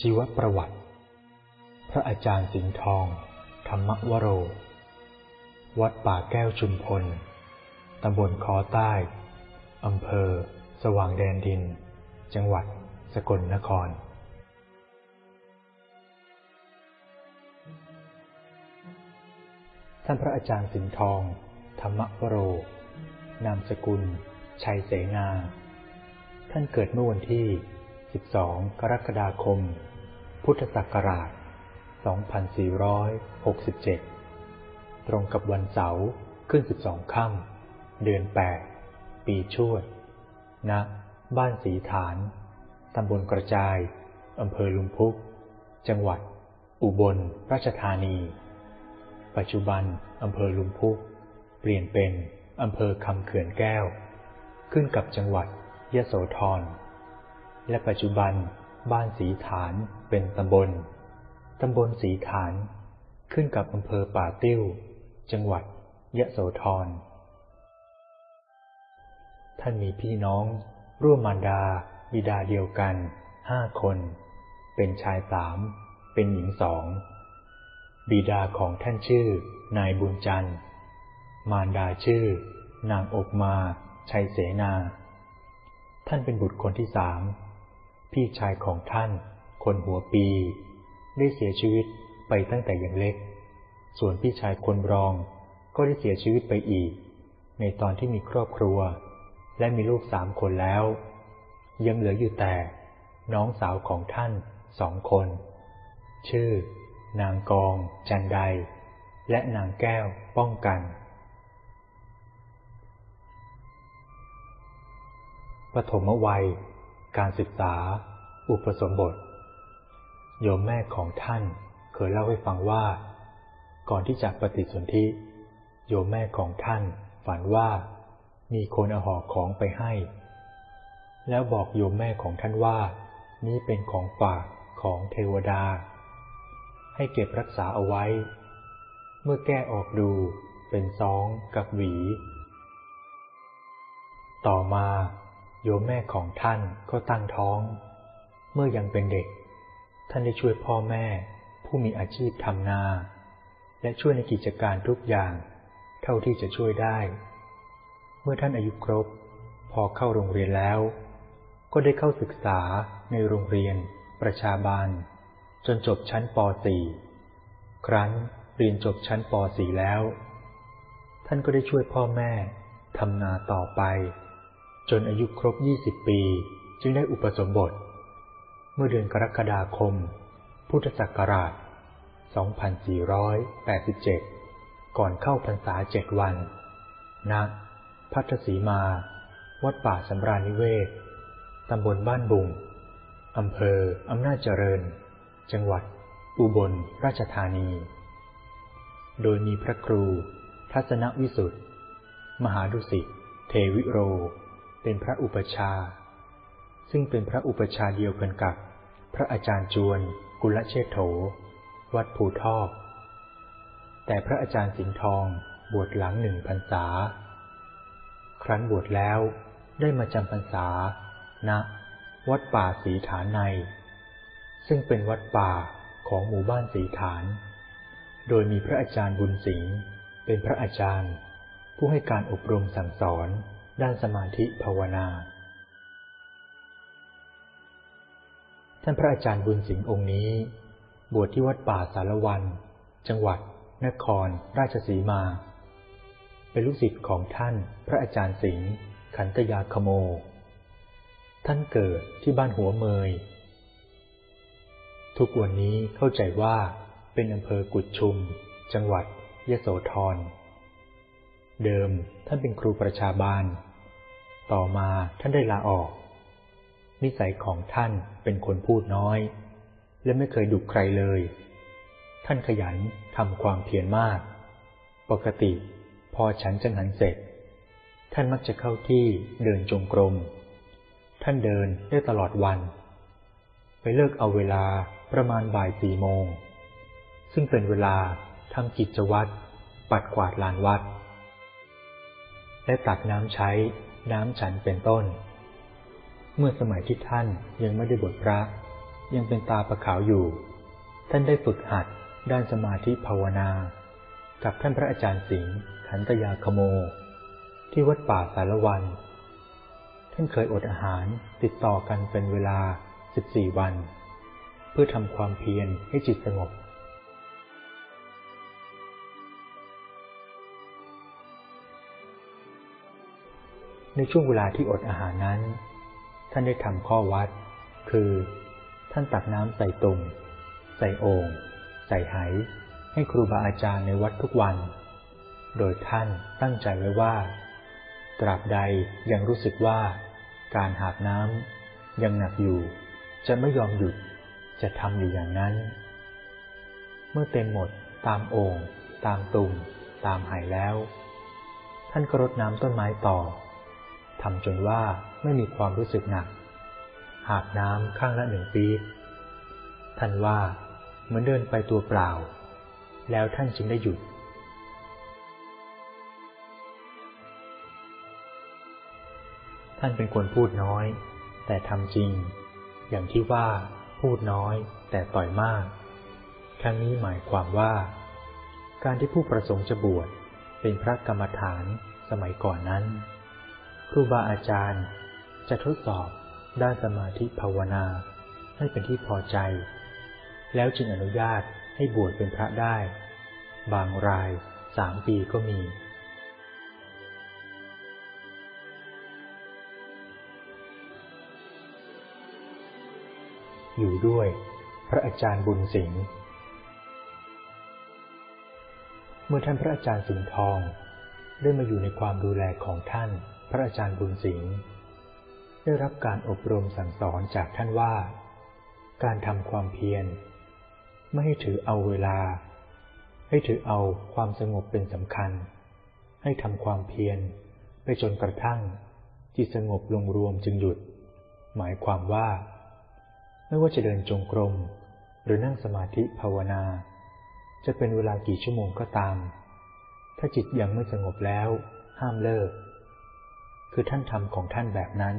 ชีวประวัติ พระอาจารย์สิงห์ทอง ธรรมวโร วัดป่าแก้วชุมพล ตำบลคอใต้ อำเภอ สว่างแดนดิน จังหวัด สกลนคร ท่านพระอาจารย์สิงห์ทอง ธรรมวโร นามสกุล ชัยเสนา ท่านเกิดเมื่อวันที่ 12 กรกฎาคม พุทธศักราช 2467 ตรงกับวันเสาร์ขึ้น 12 ค่ำเดือน 8 ปีชวดณบ้านสีฐาน ตำบลกระจาย อำเภอลุมพุก จังหวัด อุบลราชธานี ปัจจุบันอำเภอลุมพุก เปลี่ยนเป็นอำเภอคำเขื่อนแก้ว ขึ้นกับจังหวัดยะโสธร และปัจจุบันบ้านสีฐานเป็นตำบล ตำบลสีฐาน ขึ้นกับอำเภอป่าติ้ว จังหวัด ยะโสธร ท่านมีพี่น้อง ร่วมมารดา บิดาเดียวกันห้าคน เป็นชายสามเป็นหญิงสอง บิดาของท่านชื่อ นายบุญจันทร์ มารดาชื่อ นางอบมา ชัยเสนา ท่านเป็นบุตรคนที่สาม พี่ชายของท่าน คนหัวปี ได้เสียชีวิตไปตั้งแต่ยังเล็ก ส่วนพี่ชายคนรองก็ได้เสียชีวิตไปอีก ในตอนที่มีครอบครัว และมีลูกสามคนแล้ว ยังเหลืออยู่แต่น้องสาวของท่านสองคน ชื่อ นางกอง จันได และนางแก้วป้องกัน ปฐมวัย การศึกษา อุปสมบท โยมแม่ของท่านเคยเล่าให้ฟังว่า ก่อนที่จะปฏิสนธิโยมแม่ของท่านฝันว่ามีคนเอาห่อของไปให้ แล้วบอกโยมแม่ของท่านว่า นี้เป็นของฝากของเทวดา ให้เก็บรักษาเอาไว้ เมื่อแก้ออกดูเป็นซองกับหวี ต่อมา โยมแม่ของท่านก็ตั้งท้อง เมื่อยังเป็นเด็ก ท่านได้ช่วยพ่อแม่ผู้มีอาชีพทำนา และช่วยในกิจการทุกอย่าง เท่าที่จะช่วยได้ เมื่อท่านอายุครบ พอเข้าโรงเรียนแล้ว ก็ได้เข้าศึกษาในโรงเรียน ประชาบาล จนจบชั้นป .4 ครั้นเรียนจบชั้นป .4 แล้ว ท่านก็ได้ช่วยพ่อแม่ทำนาต่อไป จนอายุครบ 20 ปี จึงได้อุปสมบท เมื่อเดือนกรกฎาคม พุทธศักราช 2487 ก่อนเข้าพรรษาเจ็ดวันณพัทสีมา วัดป่าสำราญนิเวศ ตำบลบ้านบุง อำเภอ อำนาจเจริญ จังหวัด อุบลราชธานี โดยมีพระครู ทัศนวิสุทธ์มหาดุสิต เทวิโร เป็นพระอุปชา ซึ่งเป็นพระอุปชาเดียวกันกับ พระอาจารย์จวน กุลเชษโถ วัดภูทอกแต่พระอาจารย์สิงห์ทองบวชหลังหนึ่งพรรษา ครั้นบวชแล้วได้มาจำพรรษาณวัดป่าสีฐานใน ซึ่งเป็นวัดป่าของหมู่บ้านสีฐาน โดยมีพระอาจารย์บุญสิงห์เป็นพระอาจารย์ ผู้ให้การอบรมสั่งสอน ด้านสมาธิภาวนา ท่านพระอาจารย์บุญสิงห์องค์นี้ บวชที่วัดป่าสารวัน จังหวัด นคร ราชสีมา เป็นลูกศิษย์ของท่านพระอาจารย์สิงห์ขันตยาคโม ท่านเกิดที่บ้านหัวเมย ทุกวันนี้เข้าใจว่าเป็นอำเภอกุดชุม จังหวัดยโสธรเดิมท่านเป็นครูประชาบาล ต่อมาท่านได้ลาออก นิสัยของท่านเป็นคนพูดน้อย และไม่เคยดุใครเลย ท่านขยันทำความเพียรมาก ปกติพอฉันจังหันเสร็จ ท่านมักจะเข้าที่เดินจงกรม ท่านเดินได้ตลอดวัน ไปเลิกเอาเวลาประมาณบ่ายสี่โมง ซึ่งเป็นเวลาทำกิจวัตรปัดกวาดลานวัด และตักน้ำใช้ น้ำฉันเป็นต้น เมื่อสมัยที่ท่านยังไม่ได้บวชพระ ยังเป็นตาประขาวอยู่ ท่านได้ฝึกหัดด้านสมาธิภาวนา กับท่านพระอาจารย์สิงห์ขันตยาคโม ที่วัดป่าสารวัน ท่านเคยอดอาหารติดต่อกันเป็นเวลา 14 วัน เพื่อทำความเพียรให้จิตสงบ ในช่วงเวลาที่อดอาหารนั้น ท่านได้ทำข้อวัด คือ ท่านตักน้ำใส่ตุ่ม ใส่โอ่งใส่ไหให้ครูบาอาจารย์ในวัดทุกวัน โดยท่านตั้งใจไว้ว่า ตราบใดยังรู้สึกว่า การหาบน้ำยังหนักอยู่ จะไม่ยอมหยุด จะทำอยู่อย่างนั้น เมื่อเต็มหมดตามโอ่งตามตุ่ม ตามไหแล้ว ท่านก็รดน้ำต้นไม้ต่อ ทำจนว่าไม่มีความรู้สึกหนัก หาบน้ำข้างละหนึ่งปีท่านว่าเหมือนเดินไปตัวเปล่า แล้วท่านจึงได้หยุด ท่านเป็นคนพูดน้อย แต่ทำจริง อย่างที่ว่าพูดน้อย แต่ต่อยมาก ครั้งนี้หมายความว่า การที่ผู้ประสงค์จะบวชเป็นพระกรรมฐานสมัยก่อนนั้น ครูบาอาจารย์ จะทดสอบด้านสมาธิภาวนา ให้เป็นที่พอใจ แล้วจึงอนุญาตให้บวชเป็นพระได้ บางรายสามปีก็มี อยู่ด้วย พระอาจารย์บุญสิงห์เมื่อท่านพระอาจารย์สิงห์ทองได้มาอยู่ในความดูแลของท่าน พระอาจารย์บุญสิงห์ได้รับการอบรมสั่งสอนจากท่านว่า การทำความเพียร ไม่ให้ถือเอาเวลา ให้ถือเอาความสงบเป็นสำคัญ ให้ทำความเพียรไปจนกระทั่งจิตสงบลงรวมจึงหยุด หมายความว่า ไม่ว่าจะเดินจงกรม หรือนั่งสมาธิภาวนา จะเป็นเวลากี่ชั่วโมงก็ตาม ถ้าจิตยังไม่สงบแล้ว ห้ามเลิก คือท่านทำของท่านแบบนั้น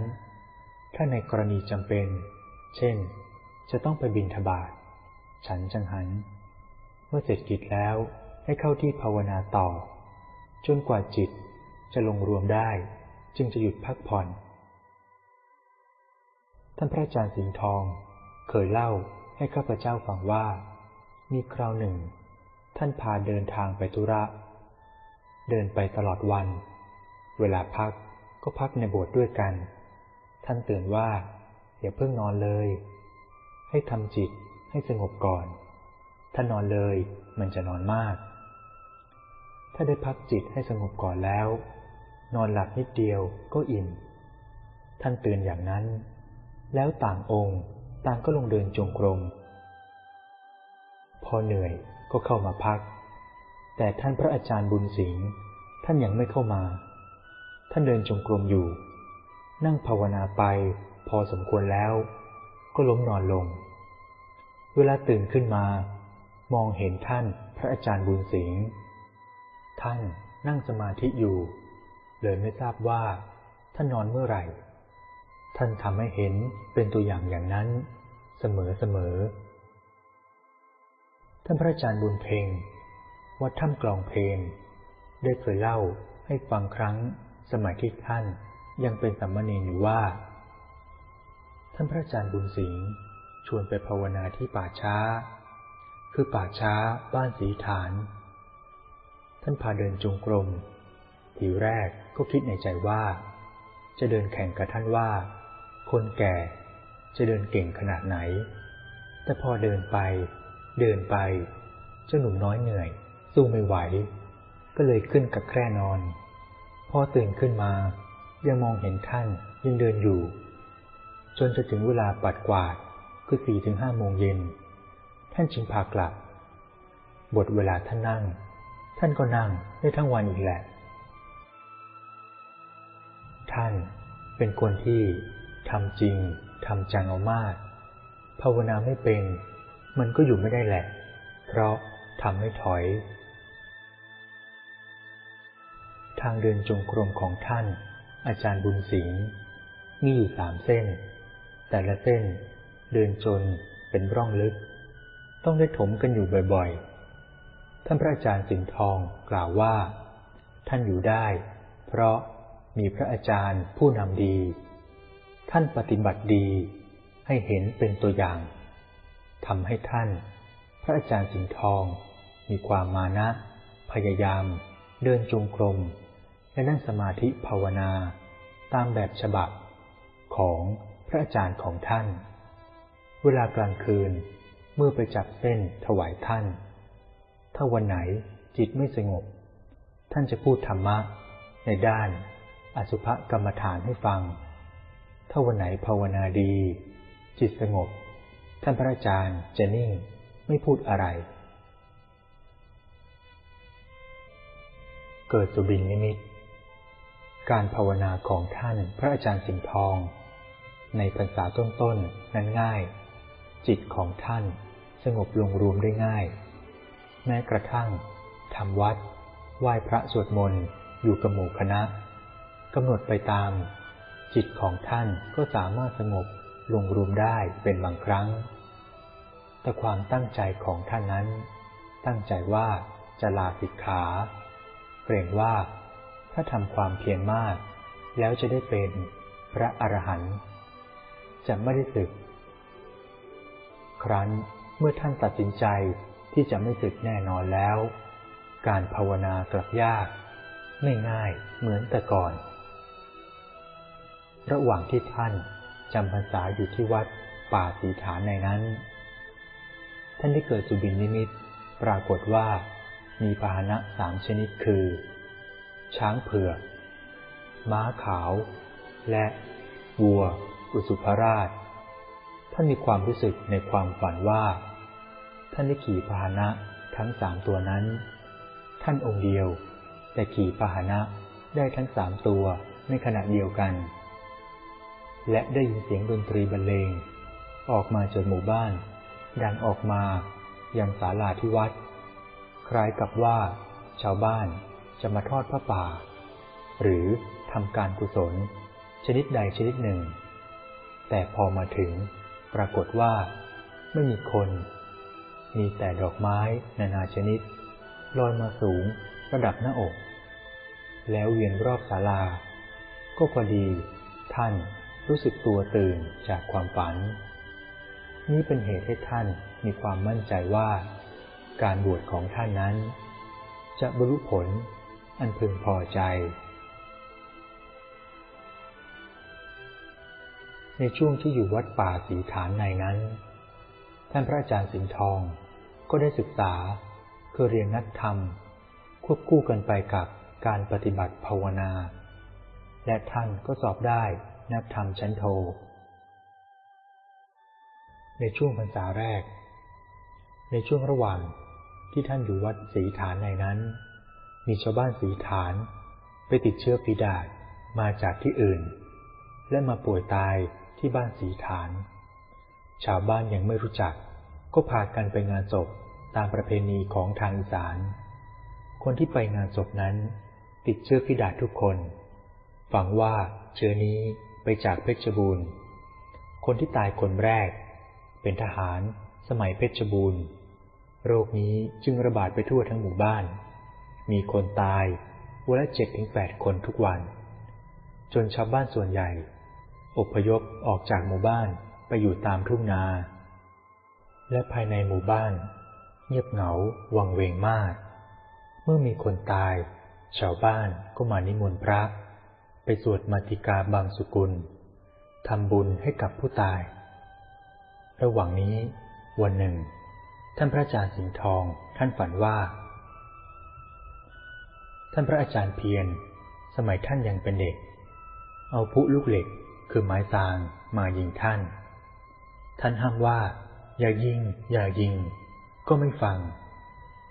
ถ้าในกรณีจำเป็น เช่น จะต้องไปบินทบาทฉันจังหัน เมื่อเสร็จกิจแล้วให้เข้าที่ภาวนาต่อ จนกว่าจิตจะลงรวมได้ จึงจะหยุดพักผ่อน ท่านพระอาจารย์สิงห์ทอง เคยเล่าให้ข้าพเจ้าฟังว่า มีคราวหนึ่ง ท่านพาเดินทางไปธุระ เดินไปตลอดวัน เวลาพัก ก็พักในโบสถ์ด้วยกัน ท่านเตือนว่า อย่าเพิ่งนอนเลย ให้ทำจิตให้สงบก่อน ถ้านอนเลยมันจะนอนมาก ถ้าได้พักจิตให้สงบก่อนแล้ว นอนหลับนิดเดียวก็อิ่ม ท่านเตือนอย่างนั้น แล้วต่างองค์ต่างก็ลงเดินจงกรม พอเหนื่อยก็เข้ามาพัก แต่ท่านพระอาจารย์บุญสิงห์ท่านยังไม่เข้ามา ท่านเดินจงกรมอยู่ นั่งภาวนาไปพอสมควรแล้ว ก็ล้มนอนลง เวลาตื่นขึ้นมา มองเห็นท่านพระอาจารย์บุญสิงห์ท่านนั่งสมาธิอยู่ เลยไม่ทราบว่า ท่านนอนเมื่อไหร่ ท่านทำให้เห็นเป็นตัวอย่างอย่างนั้น เสมอเสมอท่านพระอาจารย์บุญเพงวัดถ้ำกลองเพลง ได้เคยเล่าให้ฟังครั้ง สมัยที่ท่านยังเป็นสัมมณีอยู่ว่า ท่านพระอาจารย์บุญสิงห์ชวนไปภาวนาที่ป่าช้า คือป่าช้าบ้านสีฐาน ท่านพาเดินจงกรม ทีแรกก็คิดในใจว่า จะเดินแข่งกับท่านว่า คนแก่จะเดินเก่งขนาดไหน แต่พอเดินไป เดินไป เจ้าหนุ่มน้อยเหนื่อย สู้ไม่ไหว ก็เลยขึ้นกับแคร่นอน พอตื่นขึ้นมา ยังมองเห็นท่านยังเดินอยู่ จนจะถึงเวลาปัดกวาดคือสี่ถึงห้าโมงเย็น ท่านจึงพากลับ บทเวลาท่านนั่ง ท่านก็นั่งได้ทั้งวันอีกแหละ ท่านเป็นคนที่ทำจริงทำจังเอามาก ภาวนาไม่เป็น มันก็อยู่ไม่ได้แหละ เพราะทำไม่ถอยางเดินจงกรมของท่าน อาจารย์บุญสิงห์มีอยู่สามเส้น แต่ละเส้นเดินจนเป็นร่องลึก ต้องได้ถมกันอยู่บ่อยๆ ท่านพระอาจารย์สินทองกล่าวว่า ท่านอยู่ได้ เพราะมีพระอาจารย์ผู้นำดี ท่านปฏิบัติดีให้เห็นเป็นตัวอย่างทำให้ท่าน พระอาจารย์สิงห์ทอง มีความมานะ พยายาม เดินจงกรม และนั่งสมาธิภาวนา ตามแบบฉบับของพระอาจารย์ของท่าน เวลากลางคืนเมื่อไปจับเส้นถวายท่าน ถ้าวันไหนจิตไม่สงบ ท่านจะพูดธรรมะ ในด้านอสุภกรรมฐานให้ฟัง ถ้าวันไหนภาวนาดี จิตสงบ ท่านพระอาจารย์จะนิ่งไม่พูดอะไร เกิดสุบินนิมิต การภาวนาของท่านพระอาจารย์สิงห์ทอง ในพรรษาต้นๆนั้นง่าย จิตของท่านสงบลงรวมได้ง่าย แม้กระทั่งทำวัด ไหว้พระสวดมนต์อยู่กับหมู่คณะกำหนดไปตาม จิตของท่านก็สามารถสงบลงรวมได้เป็นบางครั้ง แต่ความตั้งใจของท่านนั้น ตั้งใจว่าจะลาสิกขา เกรงว่า ถ้าทำความเพียรมาก แล้วจะได้เป็นพระอรหันต์จะไม่ได้ศึก ครั้นเมื่อท่านตัดสินใจที่จะไม่ศึกแน่นอนแล้ว การภาวนากลับยาก ไม่ง่ายเหมือนแต่ก่อน ระหว่างที่ท่านจำพรรษาอยู่ที่วัดป่าสีฐานในนั้น ท่านได้เกิดสุบินนิมิตปรากฏว่ามีพาหนะสามชนิดคือ ช้างเผือก ม้าขาว และวัว อุสุภราช ท่านมีความรู้สึกในความฝันว่า ท่านได้ขี่พาหนะทั้งสามตัวนั้น ท่านองค์เดียว แต่ขี่พาหนะได้ทั้งสามตัวในขณะเดียวกัน และได้ยินเสียงดนตรีบรรเลง ออกมาจากหมู่บ้าน ดังออกมายังศาลาที่วัด คล้ายกับว่า ชาวบ้าน จะมาทอดพระป่า หรือทำการกุศล ชนิดใดชนิดหนึ่ง แต่พอมาถึงปรากฏว่า ไม่มีคน มีแต่ดอกไม้นานาชนิดลอยมาสูงระดับหน้าอก แล้วเวียนรอบศาลา ก็พอดี ท่านรู้สึกตัวตื่นจากความฝัน นี้เป็นเหตุให้ท่านมีความมั่นใจว่า การบวชของท่านนั้น จะบรรลุผล อันพึงพอใจ ในช่วงที่อยู่วัดป่าสีฐานในนั้น ท่านพระอาจารย์สิงห์ทองก็ได้ศึกษาคือเรียนนักธรรม ควบคู่กันไปกับการปฏิบัติภาวนา และท่านก็สอบได้นักธรรมชั้นโท ในช่วงพรรษาแรก ในช่วงระหว่างที่ท่านอยู่วัดสีฐานในนั้น มีชาวบ้านสีฐาน ไปติดเชื้อปีดาษมาจากที่อื่น และมาป่วยตายที่บ้านสีฐาน ชาวบ้านยังไม่รู้จัก ก็พากันไปงานศพตามประเพณีของทางอีสาน คนที่ไปงานศพนั้น ติดเชื้อพิดาทุกคนฝังว่าเชื้อนี้ไปจากเพชรบูรณ์ คนที่ตายคนแรก เป็นทหารสมัยเพชรบูรณ์ โรคนี้จึงระบาดไปทั่วทั้งหมู่บ้าน มีคนตายวันละเจ็ดถึงแปดคนทุกวัน จนชาวบ้านส่วนใหญ่ อพยพออกจากหมู่บ้านไปอยู่ตามทุ่งนา และภายในหมู่บ้าน เงียบเหงาวังเวงมาก เมื่อมีคนตาย ชาวบ้านก็มานิมนต์พระ ไปสวดมาติกาบางสุกุลทำบุญให้กับผู้ตาย ระหว่างนี้ วันหนึ่ง ท่านพระอาจารย์สิงห์ทองท่านฝันว่า ท่านพระอาจารย์เพียรสมัยท่านยังเป็นเด็ก เอาผู้ลูกเหล็กคือไม้ตางมายิงท่าน ท่านห้ามว่า อย่ายิง อย่ายิง ก็ไม่ฟัง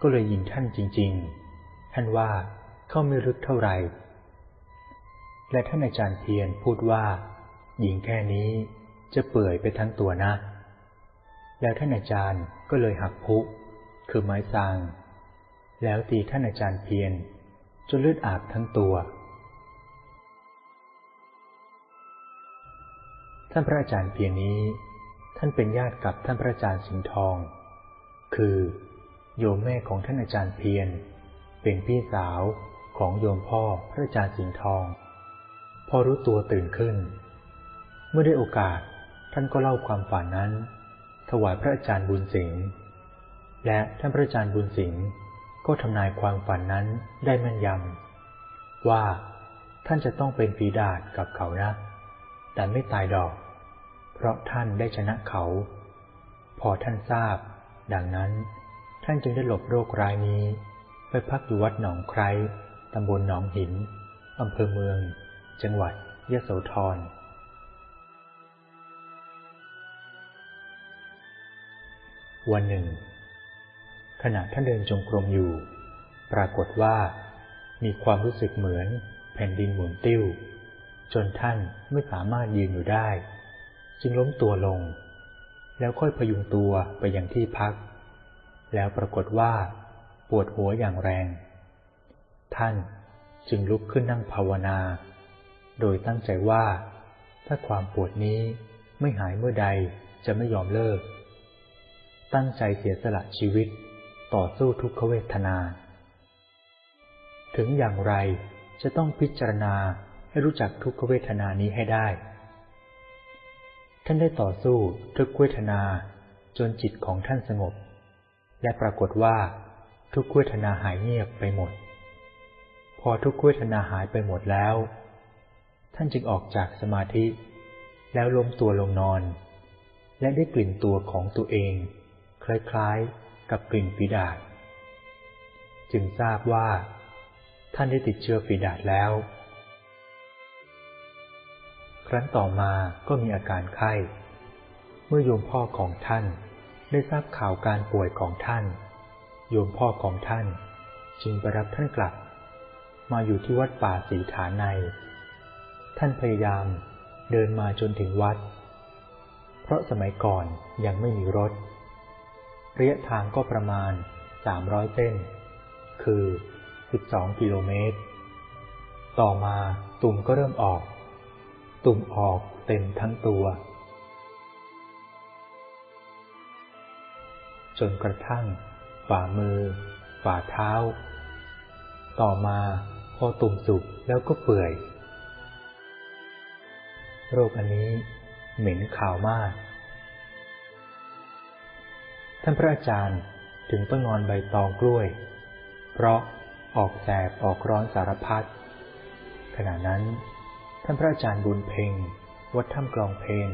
ก็เลยยิงท่านจริง ๆ ท่านว่าเข้าไม่ลึกเท่าไหร่ และท่านอาจารย์เพียรพูดว่าหญิงแค่นี้จะเปื่อยไปทั้งตัวนะ แล้วท่านอาจารย์ก็เลยหักพุคือไม้ซาง แล้วตีท่านอาจารย์เพียร จนเลือดอาบทั้งตัว ท่านพระอาจารย์เพียรนี้ ท่านเป็นญาติกับท่านพระอาจารย์สิงห์ทอง คือ โยมแม่ของท่านอาจารย์เพียรเป็นพี่สาวของโยมพ่อพระอาจารย์สิงห์ทอง พอรู้ตัวตื่นขึ้น เมื่อได้โอกาสท่านก็เล่าความฝันนั้น ถวายพระอาจารย์บุญสิงห์และท่านพระอาจารย์บุญสิงห์ ก็ทำนายความฝันนั้นได้แม่นยำว่าท่านจะต้องเป็นฝีดาษกับเขานะ แต่ไม่ตายดอก เพราะท่านได้ชนะเขา พอท่านทราบ ดังนั้น ท่านจึงได้หลบโรคร้ายนี้ ไปพักอยู่วัดหนองไคร้ตำบลหนองหินอำเภอเมือง จังหวัดยะโสธรวันหนึ่ง ขณะท่านเดินจงกรมอยู่ ปรากฏว่ามีความรู้สึกเหมือนแผ่นดินหมุนติ้ว จนท่านไม่สามารถยืนอยู่ได้ จึงล้มตัวลง แล้วค่อยพยุงตัวไปยังที่พัก แล้วปรากฏว่า ปวดหัวอย่างแรง ท่านจึงลุกขึ้นนั่งภาวนา โดยตั้งใจว่า ถ้าความปวดนี้ไม่หายเมื่อใดจะไม่ยอมเลิก ตั้งใจเสียสละชีวิต ต่อสู้ทุกขเวทนา ถึงอย่างไรจะต้องพิจารณาให้รู้จักทุกขเวทนานี้ให้ได้ ท่านได้ต่อสู้ทุกเวทนาจนจิตของท่านสงบ และปรากฏว่าทุกเวทนาหายเงียบไปหมด พอทุกเวทนาหายไปหมดแล้ว ท่านจึงออกจากสมาธิ แล้วล้มตัวลงนอน และได้กลิ่นตัวของตัวเอง คล้ายๆ กับกลิ่นฝีดาษจึงทราบว่า ท่านได้ติดเชื้อฝีดาษแล้ว ครั้นต่อมาก็มีอาการไข้ เมื่อโยมพ่อของท่านได้ทราบข่าวการป่วยของท่าน โยมพ่อของท่านจึงไปรับท่านกลับ มาอยู่ที่วัดป่าสีฐานใน ท่านพยายามเดินมาจนถึงวัด เพราะสมัยก่อนยังไม่มีรถ ระยะทางก็ประมาณสามร้อยเส้น คือ 12 กิโลเมตร ต่อมาตุ่มก็เริ่มออก ตุ่มออกเต็มทั้งตัว จนกระทั่ง ฝ่ามือ ฝ่าเท้า ต่อมาพอตุ่มสุกแล้วก็เปื่อย โรคอันนี้เหม็นข่าวมาก ท่านพระอาจารย์ถึงต้องนอนใบตองกล้วย เพราะออกแสบออกร้อนสารพัดขณะนั้น ท่านพระอาจารย์บุญเพ่งวัดถ้ำกลองเพง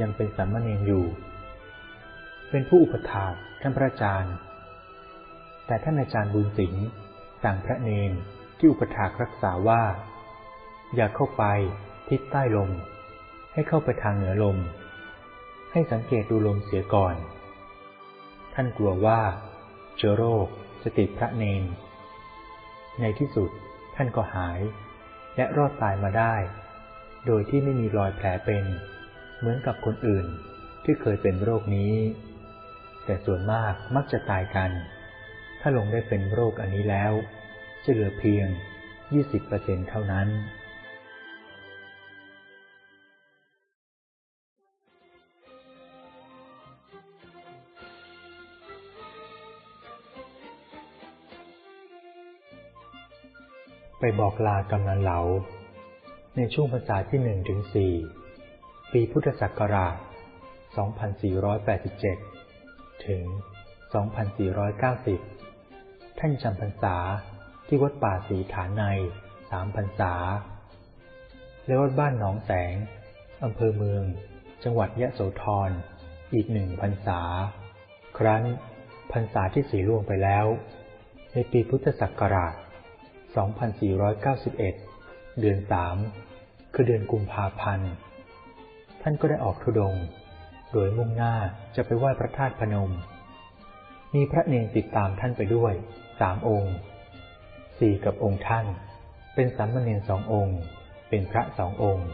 ยังเป็นสามเณรอยู่ เป็นผู้อุปถากท่านพระอาจารย์ แต่ท่านอาจารย์บุญสิงห์สั่งพระเนนที่อุปถากรักษาว่า อย่าเข้าไปทิศใต้ลม ให้เข้าไปทางเหนือลม ให้สังเกตดูลมเสียก่อน ท่านกลัวว่า เชื้อโรคจะติดพระเนน ในที่สุดท่านก็หาย และรอดตายมาได้ โดยที่ไม่มีรอยแผลเป็น เหมือนกับคนอื่นที่เคยเป็นโรคนี้ แต่ส่วนมากมักจะตายกัน ถ้าลงได้เป็นโรคอันนี้แล้ว จะเหลือเพียง 20%เท่านั้น ไปบอกลากำนันเหลา ในช่วงพรรษาที่หนึ่งถึงสี่ปีพุทธศักราช 2487 ถึง 2490 ท่านจำพรรษาที่วัดป่าสีฐานในสามพรรษา และวัดบ้านหนองแสงอำเภอเมือง จังหวัดยะโสธร อีกหนึ่งพรรษา ครั้นพรรษาที่สี่ล่วงไปแล้ว ในปีพุทธศักราช 2491 เดือนสามคือเดือนกุมภาพันธ์ ท่านก็ได้ออกทุดง โดยมุ่งหน้าจะไปไหว้พระธาตุพนม มีพระเนรติดตามท่านไปด้วยสามองค์สี่กับองค์ท่าน เป็นสามเณรสององค์ เป็นพระสององค์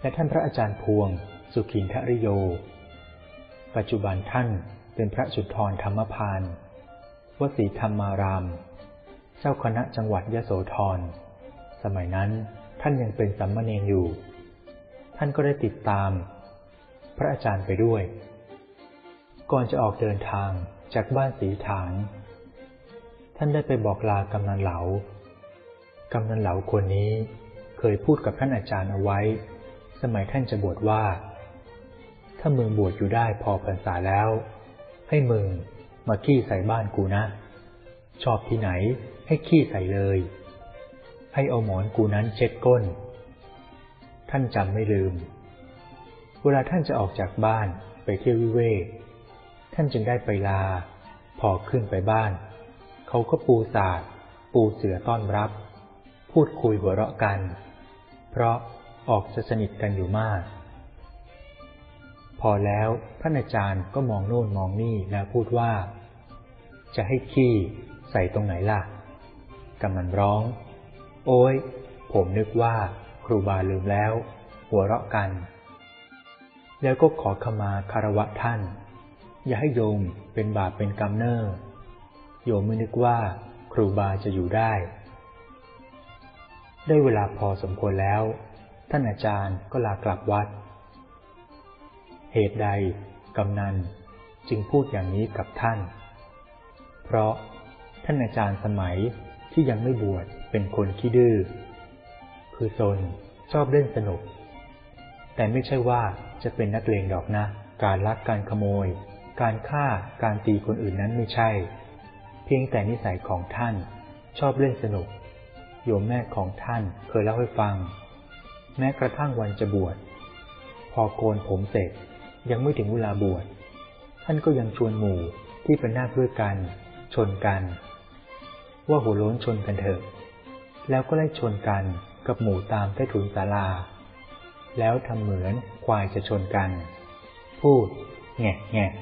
และท่านพระอาจารย์พวง สุขินทริโย ปัจจุบันท่านเป็นพระสุทธรธรรมพานวสีธรรมาราม เจ้าคณะจังหวัดยโสธร สมัยนั้นท่านยังเป็นสัมมาเนรอยู่ ท่านก็ได้ติดตาม พระอาจารย์ไปด้วย ก่อนจะออกเดินทางจากบ้านสีฐาน ท่านได้ไปบอกลากำนันเหลากำนันเหลาคนนี้เคยพูดกับท่านอาจารย์เอาไว้ สมัยท่านจะบวชว่า ถ้ามึงบวชอยู่ได้พอพรรษาแล้ว ให้มึงมาขี้ใส่บ้านกูนะ ชอบที่ไหน ให้ขี้ใส่เลย ให้เอาหมอนกูนั้นเช็ดก้น ท่านจำไม่ลืม เวลาท่านจะออกจากบ้านไปเที่ยววิเวกท่านจึงได้ไปลา พอขึ้นไปบ้าน เขาก็ปูศาสาดปูเสือต้อนรับ พูดคุยหัวเราะกัน เพราะออกจะสนิทกันอยู่มาก พอแล้วท่านอาจารย์ก็มองโน่นมองนี่แล้วพูดว่า จะให้ขี้ใส่ตรงไหนล่ะ กำมันร้อง โอ้ย ผมนึกว่าครูบาลืมแล้ว หัวเราะกัน แล้วก็ขอขมาคารวะท่าน อย่าให้โยมเป็นบาปเป็นกรรมเนอร์โยมไม่นึกว่าครูบาจะอยู่ได้ ได้เวลาพอสมควรแล้ว ท่านอาจารย์ก็ลากลับวัด เหตุใดกำนันจึงพูดอย่างนี้กับท่าน เพราะท่านอาจารย์สมัย ที่ยังไม่บวชเป็นคนขี้ดื้อ คือซนชอบเล่นสนุก แต่ไม่ใช่ว่าจะเป็นนักเลงดอกนะ การลักการขโมย การฆ่าการตีคนอื่นนั้นไม่ใช่ เพียงแต่นิสัยของท่านชอบเล่นสนุก โยมแม่ของท่านเคยเล่าให้ฟัง แม้กระทั่งวันจะบวชพอโกนผมเสร็จยังไม่ถึงเวลาบวชท่านก็ยังชวนหมู่ที่เป็นหน้าด้วยกัน ชนกัน ว่าหัวล้นชนกันเถอะ แล้วก็ไล่ชนกันกับหมูตามใต้ถุนศาลา แล้วทำเหมือนควายจะชนกัน พูด แงะแงะ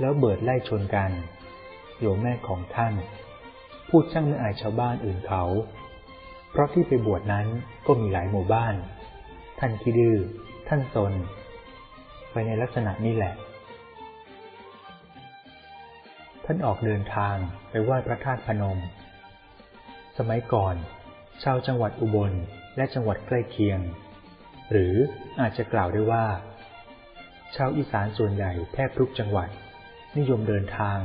แล้วเบิดไล่ชนกัน โยมแม่ของท่าน พูดช่างไม่อายชาวบ้านอื่นเขา เพราะที่ไปบวชนั้นก็มีหลายหมู่บ้าน ท่านขี้ดื้อท่านตน ไปในลักษณะนี้แหละ ท่านออกเดินทางไปไหว้พระธาตุพนม สมัยก่อน ชาวจังหวัดอุบลและจังหวัดใกล้เคียง หรืออาจจะกล่าวได้ว่า ชาวอีสานส่วนใหญ่แทบทุกจังหวัด นิยมเดินทาง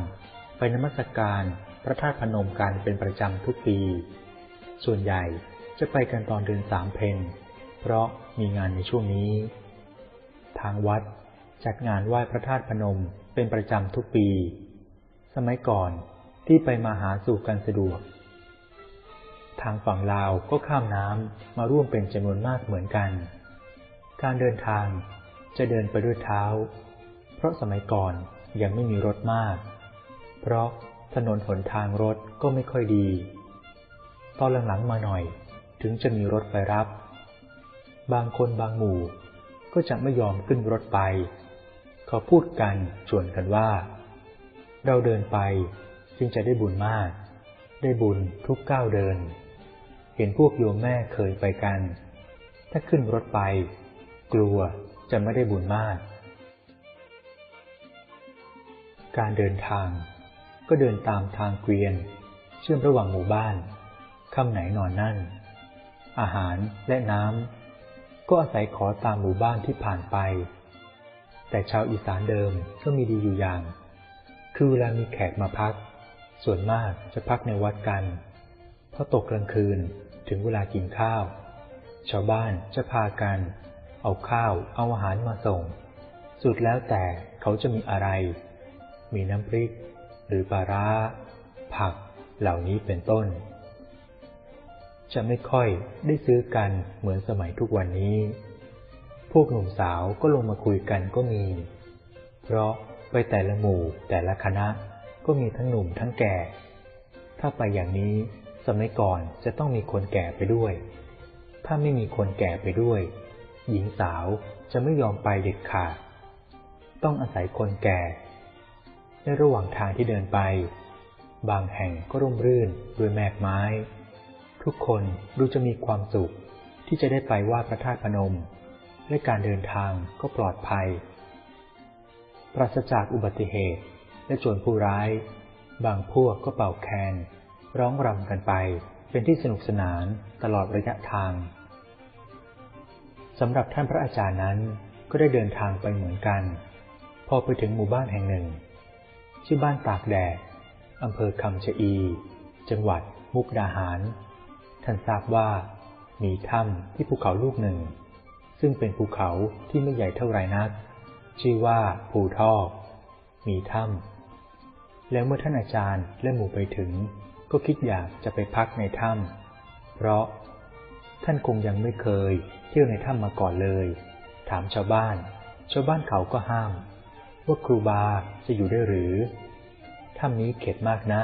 ไปนมัสการพระธาตุพนมกันเป็นประจำทุกปี ส่วนใหญ่จะไปกันตอนเดือนสามเพนเพราะมีงานในช่วงนี้ ทางวัดจัดงานไหว้พระธาตุพนมเป็นประจำทุกปี สมัยก่อนที่ไปมาหาสู่กันสะดวก ทางฝั่งลาวก็ข้ามน้ำมาร่วมเป็นจำนวนมากเหมือนกัน การเดินทางจะเดินไปด้วยเท้า เพราะสมัยก่อนยังไม่มีรถมาก เพราะถนนหนทางรถก็ไม่ค่อยดี ตอนหลังๆมาหน่อยถึงจะมีรถไปรับ บางคนบางหมู่ก็จะไม่ยอมขึ้นรถไป เขาพูดกันชวนกันว่า เราเดินไปจึงจะได้บุญมาก ได้บุญทุกก้าวเดิน เห็นพวกโยมแม่เคยไปกัน ถ้าขึ้นรถไป กลัวจะไม่ได้บุญมาก การเดินทาง ก็เดินตามทางเกวียน เชื่อมระหว่างหมู่บ้านค่ำไหนนอนนั่น อาหารและน้ำก็อาศัยขอตามหมู่บ้านที่ผ่านไป แต่ชาวอีสานเดิมก็มีดีอยู่อย่าง คือเวลามีแขกมาพัก ส่วนมากจะพักในวัดกันพอตกกลางคืนถึงเวลากินข้าว ชาวบ้านจะพากัน เอาข้าวเอาอาหารมาส่ง สุดแล้วแต่เขาจะมีอะไร มีน้ำพริก หรือปลาร้า ผักเหล่านี้เป็นต้น จะไม่ค่อยได้ซื้อกันเหมือนสมัยทุกวันนี้ พวกหนุ่มสาวก็ลงมาคุยกันก็มี เพราะ ไปแต่ละหมู่แต่ละคณะ ก็มีทั้งหนุ่มทั้งแก่ ถ้าไปอย่างนี้สมัยก่อนจะต้องมีคนแก่ไปด้วย ถ้าไม่มีคนแก่ไปด้วย หญิงสาวจะไม่ยอมไปเด็ดขาด ต้องอาศัยคนแก่ ในระหว่างทางที่เดินไป บางแห่งก็ร่มรื่นด้วยแมกไม้ ทุกคนดูจะมีความสุขที่จะได้ไปไหว้พระธาตุพนม และการเดินทางก็ปลอดภัย ปราศจากอุบัติเหตุ และโจรผู้ร้าย บางพวกก็เป่าแคน ร้องรำกันไป เป็นที่สนุกสนานตลอดระยะทางสำหรับท่านพระอาจารย์นั้นก็ได้เดินทางไปเหมือนกัน พอไปถึงหมู่บ้านแห่งหนึ่ง ชื่อบ้านตากแดดอำเภอคำชะอี จังหวัด มุกดาหาร ท่านทราบว่า มีถ้ำที่ภูเขาลูกหนึ่ง ซึ่งเป็นภูเขาที่ไม่ใหญ่เท่าไรนัก ชื่อว่าภูทอกมีถ้ำแล้วเมื่อท่านอาจารย์และหมู่ไปถึง ก็คิดอยากจะไปพักในถ้ำเพราะท่านคงยังไม่เคยเที่ยวในถ้ำมาก่อนเลย ถามชาวบ้าน ชาวบ้านเขาก็ห้าม ว่าครูบาจะอยู่ได้หรือ ถ้ำนี้เข็ดมากนะ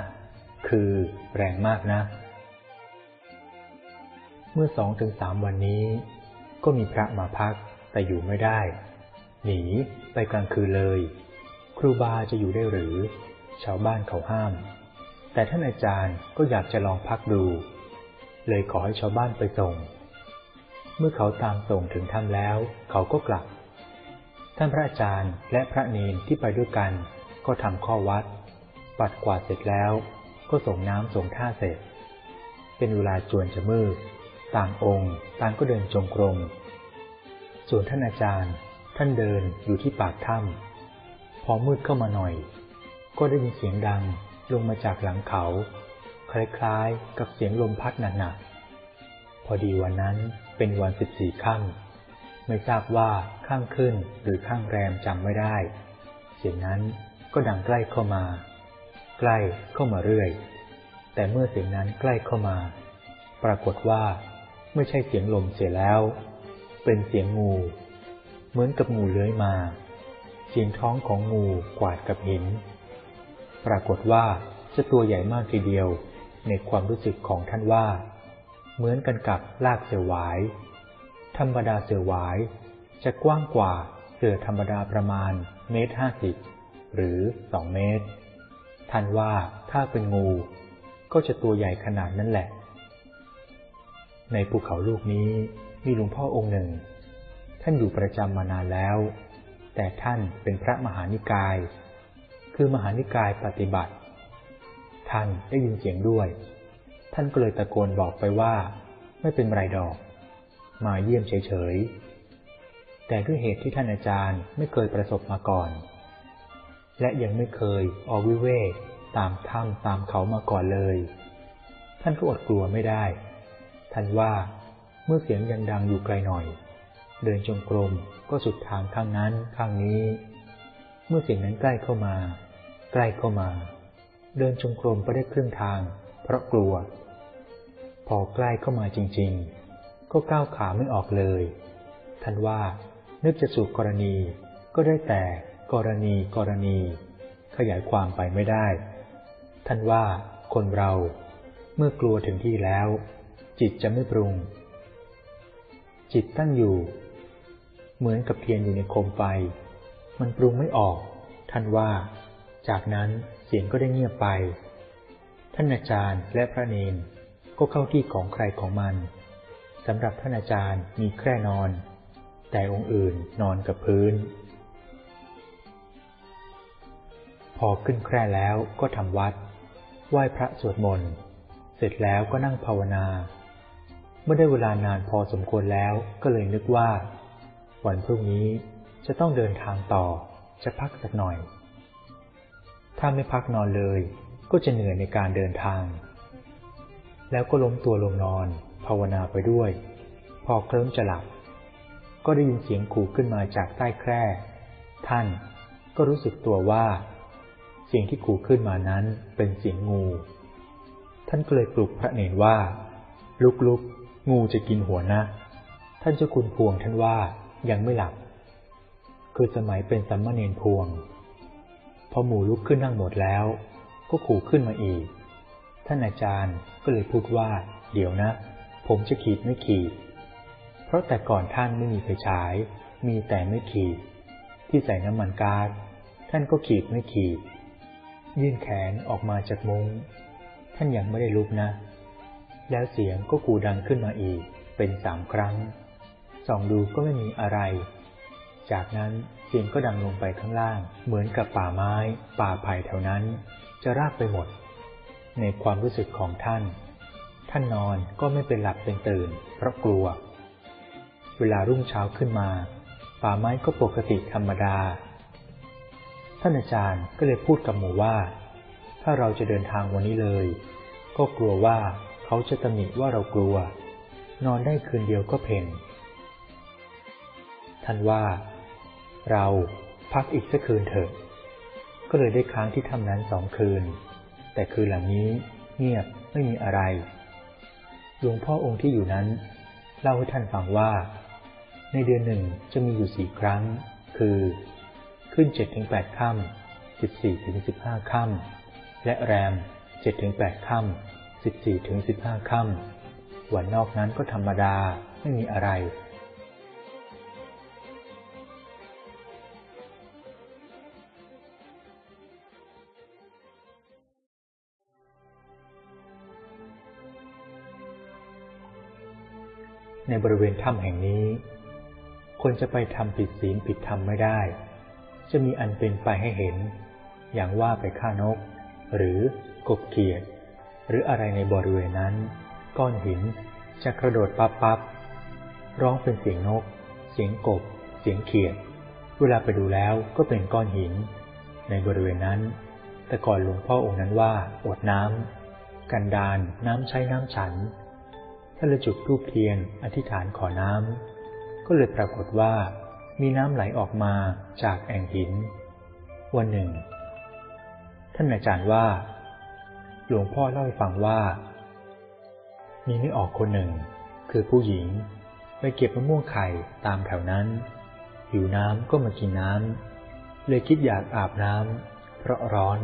คือแรงมากนะ เมื่อสองถึงสามวันนี้ ก็มีพระมาพักแต่อยู่ไม่ได้ หนีไปกลางคืนเลย ครูบาจะอยู่ได้หรือ ชาวบ้านเขาห้าม แต่ท่านอาจารย์ก็อยากจะลองพักดู เลยขอให้ชาวบ้านไปส่ง เมื่อเขาตามส่งถึงถ้ำแล้ว เขาก็กลับ ท่านพระอาจารย์และพระเนนที่ไปด้วยกัน ก็ทำข้อวัด ปัดกวาดเสร็จแล้ว ก็ส่งน้ำส่งท่าเสร็จ เป็นเวลาจวนจะมืดต่างองค์ต่างก็เดินจงกรมส่วนท่านอาจารย์ ท่านเดินอยู่ที่ปากถ้ำพอมืดเข้ามาหน่อย ก็ได้ยินเสียงดังลงมาจากหลังเขา คล้ายๆ กับเสียงลมพัดหนักๆพอดีวันนั้นเป็นวันสิบสี่ค่ำไม่ทราบว่าข้างขึ้นหรือข้างแรมจำไม่ได้ เสียงนั้นก็ดังใกล้เข้ามา ใกล้เข้ามาเรื่อย แต่เมื่อเสียงนั้นใกล้เข้ามา ปรากฏว่าไม่ใช่เสียงลมเสียแล้ว เป็นเสียงงู เหมือนกับงูเลื้อยมา เสียงท้องของงูกวาดกับหิน ปรากฏว่าจะตัวใหญ่มากทีเดียวในความรู้สึกของท่านว่า เหมือนกันกับลากเสือหวาย ธรรมดาเสือหวาย จะกว้างกว่าเสือธรรมดาประมาณเมตรห้าสิบหรือสองเมตร ท่านว่าถ้าเป็นงู ก็จะตัวใหญ่ขนาดนั้นแหละ ในภูเขาลูกนี้มีหลวงพ่อองค์หนึ่ง ท่านอยู่ประจำมานานแล้ว แต่ท่านเป็นพระมหานิกาย คือมหานิกายปฏิบัติ ท่านได้ยินเสียงด้วย ท่านก็เลยตะโกนบอกไปว่า ไม่เป็นไรดอก มาเยี่ยมเฉยๆ แต่ด้วยเหตุที่ท่านอาจารย์ไม่เคยประสบมาก่อน และยังไม่เคยออกวิเวกตามถ้ำตามเขามาก่อนเลย ท่านก็อดกลัวไม่ได้ ท่านว่าเมื่อเสียงยังดังอยู่ไกลหน่อย เดินจงกรมก็สุดทางข้างนั้นข้างนี้ เมื่อสียงนั้นใกล้เข้ามา ใกล้เข้ามา เดินจงกรมไปได้ครึ่งทาง เพราะกลัว พอใกล้เข้ามาจริง ๆ ก็ก้าวขาไม่ออกเลย ท่านว่านึกจะสู่กรณี ก็ได้แต่กรณีกรณี ขยายความไปไม่ได้ ท่านว่าคนเราเมื่อกลัวถึงที่แล้ว จิตจะไม่ปรุง จิตตั้งอยู่ เหมือนกับเทียนอยู่ในโคมไฟ มันปรุงไม่ออก ท่านว่า จากนั้นเสียงก็ได้เงียบไป ท่านอาจารย์และพระเนนก็เข้าที่ของใครของมันสำหรับท่านอาจารย์มีแคร่นอน แต่องค์อื่นนอนกับพื้น พอขึ้นแคร่แล้วก็ทำวัด ไหว้พระสวดมนต์ เสร็จแล้วก็นั่งภาวนา เมื่อได้เวลานานพอสมควรแล้วก็เลยนึกว่า วันพรุ่งนี้จะต้องเดินทางต่อ จะพักสักหน่อย ถ้าไม่พักนอนเลยก็จะเหนื่อยในการเดินทาง แล้วก็ล้มตัวลงนอน ภาวนาไปด้วย พอเคลิ้มจะหลับ ก็ได้ยินเสียงขู่ขึ้นมาจากใต้แคร่ ท่านก็รู้สึกตัวว่าเสียงที่ขู่ขึ้นมานั้นเป็นเสียงงู ท่านก็เลยปลุกพระเนรว่า ลุกลุกงูจะกินหัวนะ ท่านเจ้าคุณพวงท่านว่า ยังไม่หลับ คือสมัยเป็นสัมมาเนรพวง พอหมูลุกขึ้นนั่งหมดแล้ว ก็ขู่ขึ้นมาอีก ท่านอาจารย์ก็เลยพูดว่า เดี๋ยวนะ ผมจะขีดไม่ขีด เพราะแต่ก่อนท่านไม่มีไฟฉาย มีแต่ไม่ขีด ที่ใส่น้ำมันก๊าซท่านก็ขีดไม่ขีด ยื่นแขนออกมาจากมุง้ง ท่านยังไม่ได้ลุกนะ แล้วเสียงก็กูดังขึ้นมาอีกเป็นสามครั้ง ส่องดูก็ไม่มีอะไร จากนั้นเสียงก็ดังลงไปข้างล่าง เหมือนกับป่าไม้ ป่าไผ่แถวนั้น จะราบไปหมด ในความรู้สึกของท่าน ท่านนอนก็ไม่เป็นหลับเป็นตื่น เพราะกลัว เวลารุ่งเช้าขึ้นมา ป่าไม้ก็ปกติธรรมดา ท่านอาจารย์ก็เลยพูดกับหมูว่า ถ้าเราจะเดินทางวันนี้เลย ก็กลัวว่าเขาจะตำหนิว่าเรากลัว นอนได้คืนเดียวก็เพ่ง ท่านว่า เราพักอีกสักคืนเถอะ ก็เลยได้ค้างที่ถ้ำนั้นสองคืน แต่คืนหลังนี้เงียบไม่มีอะไร หลวงพ่อองค์ที่อยู่นั้น เล่าให้ท่านฟังว่า ในเดือนหนึ่งจะมีอยู่สี่ครั้ง คือ ขึ้นเจ็ดถึงแปดค่ำสิบสี่ถึงสิบห้าค่ำและแรมเจ็ดถึงแปดค่ำสิบสี่ถึงสิบห้าค่ำวันนอกนั้นก็ธรรมดาไม่มีอะไร ในบริเวณถ้ำแห่งนี้ คนจะไปทำผิดศีลผิดธรรมไม่ได้ จะมีอันเป็นไปให้เห็น อย่างว่าไปฆ่านก หรือกบเขียด หรืออะไรในบริเวณนั้น ก้อนหินจะกระโดดปั๊บปั๊บร้องเป็นเสียงนก เสียงกบ เสียงเขียด เวลาไปดูแล้วก็เป็นก้อนหิน ในบริเวณนั้น แต่ก่อนหลวงพ่อองค์นั้นว่าอดน้ำกันดานน้ำใช้น้ำฉัน ท่านเลยจุดธูปเทียนอธิษฐานขอน้ำ ก็เลยปรากฏว่า มีน้ำไหลออกมาจากแอ่งหิน วันหนึ่ง ท่านอาจารย์ว่า หลวงพ่อเล่าให้ฟังว่า มีไม่ออกคนหนึ่ง คือผู้หญิง ไปเก็บมะม่วงไข่ตามแถวนั้น หิวน้ำก็มากินน้ำ เลยคิดอยากอาบน้ำ เพราะร้อน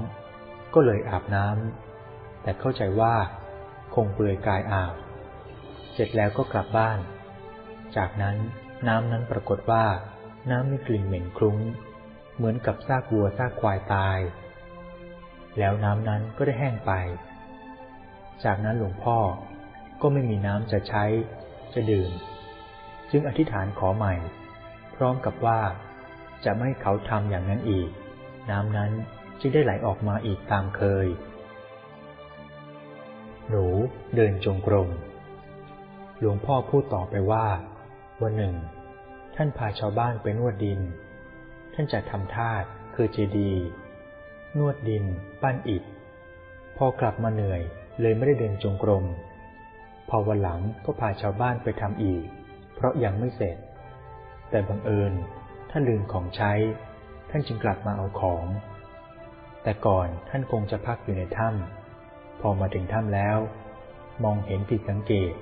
ก็เลยอาบน้ำ แต่เข้าใจว่า คงเปลือยกายอาบ เสร็จแล้วก็กลับบ้าน จากนั้นน้ำนั้นปรากฏว่า น้ำมีกลิ่นเหม็นคลุ้ง เหมือนกับซากวัวซากควายตาย แล้วน้ำนั้นก็ได้แห้งไป จากนั้นหลวงพ่อก็ไม่มีน้ำจะใช้ จะดื่ม จึงอธิษฐานขอใหม่ พร้อมกับว่าจะไม่เขาทำอย่างนั้นอีก น้ำนั้นจึงได้ไหลออกมาอีกตามเคย หนูเดินจงกรม หลวงพ่อพูดต่อไปว่า วันหนึ่ง ท่านพาชาวบ้านไปนวดดิน ท่านจะทำทาตุคือเจดีนวดดิน ปั้นอิฐ พอกลับมาเหนื่อยเลยไม่ได้เดินจงกรม พอวันหลังก็พาชาวบ้านไปทำอีก เพราะยังไม่เสร็จ แต่บังเอิญท่านลืมของใช้ ท่านจึงกลับมาเอาของ แต่ก่อนท่านคงจะพักอยู่ในถ้ำพอมาถึงถ้ำแล้ว มองเห็นผิดสังเกต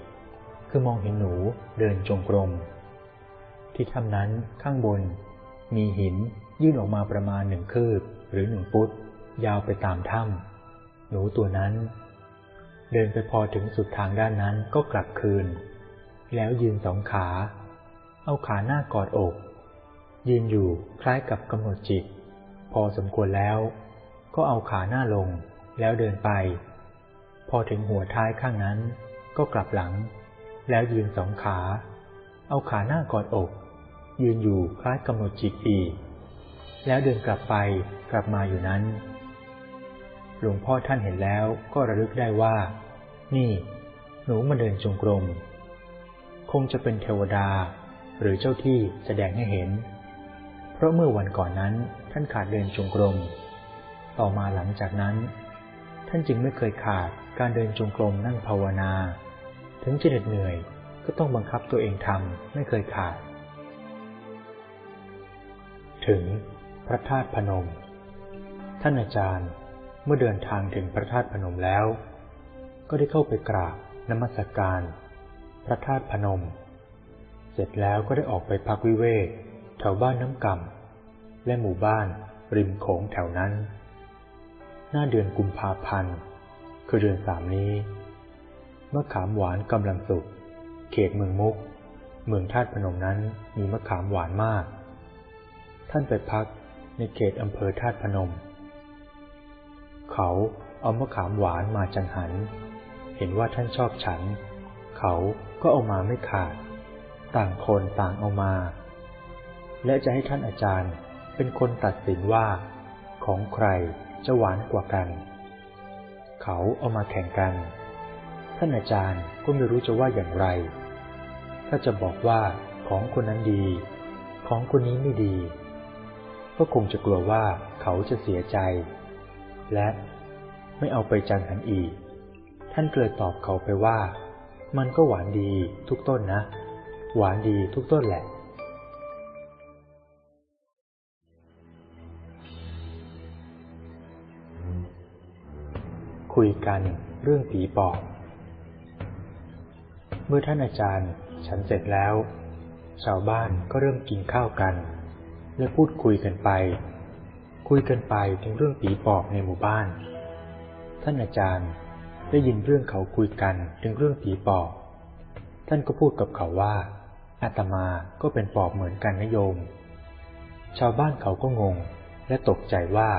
คือมองเห็นหนูเดินจงกรม ที่ถ้ำนั้นข้างบน มีหินยื่นออกมาประมาณหนึ่งคืบ หรือหนึ่งฟุต ยาวไปตามถ้ำหนูตัวนั้น เดินไปพอถึงสุดทางด้านนั้นก็กลับคืน แล้วยืนสองขา เอาขาหน้ากอดอก ยืนอยู่คล้ายกับกำหนดจิต พอสมควรแล้ว ก็เอาขาหน้าลงแล้วเดินไป พอถึงหัวท้ายข้างนั้นก็กลับหลัง แล้วยืนสองขา เอาขาหน้ากอดอก ยืนอยู่คล้ายกำหนดจิตอีก แล้วเดินกลับไปกลับมาอยู่นั้น หลวงพ่อท่านเห็นแล้วก็ระลึกได้ว่า นี่ หนูมาเดินจงกรม คงจะเป็นเทวดาหรือเจ้าที่แสดงให้เห็น เพราะเมื่อวันก่อนนั้นท่านขาดเดินจงกรม ต่อมาหลังจากนั้น ท่านจึงไม่เคยขาดการเดินจงกรมนั่งภาวนา ถึงจะเหน็ดเหนื่อยก็ต้องบังคับตัวเองทำไม่เคยขาด ถึงพระธาตุพนม ท่านอาจารย์เมื่อเดินทางถึงพระธาตุพนมแล้ว ก็ได้เข้าไปกราบนมัสกการ พระธาตุพนม เสร็จแล้วก็ได้ออกไปพักวิเวกแถวบ้านน้ำกำและหมู่บ้านริมโขงแถวนั้น หน้าเดือนกุมภาพันธ์คือเดือนสามนี้ มะขามหวานกำลังสุก เขตเมืองมุก เมืองธาตุพนมนั้นมีมะขามหวานมาก ท่านไปพักในเขตอำเภอธาตุพนม เขาเอามะขามหวานมาจังหัน เห็นว่าท่านชอบฉัน เขาก็เอามาไม่ขาด ต่างคนต่างเอามา และจะให้ท่านอาจารย์เป็นคนตัดสินว่า ของใครจะหวานกว่ากัน เขาเอามาแข่งกัน ท่านอาจารย์ก็ไม่รู้จะว่าอย่างไร ถ้าจะบอกว่าของคนนั้นดี ของคนนี้ไม่ดี ก็คงจะกลัวว่าเขาจะเสียใจ และไม่เอาไปจังหันอีก ท่านเกลยตอบเขาไปว่า มันก็หวานดีทุกต้นนะ หวานดีทุกต้นแหละ คุยกันเรื่องผีปอบ เมื่อท่านอาจารย์ ฉันเสร็จแล้ว ชาวบ้านก็เริ่มกินข้าวกัน และพูดคุยกันไป คุยกันไปถึงเรื่องผีปอบในหมู่บ้าน ท่านอาจารย์ได้ยินเรื่องเขาคุยกันถึงเรื่องผีปอบ ท่านก็พูดกับเขาว่าอาตมาก็เป็นปอบเหมือนกันนะโยม ชาวบ้านเขาก็งงและตกใจว่า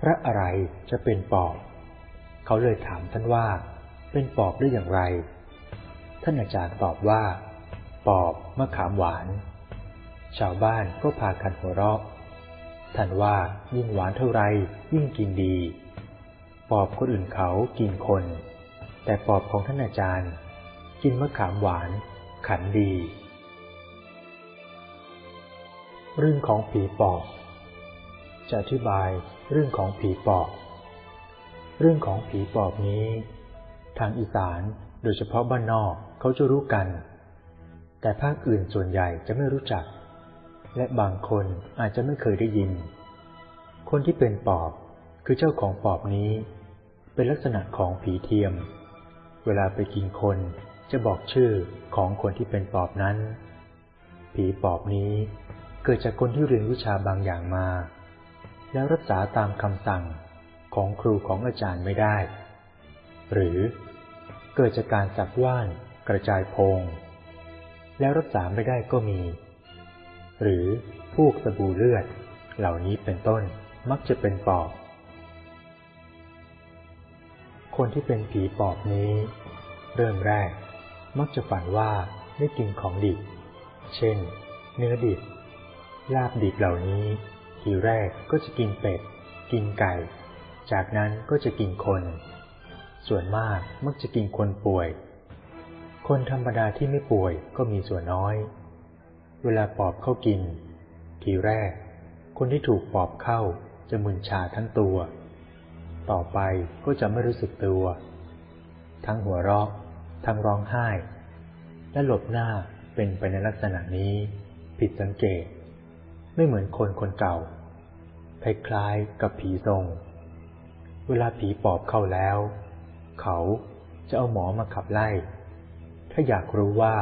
พระอะไรจะเป็นปอบ เขาเลยถามท่านว่า เป็นปอบได้อย่างไร ท่านอาจารย์ตอบว่า ปอบมะขามหวาน ชาวบ้านก็พากันหัวเราะ ท่านว่ายิ่งหวานเท่าไรยิ่งกินดี ปอบคนอื่นเขากินคน แต่ปอบของท่านอาจารย์ กินมะขามหวาน ขันดี เรื่องของผีปอบ จะอธิบายเรื่องของผีปอบ เรื่องของผีปอบนี้ ทางอีสานโดยเฉพาะบ้านนอก เขาจะรู้กัน แต่ภาคอื่นส่วนใหญ่จะไม่รู้จัก และบางคนอาจจะไม่เคยได้ยิน คนที่เป็นปอบคือเจ้าของปอบนี้ เป็นลักษณะของผีเทียม เวลาไปกินคนจะบอกชื่อของคนที่เป็นปอบนั้น ผีปอบนี้เกิดจากคนที่เรียนวิชาบางอย่างมา แล้วรักษาตามคำสั่งของครูของอาจารย์ไม่ได้ หรือเกิดจากการสักว่าน กระจายพง แล้วรักษาไม่ได้ก็มี หรือพวกสบู่เลือด เหล่านี้เป็นต้นมักจะเป็นปอบ คนที่เป็นผีปอบนี้ เริ่มแรก มักจะฝันว่าได้กินของดิบ เช่น เนื้อดิบ ลาบดิบเหล่านี้ ทีแรกก็จะกินเป็ด กินไก่ จากนั้นก็จะกินคน ส่วนมากมักจะกินคนป่วย คนธรรมดาที่ไม่ป่วยก็มีส่วนน้อย เวลาปอบเข้ากิน ทีแรก คนที่ถูกปอบเข้าจะมึนชาทั้งตัว ต่อไปก็จะไม่รู้สึกตัว ทั้งหัวเราะ ทั้งร้องไห้ และหลบหน้าเป็นไปในลักษณะนี้ ผิดสังเกต ไม่เหมือนคนคนเก่า คล้ายๆกับผีทรง เวลาผีปอบเข้าแล้ว เขาจะเอาหมอมาขับไล่ ถ้าอยากรู้ว่า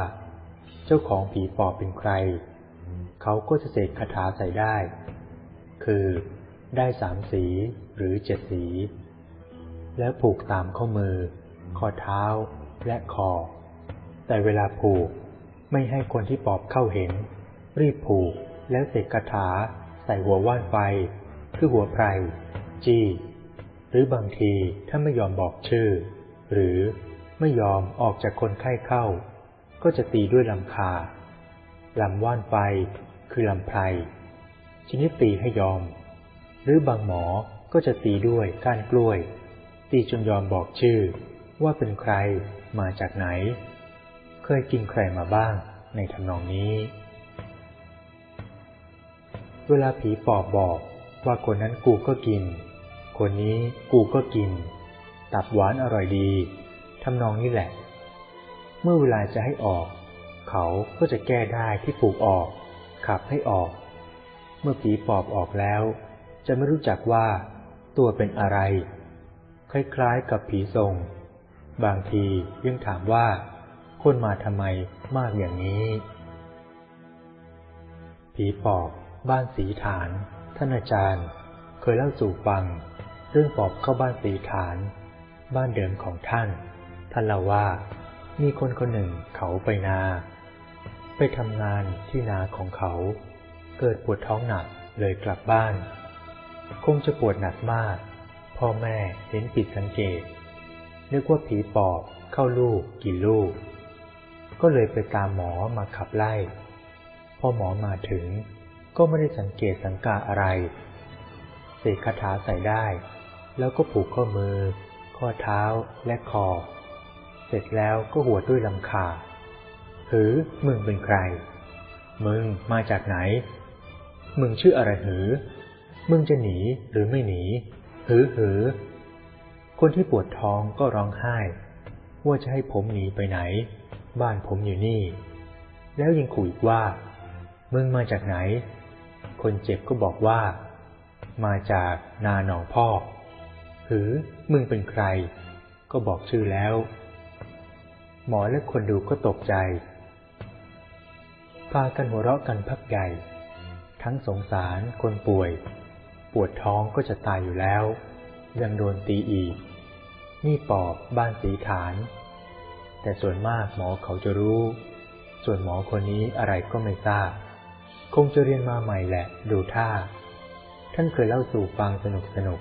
เจ้าของผีปอบเป็นใคร เขาก็จะเสกคาถาใส่ได้ คือได้สามสีหรือเจ็ดสี แล้วผูกตามข้อมือ ข้อเท้าและคอ แต่เวลาผูกไม่ให้คนที่ปอบเข้าเห็น รีบผูกแล้วเสกคาถาใส่หัวว่านไฟ คือหัวไพรจี้หรือบางทีถ้าไม่ยอมบอกชื่อ หรือ ไม่ยอมออกจากคนไข้เข้า ก็จะตีด้วยลำคาลำว่านไฟคือลำไพรชนิดตีให้ยอม หรือบางหมอก็จะตีด้วยก้านกล้วย ตีจนยอมบอกชื่อ ว่าเป็นใครมาจากไหน เคยกินใครมาบ้างในทำนองนี้ เวลาผีปอบบอกว่าคนนั้นกูก็กิน คนนี้กูก็กิน ตับหวานอร่อยดี ทำนองนี้แหละ เมื่อเวลาจะให้ออก เขาก็จะแก้ได้ที่ผูกออก ขับให้ออก เมื่อผีปอบออกแล้ว จะไม่รู้จักว่าตัวเป็นอะไร คล้ายๆกับผีทรง บางทียังถามว่า คนมาทำไมมากอย่างนี้ ผีปอบบ้านสีฐาน ท่านอาจารย์ เคยเล่าสู่ฟัง เรื่องปอบเข้าบ้านสีฐาน บ้านเดิมของท่าน ท่านเล่าว่า มีคนคนหนึ่งเขาไปนา ไปทำงานที่นาของเขา เกิดปวดท้องหนักเลยกลับบ้าน คงจะปวดหนักมาก พ่อแม่เห็นผิดสังเกต นึกว่าผีปอบเข้าลูกกี่ลูก ก็เลยไปตามหมอมาขับไล่ พอหมอมาถึงก็ไม่ได้สังเกตสังกาอะไร เสกคาถาใส่ได้ แล้วก็ผูกข้อมือ ข้อเท้าและคอ เสร็จแล้วก็หัวด้วยลำคา หือ มึงเป็นใคร มึงมาจากไหน มึงชื่ออะไรหือ มึงจะหนีหรือไม่หนี หือหือ คนที่ปวดท้องก็ร้องไห้ ว่าจะให้ผมหนีไปไหน บ้านผมอยู่นี่ แล้วยังขู่อีกว่า มึงมาจากไหน คนเจ็บก็บอกว่า มาจากนาหนองพ่อหือ มึงเป็นใคร ก็บอกชื่อแล้ว หมอและคนดูก็ตกใจ พากันหัวเราะกันพักใหญ่ ทั้งสงสารคนป่วย ปวดท้องก็จะตายอยู่แล้ว ยังโดนตีอีก นี่ปอบบ้านสีฐาน แต่ส่วนมากหมอเขาจะรู้ ส่วนหมอคนนี้อะไรก็ไม่ทราบ คงจะเรียนมาใหม่แหละ ดูท่า ท่านเคยเล่าสู่ฟังสนุกสนุก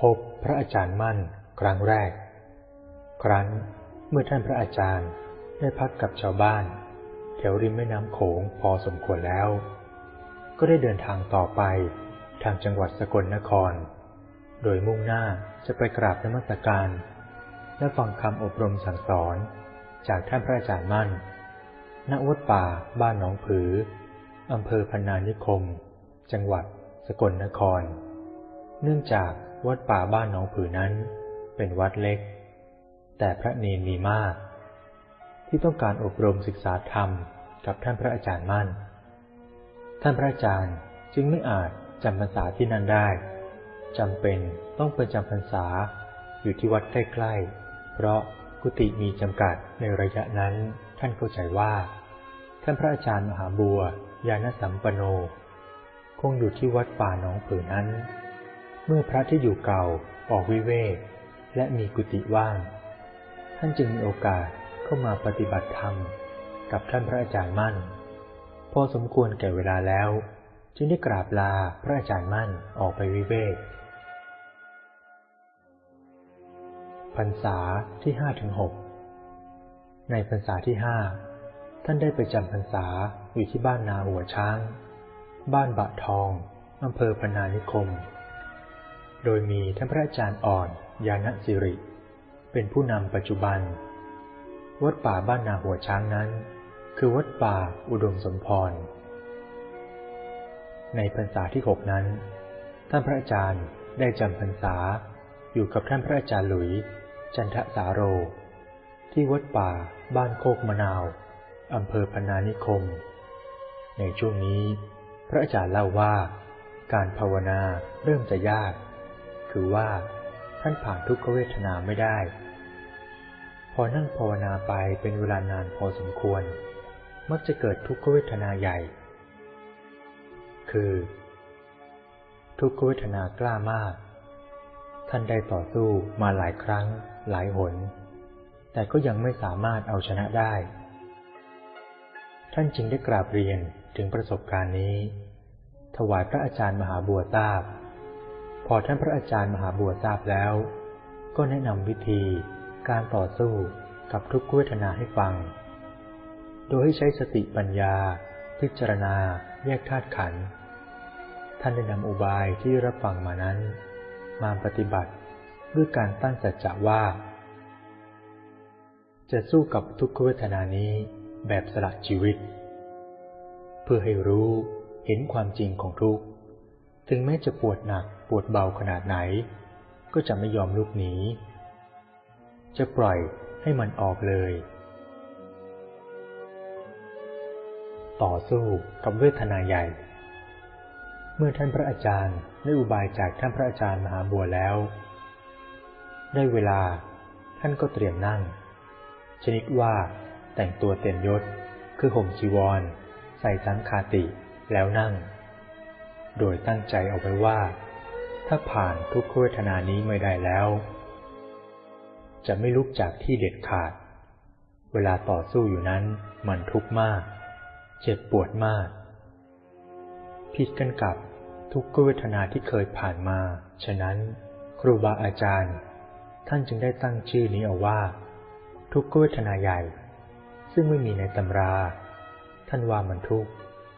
พบพระอาจารย์มั่นครั้งแรก ครั้นเมื่อท่านพระอาจารย์ได้พักกับชาวบ้าน แถวริมแม่น้ำโขงพอสมควรแล้ว ก็ได้เดินทางต่อไปทางจังหวัดสกลนคร โดยมุ่งหน้าจะไปกราบนมัสการ และฟังคำอบรมสั่งสอน จากท่านพระอาจารย์มั่น ณ วัดป่าบ้านหนองผือ อำเภอพนนานิคม จังหวัดสกลนคร เนื่องจาก วัดป่าบ้านหนองผือนั้นเป็นวัดเล็ก แต่พระเนนมีมาก ที่ต้องการอบรมศึกษาธรรมกับท่านพระอาจารย์มั่น ท่านพระอาจารย์จึงไม่อาจจำพรรษาที่นั่นได้จำเป็นต้องไปจำพรรษาอยู่ที่วัดใกล้ๆ เพราะกุฏิมีจำกัดในระยะนั้นท่านเข้าใจว่า ท่านพระอาจารย์มหาบัวยานสัมปโน คงอยู่ที่วัดป่าหนองผือนั้น เมื่อพระที่อยู่เก่าออกวิเวกและมีกุฏิว่าง ท่านจึงมีโอกาสเข้ามาปฏิบัติธรรม กับท่านพระอาจารย์มั่น พอสมควรแก่เวลาแล้ว จึงได้กราบลาพระอาจารย์มั่นออกไปวิเวกพรรษาที่ห้าถึงหกในพรรษาที่ห้าท่านได้ไปจำพรรษาอยู่ที่บ้านนาหัวช้าง บ้านบะทองอำเภอพนานิคม โดยมีท่านพระอาจารย์อ่อน ยานสิริ เป็นผู้นำปัจจุบัน วัดป่าบ้านนาหัวช้างนั้น คือวัดป่าอุดมสมพร ในพรรษาที่หกนั้น ท่านพระอาจารย์ได้จำพรรษาอยู่กับท่านพระอาจารย์หลุย จันทสาโร ที่วัดป่าบ้านโคกมะนาวอำเภอพนานิคม ในช่วงนี้ พระอาจารย์เล่าว่า การภาวนาเริ่มจะยาก คือว่าท่านผ่านทุกขเวทนาไม่ได้ พอนั่งภาวนาไปเป็นเวลานานพอสมควร มักจะเกิดทุกขเวทนาใหญ่ คือ ทุกขเวทนากล้ามาก ท่านได้ต่อสู้มาหลายครั้ง หลายหน แต่ก็ยังไม่สามารถเอาชนะได้ ท่านจึงได้กราบเรียนถึงประสบการณ์นี้ ถวายพระอาจารย์มหาบัวทราบ พอท่านพระอาจารย์มหาบัวทราบแล้ว ก็แนะนำวิธีการต่อสู้กับทุกขเวทนาให้ฟัง โดยให้ใช้สติปัญญา พิจารณาแยกธาตุขันธ์ท่านได้นำอุบายที่รับฟังมานั้น มาปฏิบัติด้วยการตั้งสัจจะว่า จะสู้กับทุกขเวทนานี้แบบสละชีวิต เพื่อให้รู้เห็นความจริงของทุกข์ ถึงแม้จะปวดหนักปวดเบาขนาดไหน ก็จะไม่ยอมลุกหนี จะปล่อยให้มันออกเลย ต่อสู้กับเวทนาใหญ่ เมื่อท่านพระอาจารย์ได้อุบายจากท่านพระอาจารย์มหาบัวแล้ว ได้เวลาท่านก็เตรียมนั่ง ชนิดว่าแต่งตัวเต็มยศ คือห่มจีวร ใส่สังคาติแล้วนั่ง โดยตั้งใจเอาไว้ว่า ถ้าผ่านทุกขเวทนานี้ไม่ได้แล้ว จะไม่ลุกจากที่เด็ดขาด เวลาต่อสู้อยู่นั้นมันทุกข์มาก เจ็บปวดมาก ผิดกันกับทุกขเวทนาที่เคยผ่านมา ฉะนั้น ครูบาอาจารย์ ท่านจึงได้ตั้งชื่อนี้เอาว่า ทุกขเวทนาใหญ่ ซึ่งไม่มีในตำรา ท่านว่ามันทุกข์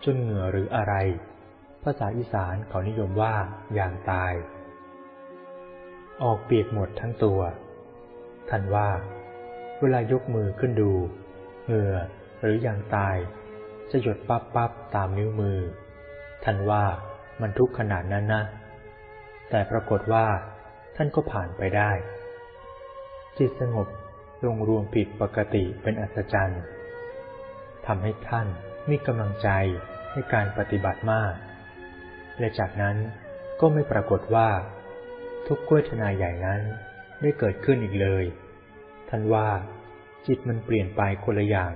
จนเหงื่อหรืออะไร ภาษาอีสานเขานิยมว่า อย่างตาย ออกเปียกหมดทั้งตัว ท่านว่า เวลายกมือขึ้นดู เหงื่อหรืออย่างตาย จะหยดปั๊บป๊บตามนิ้วมือ ท่านว่ามันทุกขนาดนั้นนะ แต่ปรากฏว่า ท่านก็ผ่านไปได้ จิตสงบลงรวมผิดปกติเป็นอัศจรรย์ทำให้ท่านมีกำลังใจในการปฏิบัติมาก และจากนั้นก็ไม่ปรากฏว่า ทุกขเวทนาใหญ่นั้นได้เกิดขึ้นอีกเลย ท่านว่า จิตมันเปลี่ยนไปคนละอย่าง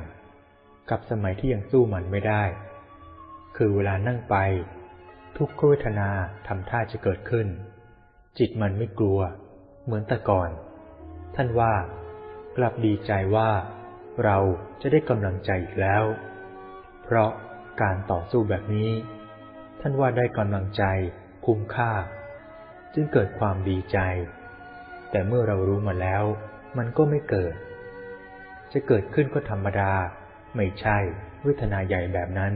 กับสมัยที่ยังสู้มันไม่ได้ คือเวลานั่งไป ทุกขเวทนาทำท่าจะเกิดขึ้น จิตมันไม่กลัว เหมือนแต่ก่อน ท่านว่ากลับดีใจว่า เราจะได้กำลังใจอีกแล้ว เพราะการต่อสู้แบบนี้ ท่านว่าได้กำลังใจ คุ้มค่า จึงเกิดความดีใจ แต่เมื่อเรารู้มาแล้ว มันก็ไม่เกิด จะเกิดขึ้นก็ธรรมดา ไม่ใช่เวทนาใหญ่แบบนั้น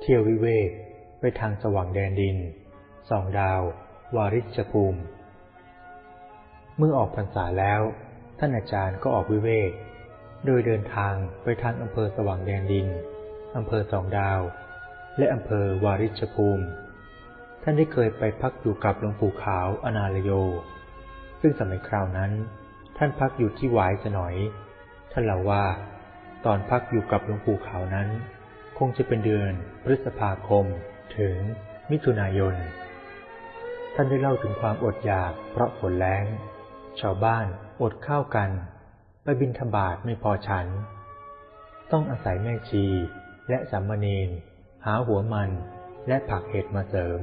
เที่ยววิเวกไปทางสว่างแดนดิน สองดาว วาริชภูมิ เมื่อออกพรรษาแล้ว ท่านอาจารย์ก็ออกวิเวก โดยเดินทางไปทางอำเภอสว่างแดนดิน อำเภอสองดาว และอำเภอวาริชภูมิ ท่านได้เคยไปพักอยู่กับหลวงปู่ขาวอนาลโย ซึ่งสมัยคราวนั้น ท่านพักอยู่ที่หวายสนอย ท่านเล่าว่า ตอนพักอยู่กับหลวงปู่ขาวนั้น คงจะเป็นเดือนพฤษภาคม ถึงมิถุนายน ท่านได้เล่าถึงความอดอยากเพราะฝนแล้งชาวบ้านอดข้าวกัน ไปบินทบาทไม่พอฉัน ต้องอาศัยแม่ชีและสามเณรหาหัวมันและผักเห็ดมาเสริม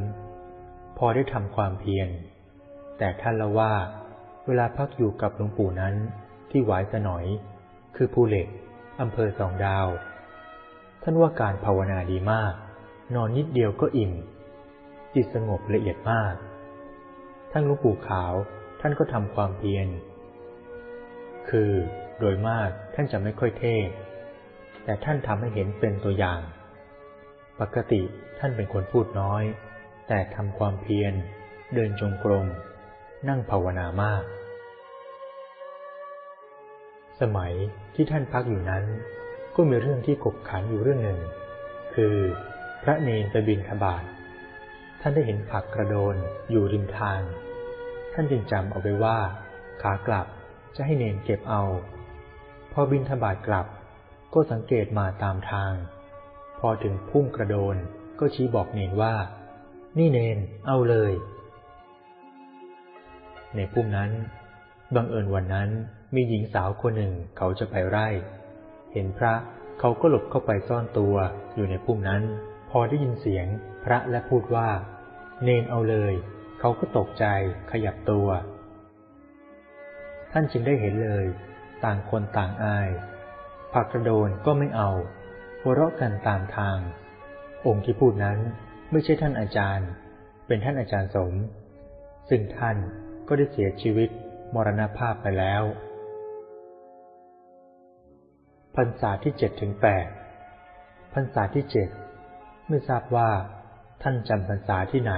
พอได้ทำความเพียร แต่ท่านละว่า เวลาพักอยู่กับหลวงปู่นั้นที่หวายสนอย คือภูเหล็กอำเภอสองดาว ท่านว่าการภาวนาดีมาก นอนนิดเดียวก็อิ่ม จิตสงบละเอียดมากทั้งหลวงปู่ขาวท่านก็ทำความเพียร คือโดยมากท่านจะไม่ค่อยเทศ แต่ท่านทำให้เห็นเป็นตัวอย่าง ปกติท่านเป็นคนพูดน้อย แต่ทำความเพียร เดินจงกรม นั่งภาวนามาก สมัยที่ท่านพักอยู่นั้น ก็มีเรื่องที่ขบขันอยู่เรื่องหนึ่ง คือพระเนนไปบินทบาทท่านได้เห็นผักกระโดนอยู่ริมทาง ท่านจึงจำเอาไว้ว่าขากลับ จะให้เนนเก็บเอา พอบินทบาทกลับ ก็สังเกตมาตามทาง พอถึงพุ่งกระโดนก็ชี้บอกเนนว่า นี่เนนเอาเลย ในพุ่มนั้นบังเอิญวันนั้นมีหญิงสาวคนหนึ่งเขาจะไปไร่ เห็นพระเขาก็หลบเข้าไปซ่อนตัวอยู่ในพุ่มนั้น พอได้ยินเสียงพระและพูดว่า เนนเอาเลย เขาก็ตกใจขยับตัว ท่านจึงได้เห็นเลย ต่างคนต่างอาย ผักกระโดนก็ไม่เอาหัวเราะกันตามทาง องค์ที่พูดนั้นไม่ใช่ท่านอาจารย์ เป็นท่านอาจารย์สม ซึ่งท่านก็ได้เสียชีวิตมรณภาพไปแล้วพรรษาที่เจ็ดถึงแปดพรรษาที่เจ็ดไม่ทราบว่า ท่านจำพรรษาที่ไหน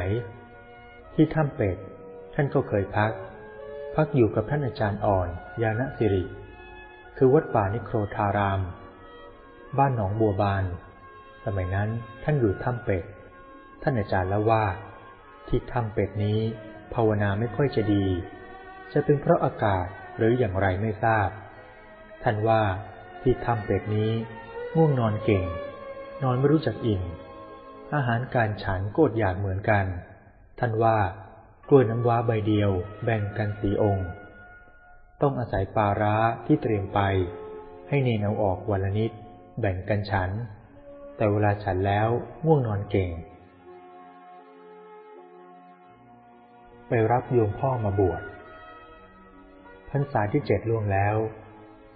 ที่ถ้ำเป็ด ท่านก็เคยพัก พักอยู่กับท่านอาจารย์อ่อน ยาณสิริ คือวัดป่านิโครธาราม บ้านหนองบัวบาน สมัยนั้นท่านอยู่ถ้ำเป็ด ท่านอาจารย์แล้วว่า ที่ถ้ำเป็ดนี้ ภาวนาไม่ค่อยจะดี จะเป็นเพราะอากาศหรืออย่างไรไม่ทราบ ท่านว่าที่ถ้ำเป็ดนี้ง่วงนอนเก่ง นอนไม่รู้จักอิ่มอาหารการฉันโกดอยากเหมือนกัน ท่านว่า ล้วยน้ำว้าใบเดียวแบ่งกันสีองค์ ต้องอาศัยปาร้าที่เตรียมไป ให้เนนเอาออกวันละนิด แบ่งกันฉัน แต่เวลาฉันแล้วง่วงนอนเก่ง ไปรับโยมพ่อมาบวชพรรษาที่เจ็ดล่วงแล้ว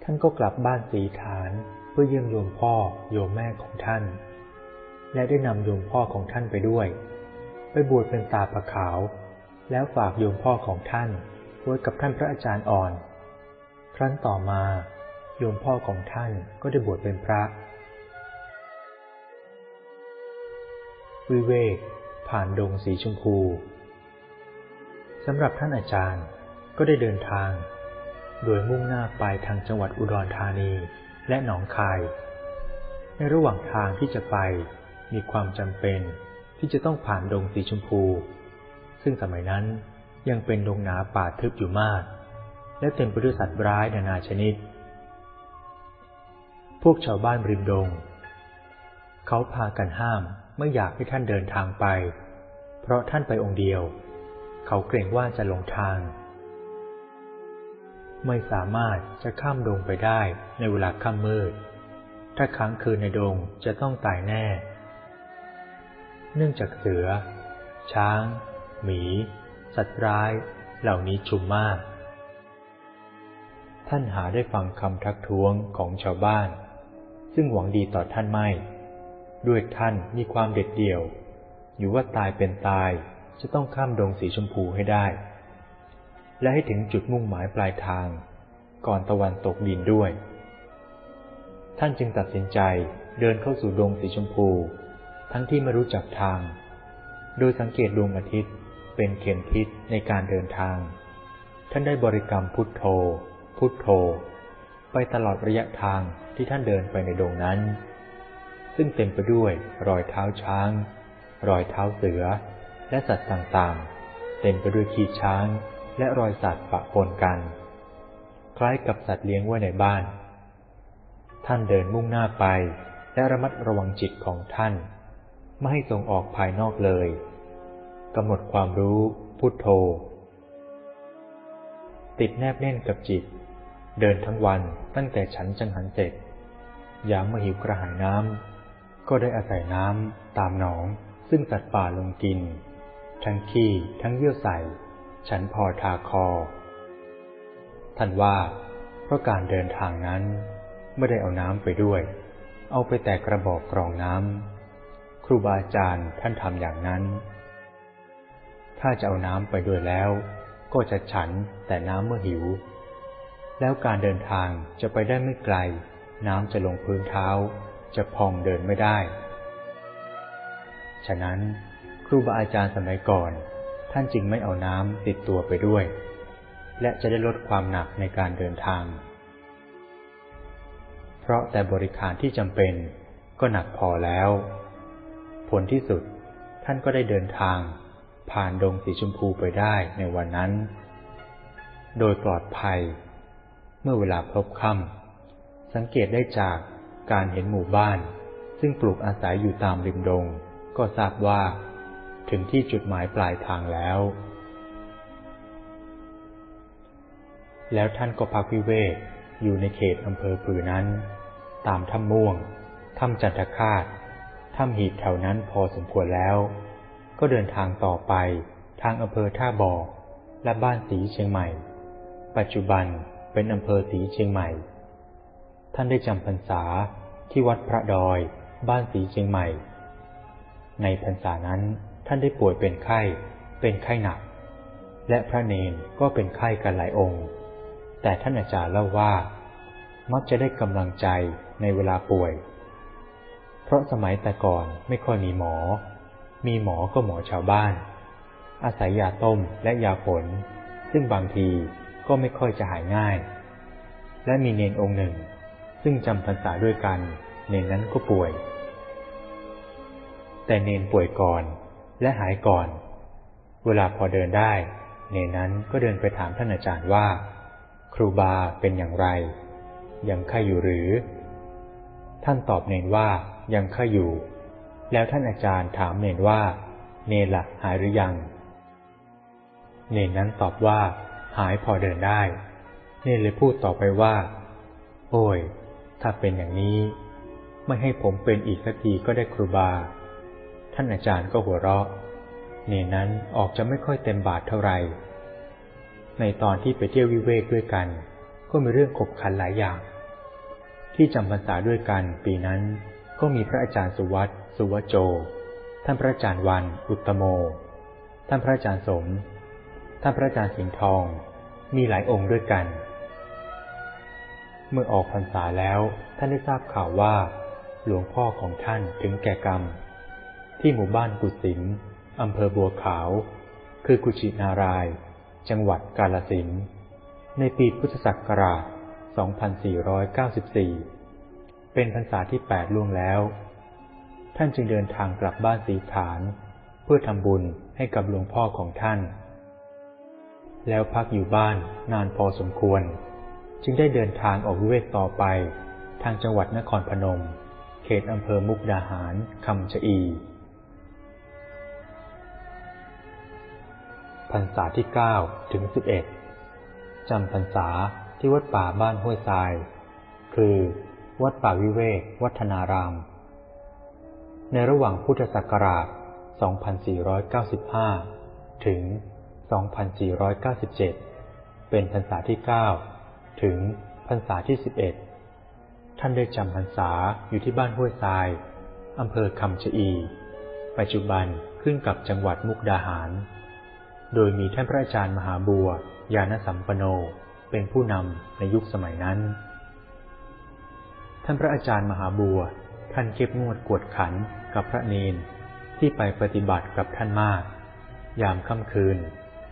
ท่านก็กลับบ้านสีฐานเพื่อเยี่ยมโยมพ่อโยมแม่ของท่าน และได้นำโยมพ่อของท่านไปด้วย ไปบวชเป็นตาผะขาว แล้วฝากโยมพ่อของท่านไว้กับท่านพระอาจารย์อ่อน ครั้นต่อมา โยมพ่อของท่านก็ได้บวชเป็นพระ วิเวก ผ่านดงสีชมพูสำหรับท่านอาจารย์ก็ได้เดินทาง โดยมุ่งหน้าไปทางจังหวัดอุดรธานีและหนองคาย ในระหว่างทางที่จะไปมีความจำเป็นที่จะต้องผ่านดงสีชมพู ซึ่งสมัยนั้นยังเป็นดงหนาป่าทึบอยู่มาก และเต็มไปด้วยสัตว์ร้ายนานาชนิด พวกชาวบ้านริมดง เขาพากันห้ามไม่อยากให้ท่านเดินทางไป เพราะท่านไปองค์เดียว เขาเกรงว่าจะหลงทาง ไม่สามารถจะข้ามดงไปได้ในเวลาค่ำมืด ถ้าค้างคืนในดงจะต้องตายแน่ เนื่องจากเสือ ช้าง หมี สัตว์ร้าย เหล่านี้ชุมมาก ท่านหาได้ฟังคำทักท้วงของชาวบ้าน ซึ่งหวังดีต่อท่านไม่ ด้วยท่านมีความเด็ดเดี่ยว อยู่ว่าตายเป็นตายจะต้องข้ามดงสีชมพูให้ได้ และให้ถึงจุดมุ่งหมายปลายทาง ก่อนตะวันตกดินด้วย ท่านจึงตัดสินใจเดินเข้าสู่ดงสีชมพู ทั้งที่ไม่รู้จักทาง โดยสังเกตดวงอาทิตย์ เป็นเข็มทิศในการเดินทาง ท่านได้บริกรรมพุทโธ พุทโธ ไปตลอดระยะทางที่ท่านเดินไปในดงนั้น ซึ่งเต็มไปด้วยรอยเท้าช้าง รอยเท้าเสือ และสัตว์ต่างๆ เต็มไปด้วยขี้ช้าง และรอยสัตว์ปะปนกัน คล้ายกับสัตว์เลี้ยงไว้ในบ้าน ท่านเดินมุ่งหน้าไปและระมัดระวังจิตของท่าน ไม่ให้ส่งออกภายนอกเลย กำหนดความรู้พุทโธ ติดแนบแน่นกับจิต เดินทั้งวันตั้งแต่ฉันจังหันเสร็จ ยามมาหิวกระหายน้ำ ก็ได้อาศัยน้ำตามหนอง ซึ่งสัตว์ป่าลงกิน ทั้งขี้ทั้งเยื่อใส่ ฉันพอทาคอ ท่านว่า เพราะการเดินทางนั้นไม่ได้เอาน้ำไปด้วย เอาไปแต่กระบอกกรองน้ำครูบาอาจารย์ท่านทำอย่างนั้น ถ้าจะเอาน้ำไปด้วยแล้ว ก็จะฉันแต่น้ำเมื่อหิว แล้วการเดินทางจะไปได้ไม่ไกล น้ำจะลงพื้นเท้า จะพองเดินไม่ได้ ฉะนั้นครูบาอาจารย์สมัยก่อน ท่านจึงไม่เอาน้ำติดตัวไปด้วย และจะได้ลดความหนักในการเดินทาง เพราะแต่บริการที่จำเป็นก็หนักพอแล้ว ผลที่สุดท่านก็ได้เดินทาง ผ่านดงสีชมพูไปได้ในวันนั้น โดยปลอดภัย เมื่อเวลาพบค่ำสังเกตได้จากการเห็นหมู่บ้าน ซึ่งปลูกอาศัยอยู่ตามริมดง ก็ทราบว่า ถึงที่จุดหมายปลายทางแล้ว แล้วท่านก็พักวิเวกอยู่ในเขตอำเภอปือนั้น ตามถ้ำม่วงถ้ำจันทคาตถ้ำหีบแถวนั้นพอสมควรแล้ว ก็เดินทางต่อไปทางอำเภอท่าบ่อและบ้านสีเชียงใหม่ ปัจจุบันเป็นอำเภอสีเชียงใหม่ ท่านได้จำพรรษาที่วัดพระดอย บ้านสีเชียงใหม่ ในพรรษานั้นท่านได้ป่วยเป็นไข้ เป็นไข้หนัก และพระเนนก็เป็นไข้กันหลายองค์ แต่ท่านอาจารย์เล่าว่า มักจะได้กำลังใจในเวลาป่วย เพราะสมัยแต่ก่อนไม่ค่อยมีหมอ มีหมอก็หมอชาวบ้าน อาศัยยาต้มและยาฝนซึ่งบางทีก็ไม่ค่อยจะหายง่าย และมีเนนองค์หนึ่ง ซึ่งจำพรรษาด้วยกัน เนนนั้นก็ป่วย แต่เนนป่วยก่อนและหายก่อน เวลาพอเดินได้ เนนนั้นก็เดินไปถามท่านอาจารย์ว่า ครูบาเป็นอย่างไร ยังไข้อยู่หรือ ท่านตอบเนนว่ายังไข้อยู่ แล้วท่านอาจารย์ถามเนนว่า เนนละหายหรือยัง เนนนั้นตอบว่า หายพอเดินได้ เนนเลยพูดต่อไปว่า โอ้ย ถ้าเป็นอย่างนี้ ไม่ให้ผมเป็นอีกสักทีก็ได้ครูบา ท่านอาจารย์ก็หัวเราะ เนนนั้นออกจะไม่ค่อยเต็มบาทเท่าไหร่ ในตอนที่ไปเที่ยววิเวกด้วยกัน ก็มีเรื่องขบขันหลายอย่าง ที่จำพรรษาด้วยกันปีนั้นก็มีพระอาจารย์สุวัต สุวโจ ท่านพระอาจารย์วัน อุตโม ท่านพระอาจารย์สม ท่านพระอาจารย์สิงห์ทอง มีหลายองค์ด้วยกัน เมื่อออกพรรษาแล้วท่านได้ทราบข่าวว่า หลวงพ่อของท่านถึงแก่กรรม ที่หมู่บ้านกุสิมอำเภอบัวขาว คือกุชินาราย จังหวัดกาลสิน ในปีพุทธศักราช 2494 เป็นพรรษาที่แปดล่วงแล้ว ท่านจึงเดินทางกลับบ้านสีฐาน เพื่อทำบุญให้กับหลวงพ่อของท่าน แล้วพักอยู่บ้านนานพอสมควร จึงได้เดินทางออกวิเวกต่อไป ทางจังหวัดนครพนม เขตอำเภอมุกดาหารคำชะอีพรรษาที่เก้าถึงสิบเอ็ดจำพรรษาที่วัดป่าบ้านห้วยทราย คือ วัดป่าวิเวก วัฒนาราม ในระหว่างพุทธศักราช 2495 ถึง 2497 เป็นพรรษาที่ 9 ถึงพรรษาที่ 11 ท่านได้จำพรรษาอยู่ที่บ้านห้วยทราย อำเภอคำชะอี ปัจจุบันขึ้นกับจังหวัดมุกดาหาร โดยมีท่านพระอาจารย์มหาบัวญาณสัมปโน เป็นผู้นำในยุคสมัยนั้น ท่านพระอาจารย์มหาบัว ท่านเก็บงวดกวดขันกับพระเนนที่ไปปฏิบัติกับท่านมาก ยามค่ำคืน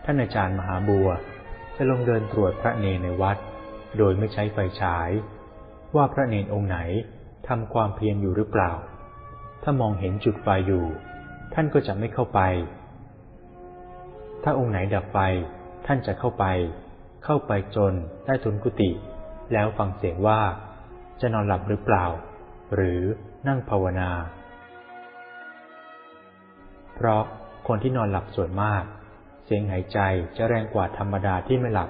ท่านอาจารย์มหาบัว จะลงเดินตรวจพระเนนในวัด โดยไม่ใช้ไฟฉาย ว่าพระเนนองค์ไหนทำความเพียรอยู่หรือเปล่า ถ้ามองเห็นจุดไฟอยู่ ท่านก็จะไม่เข้าไป ถ้าองค์ไหนดับไฟ ท่านจะเข้าไป เข้าไปจนได้ทุนกุฏิแล้วฟังเสียงว่าจะนอนหลับหรือเปล่า หรือ นั่งภาวนา เพราะคนที่นอนหลับส่วนมาก เสียงหายใจจะแรงกว่าธรรมดาที่ไม่หลับ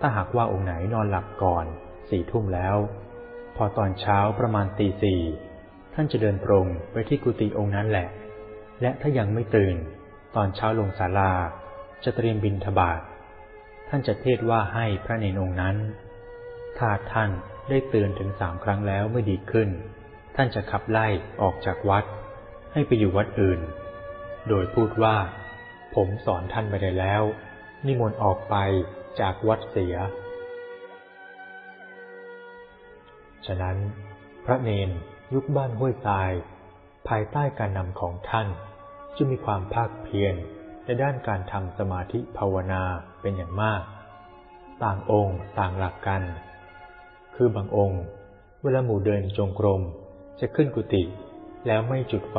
ถ้าหากว่าองค์ไหนนอนหลับก่อนสี่ทุ่มแล้ว พอตอนเช้าประมาณตีสี่ท่านจะเดินตรงไปที่กุฏิองค์นั้นแหละ และถ้ายังไม่ตื่น ตอนเช้าลงศาลา จะเตรียมบินทบาทท่านจะเทศว่าให้พระเนรองค์นั้น ถ้าท่านได้เตือนถึงสามครั้งแล้วไม่ดีขึ้น ท่านจะขับไล่ออกจากวัด ให้ไปอยู่วัดอื่น โดยพูดว่า ผมสอนท่านไปได้แล้ว นิมนต์ออกไปจากวัดเสีย ฉะนั้น พระเนนยุคบ้านห้วยทราย ภายใต้การนำของท่านจึงมีความภาคเพียรในด้านการทำสมาธิภาวนาเป็นอย่างมาก ต่างองค์ต่างหลักกัน คือบางองค์ เวลาหมู่เดินจงกรม จะขึ้นกุฏิแล้วไม่จุดไฟ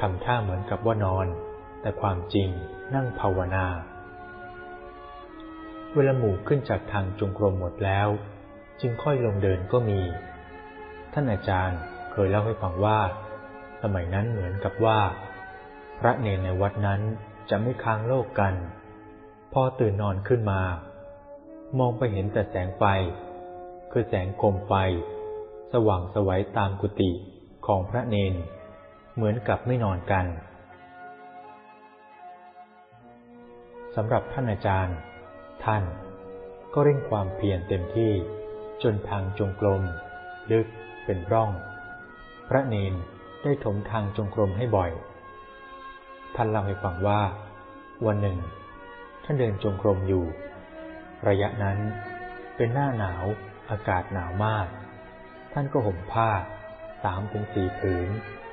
ทำท่าเหมือนกับว่านอน แต่ความจริงนั่งภาวนา เวลาหมู่ขึ้นจากทางจงกรมหมดแล้ว จึงค่อยลงเดินก็มี ท่านอาจารย์เคยเล่าให้ฟังว่า สมัยนั้นเหมือนกับว่า พระเนรในวัดนั้นจะไม่ค้างโลกกัน พอตื่นนอนขึ้นมา มองไปเห็นแต่แสงไฟ คือแสงโคมไฟ สว่างสวัยตามกุฏิของพระเนน เหมือนกับไม่นอนกันสำหรับท่านอาจารย์ ท่านก็เร่งความเพียรเต็มที่จนทางจงกรมลึกเป็นร่อง พระเนนได้ถมทางจงกรมให้บ่อย ท่านเล่าให้ฟังว่า วันหนึ่ง ท่านเดินจงกรมอยู่ ระยะนั้นเป็นหน้าหนาวอากาศหนาวมาก ท่านก็ห่มผ้าสามถึงสี่ผืน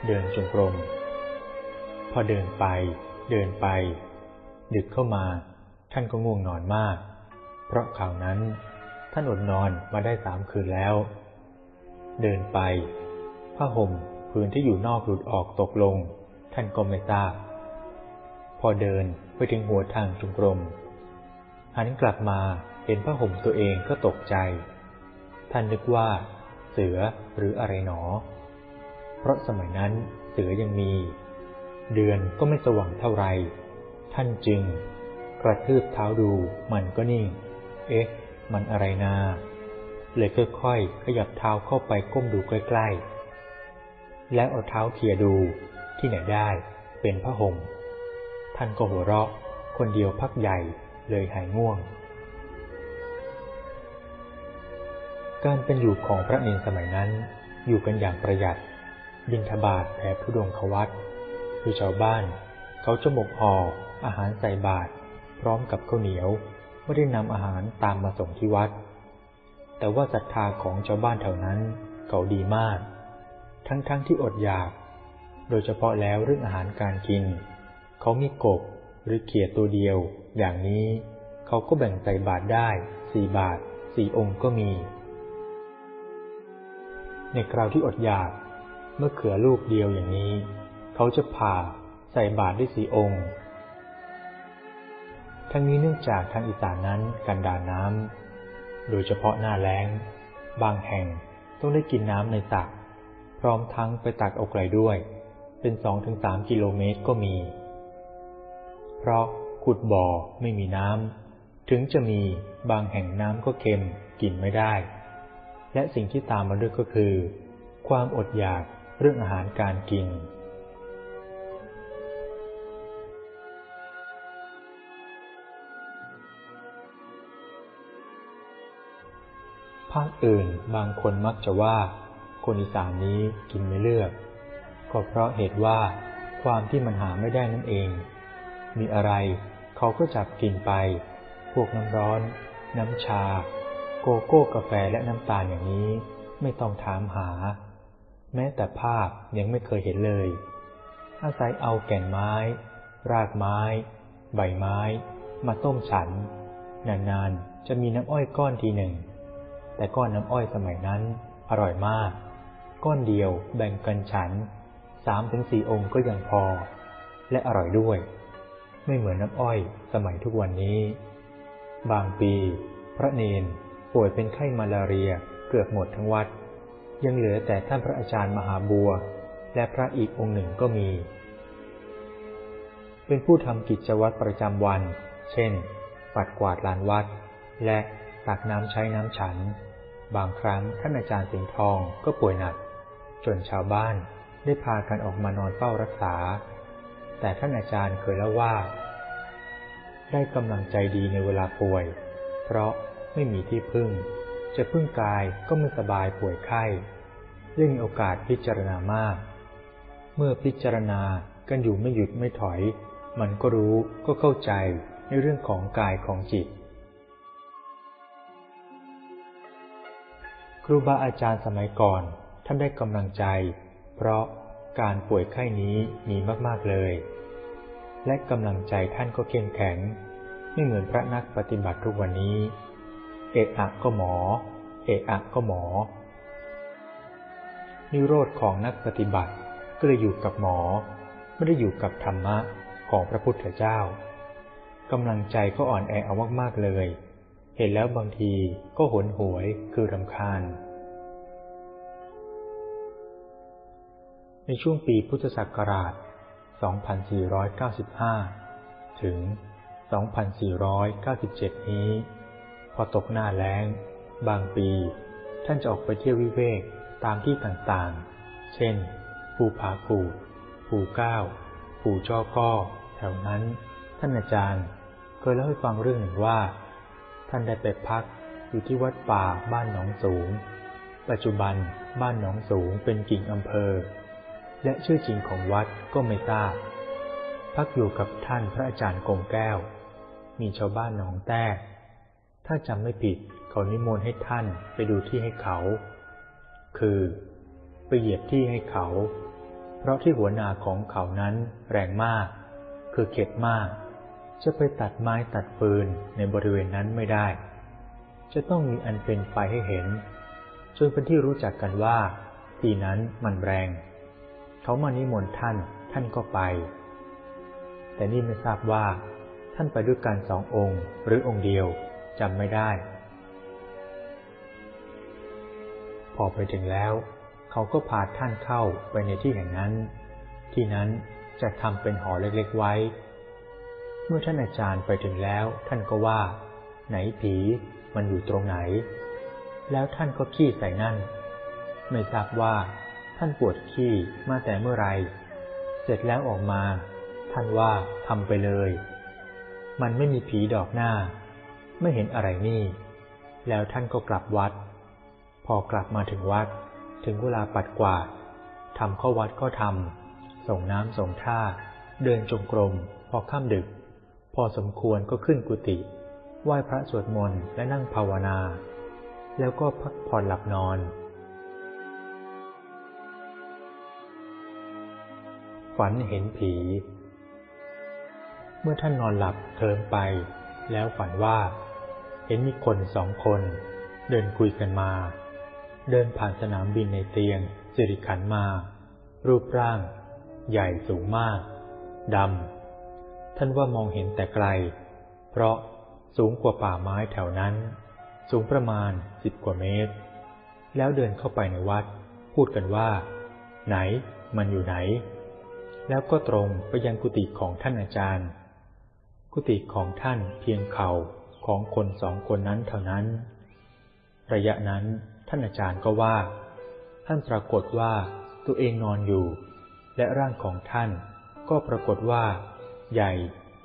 เดินจงกรม พอเดินไป เดินไป ดึกเข้ามา ท่านก็ง่วงนอนมาก เพราะข่าวนั้นท่านอดนอนมาได้สามคืนแล้ว เดินไป ผ้าห่มผืนที่อยู่นอกหลุดออกตกลง ท่านก็ไม่ทราบ พอเดินไปถึงหัวทางจงกรมหันกลับมาเห็นผ้าห่มตัวเองก็ตกใจ ท่านนึกว่า เสือหรืออะไรหนอ เพราะสมัยนั้นเสือยังมี เดือนก็ไม่สว่างเท่าไร ท่านจึง กระทืบเท้าดูมันก็นิ่ง เอ๊ะ มันอะไรนาเลยค่อยๆขยับเท้าเข้าไปก้มดูใกล้ๆ แล้วเอาเท้าเขี่ยดูที่ไหนได้ เป็นผ้าห่มท่านก็หัวเราะ คนเดียวพักใหญ่เลยหายง่วง การเป็นอยู่ของพระเนรสมัยนั้น อยู่กันอย่างประหยัด บินทบาทแผ่ผู้ดงขวัตคือชาวบ้าน เขาจะหมกห่ออาหารใส่บาตรพร้อมกับข้าวเหนียวไม่ได้นำอาหารตามมาส่งที่วัด แต่ว่าศรัทธาของชาวบ้านแถวนั้นเขาดีมาก ทั้งๆทที่อดอยาก โดยเฉพาะแล้วเรื่องอาหารการกิน เขามีกบหรือเขียดตัวเดียว อย่างนี้ เขาก็แบ่งใส่บาทได้สี่บาทสี่องค์ก็มี ในคราวที่อดอยากเมื่อเขือลูกเดียวอย่างนี้ เขาจะผ่าใส่บาทได้สี่องค์ ทั้งนี้เนื่องจากทางอีสานนั้นกันดานน้ำ โดยเฉพาะหน้าแล้ง บางแห่งต้องได้กินน้ำในตักพร้อมทั้งไปตักเอาไกลด้วย เป็นสองถึงสามกิโลเมตรก็มี เพราะขุดบ่อไม่มีน้ำ ถึงจะมีบางแห่งน้ำก็เค็มกินไม่ได้ และสิ่งที่ตามมาด้วยก็คือ ความอดอยากเรื่องอาหารการกิน ภาคอื่นบางคนมักจะว่า คนอีสานนี้กินไม่เลือก ก็เพราะเหตุว่าความที่มันหาไม่ได้นั่นเอง มีอะไรเขาก็จับกินไป พวกน้ำร้อน น้ำชา โกโก้กาแฟและน้ำตาลอย่างนี้ไม่ต้องถามหา แม้แต่ภาพยังไม่เคยเห็นเลย อาศัยเอาแก่นไม้ รากไม้ ใบไม้ มาต้มฉัน นานๆ จะมีน้ำอ้อยก้อนทีหนึ่ง แต่ก้อนน้ำอ้อยสมัยนั้นอร่อยมาก ก้อนเดียวแบ่งกันฉันสามถึงสี่องค์ก็ยังพอ และอร่อยด้วย ไม่เหมือนน้ำอ้อยสมัยทุกวันนี้ บางปี พระเนน ป่วยเป็นไข้มาลาเรียเกือบหมดทั้งวัด ยังเหลือแต่ท่านพระอาจารย์มหาบัว และพระอีกองค์หนึ่งก็มี เป็นผู้ทำกิจวัตรประจำวัน เช่น ปัดกวาดลานวัด และตักน้ำใช้น้ำฉัน บางครั้งท่านอาจารย์สิงห์ทองก็ป่วยหนัก จนชาวบ้านได้พากันออกมานอนเฝ้ารักษา แต่ท่านอาจารย์เคยเล่าว่า ได้กำลังใจดีในเวลาป่วย เพราะ ไม่มีที่พึ่ง จะพึ่งกายก็ไม่สบายป่วยไข้ยังมีโอกาสพิจารณามาก เมื่อพิจารณากันอยู่ไม่หยุดไม่ถอย มันก็รู้ก็เข้าใจในเรื่องของกายของจิต ครูบาอาจารย์สมัยก่อนท่านได้กำลังใจ เพราะการป่วยไข้นี้มีมาก ๆ เลย และกำลังใจท่านก็เข้มแข็ง ไม่เหมือนพระนักปฏิบัติทุกวันนี้ เอกอักก็หมอ เอกอักก็หมอ นิโรธของนักปฏิบัติก็เลยอยู่กับหมอ ไม่ได้อยู่กับธรรมะของพระพุทธเจ้ากำลังใจก็อ่อนแอเอามากๆเลย เห็นแล้วบางทีก็หนหวยคือรำคาญ ในช่วงปีพุทธศักราช 2495 ถึง 2497 นี้ พอตกหน้าแล้ง บางปี ท่านจะออกไปเที่ยววิเวกตามที่ต่างๆ เช่น ภูผากูดภูเก้า ภูจ้อก้อ แถวนั้น ท่านอาจารย์ เคยเล่าให้ฟังเรื่องหนึ่งว่า ท่านได้ไปพักอยู่ที่วัดป่าบ้านหนองสูง ปัจจุบันบ้านหนองสูงเป็นกิ่งอำเภอ และชื่อจริงของวัดก็ไม่ทราบ พักอยู่กับท่านพระอาจารย์กงแก้ว มีชาวบ้านหนองแต้ ถ้าจำไม่ผิดเขานิมนต์ให้ท่านไปดูที่ให้เขา คือไปเหยียบที่ให้เขา เพราะที่หัวนาของเขานั้นแรงมาก คือเข็ดมาก จะไปตัดไม้ตัดฟืนในบริเวณนั้นไม่ได้ จะต้องมีอันเป็นไปให้เห็น จนเป็นที่รู้จักกันว่า ที่นั้นมันแรง เขามานิมนต์ท่านท่านก็ไป แต่นี่ไม่ทราบว่า ท่านไปด้วยกันสององค์หรือองค์เดียว จำไม่ได้ พอไปถึงแล้ว เขาก็พาท่านเข้าไปในที่แห่งนั้น ที่นั้นจะทำเป็นหอเล็กๆไว้ เมื่อท่านอาจารย์ไปถึงแล้ว ท่านก็ว่า ไหนผีมันอยู่ตรงไหน แล้วท่านก็ขี้ใส่นั่น ไม่ทราบว่า ท่านปวดขี้มาแต่เมื่อไร เสร็จแล้วออกมา ท่านว่าทำไปเลย มันไม่มีผีดอกหน้า ไม่เห็นอะไรนี่ แล้วท่านก็กลับวัด พอกลับมาถึงวัด ถึงเวลาปัดกวาดทำข้าวัดก็ทำส่งน้ำส่งท่า เดินจงกรม พอค่ำดึก พอสมควรก็ขึ้นกุฏิไหว้พระสวดมนต์และนั่งภาวนา แล้วก็พักผ่อนหลับนอน ฝันเห็นผี เมื่อท่านนอนหลับเคลิมไป แล้วฝันว่า เห็นมีคนสองคน เดินคุยกันมา เดินผ่านสนามบินในเตียงสิริขันมา รูปร่าง ใหญ่สูงมากดำท่านว่ามองเห็นแต่ไกล เพราะสูงกว่าป่าไม้แถวนั้น สูงประมาณสิบกว่าเมตร แล้วเดินเข้าไปในวัด พูดกันว่า ไหน มันอยู่ไหน แล้วก็ตรงไปยังกุฏิของท่านอาจารย์ กุฏิของท่านเพียงเข่า ของคนสองคนนั้นเท่านั้น ระยะนั้นท่านอาจารย์ก็ว่า ท่านปรากฏว่าตัวเองนอนอยู่ และร่างของท่านก็ปรากฏว่า ใหญ่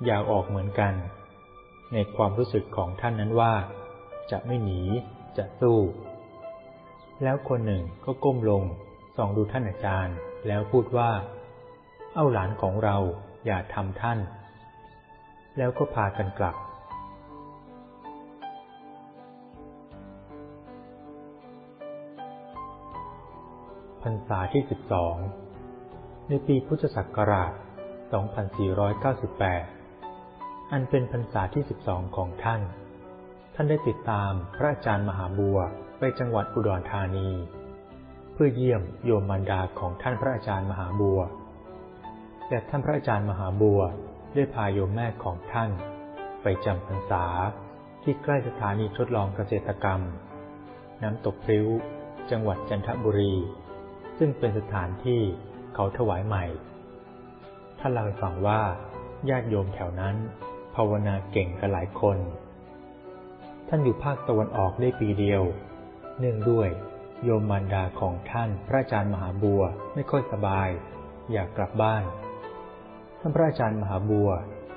ยาวออกเหมือนกัน ในความรู้สึกของท่านนั้นว่า จะไม่หนีจะสู้ แล้วคนหนึ่งก็ก้มลงส่องดูท่านอาจารย์แล้วพูดว่า เอาหลานของเราอย่าทำท่าน แล้วก็พากันกลับ พรรษาที่สิบสองในปีพุทธศักราช 2498 อันเป็นพรรษาที่ 12 ของท่าน ท่านได้ติดตามพระอาจารย์มหาบัวไปจังหวัดอุดรธานี เพื่อเยี่ยมโยมมารดาของท่านพระอาจารย์มหาบัวและท่านพระอาจารย์มหาบัวได้พาโยมแม่ของท่าน ไปจำพรรษาที่ใกล้สถานีทดลองเกษตรกรรม น้ำตกพริ้ว จังหวัดจันทบุรี ซึ่งเป็นสถานที่เขาถวายใหม่ ท่านเล่าให้ฟังว่าญาติโยมแถวนั้น ภาวนาเก่งกันหลายคน ท่านอยู่ภาคตะวันออกได้ปีเดียว เนื่องด้วยโยมมารดาของท่านพระอาจารย์มหาบัวไม่ค่อยสบาย อยากกลับบ้าน ท่านพระอาจารย์มหาบัว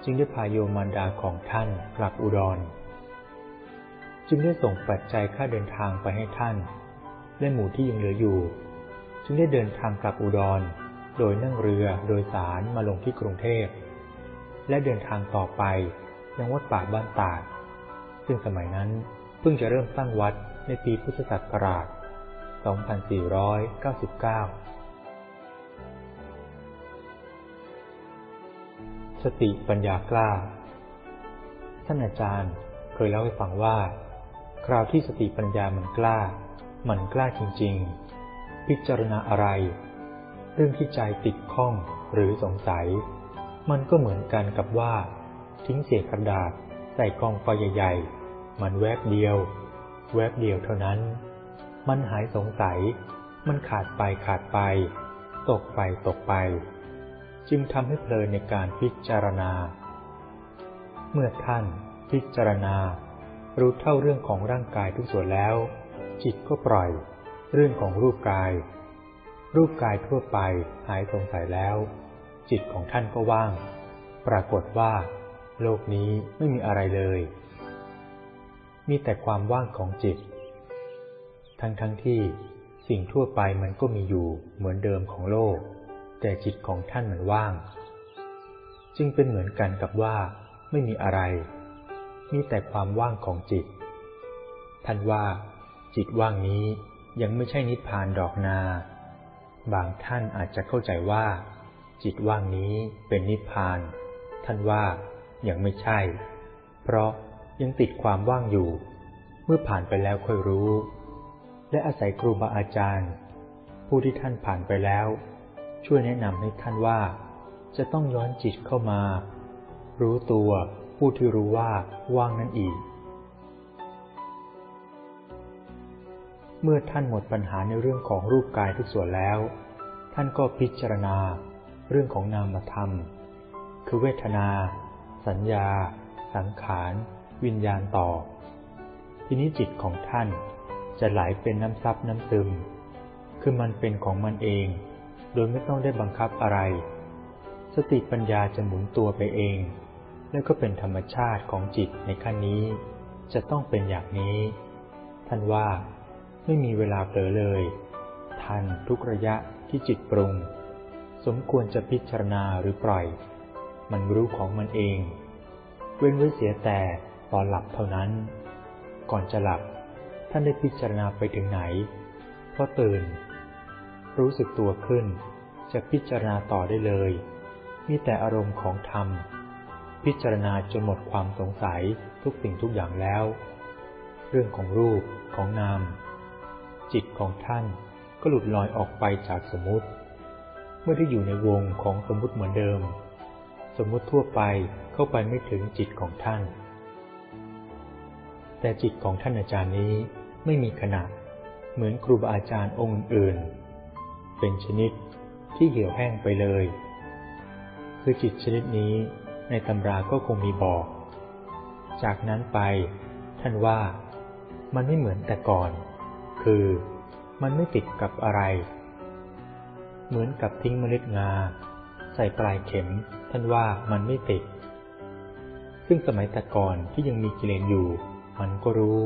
จึงได้พาโยมมารดาของท่านกลับอุดร จึงได้ส่งปัจจัยค่าเดินทางไปให้ท่าน และหมู่ที่ยังเหลืออยู่ จึงได้เดินทางกลับอุดร โดยนั่งเรือโดยสารมาลงที่กรุงเทพ และเดินทางต่อไปยังวัดป่าบ้านตาด ซึ่งสมัยนั้นเพิ่งจะเริ่มสร้างวัดในปีพุทธศักราช 2499 สติปัญญากล้า ท่านอาจารย์เคยเล่าให้ฟังว่า คราวที่สติปัญญามันกล้า มันกล้าจริง ๆ พิจารณาอะไร เรื่องที่ใจติดข้องหรือสงสัย มันก็เหมือนกันกับว่า ทิ้งเศษกระดาษใส่กองไฟใหญ่ๆ มันแวบเดียว แวบเดียวเท่านั้น มันหายสงสัย มันขาดไปขาดไป ตกไปตกไป จึงทำให้เพลินในการพิจารณา เมื่อท่านพิจารณา รู้เท่าเรื่องของร่างกายทุกส่วนแล้ว จิตก็ปล่อย เรื่องของรูปกาย รูปกายทั่วไปหายสงสัยแล้ว จิตของท่านก็ว่าง ปรากฏว่า โลกนี้ไม่มีอะไรเลย มีแต่ความว่างของจิต ทั้งทั้งที่สิ่งทั่วไปมันก็มีอยู่เหมือนเดิมของโลก แต่จิตของท่านมันว่าง จึงเป็นเหมือนกันกับว่าไม่มีอะไร มีแต่ความว่างของจิต ท่านว่าจิตว่างนี้ ยังไม่ใช่นิพพานดอกนา บางท่านอาจจะเข้าใจว่า จิตว่างนี้เป็นนิพพาน ท่านว่ายังไม่ใช่ เพราะยังติดความว่างอยู่ เมื่อผ่านไปแล้วค่อยรู้ และอาศัยครูบาอาจารย์ ผู้ที่ท่านผ่านไปแล้ว ช่วยแนะนำให้ท่านว่า จะต้องย้อนจิตเข้ามา รู้ตัวผู้ที่รู้ว่าว่างนั่นอีก เมื่อท่านหมดปัญหาในเรื่องของรูปกายทุกส่วนแล้ว ท่านก็พิจารณาเรื่องของนามธรรม คือเวทนา สัญญา สังขาร วิญญาณต่อ ทีนี้จิตของท่านจะไหลเป็นน้ำซับน้ำซึม คือมันเป็นของมันเอง โดยไม่ต้องได้บังคับอะไร สติปัญญาจะหมุนตัวไปเอง แล้วก็เป็นธรรมชาติของจิตในขั้นนี้ จะต้องเป็นอย่างนี้ ท่านว่า ไม่มีเวลาเผลอเลย ทันทุกระยะที่จิตปรุง สมควรจะพิจารณาหรือปล่อย มันรู้ของมันเอง เว้นไว้เสียแต่ตอนหลับเท่านั้น ก่อนจะหลับ ท่านได้พิจารณาไปถึงไหนพอตื่น รู้สึกตัวขึ้นจจะพิจารณาต่อได้เลย มีแต่อารมณ์ของธรรม พิจารณาจนหมดความสงสัยทุกสิ่งทุกอย่างแล้ว เรื่องของรูปของนาม จิตของท่านก็หลุดลอยออกไปจากสมมติ เมื่อได้อยู่ในวงของสมมติเหมือนเดิม สมมติทั่วไปเข้าไปไม่ถึงจิตของท่าน แต่จิตของท่านอาจารย์นี้ไม่มีขนาดเหมือนครูบาอาจารย์องค์อื่น เป็นชนิดที่เหี่ยวแห้งไปเลย คือจิตชนิดนี้ในตำราก็คงมีบอก จากนั้นไปท่านว่ามันไม่เหมือนแต่ก่อน คือ มันไม่ติดกับอะไร เหมือนกับทิ้งเมล็ดงา ใส่ปลายเข็ม ท่านว่ามันไม่ติด ซึ่งสมัยแต่ก่อนที่ยังมีกิเลสอยู่ มันก็รู้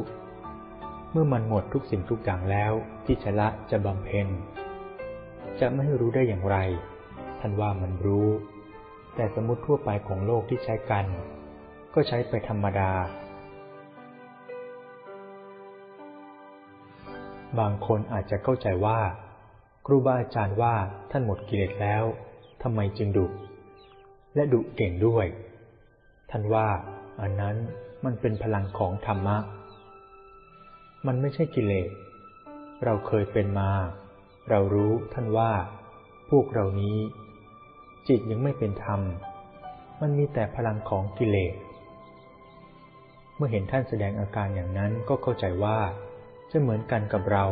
เมื่อมันหมดทุกสิ่งทุกอย่างแล้วที่ชละจะบำเพ็ญจะไม่รู้ได้อย่างไร ท่านว่ามันรู้ แต่สมมติทั่วไปของโลกที่ใช้กัน ก็ใช้ไปธรรมดา บางคนอาจจะเข้าใจว่า ครูบาอาจารย์ว่าท่านหมดกิเลสแล้วทำไมจึงดุและดุเก่งด้วย ท่านว่าอันนั้นมันเป็นพลังของธรรมะ มันไม่ใช่กิเลส เราเคยเป็นมา เรารู้ท่านว่า พวกเรานี้ จิตยังไม่เป็นธรรม มันมีแต่พลังของกิเลส เมื่อเห็นท่านแสดงอาการอย่างนั้นก็เข้าใจว่า จะเหมือนกันกับเรา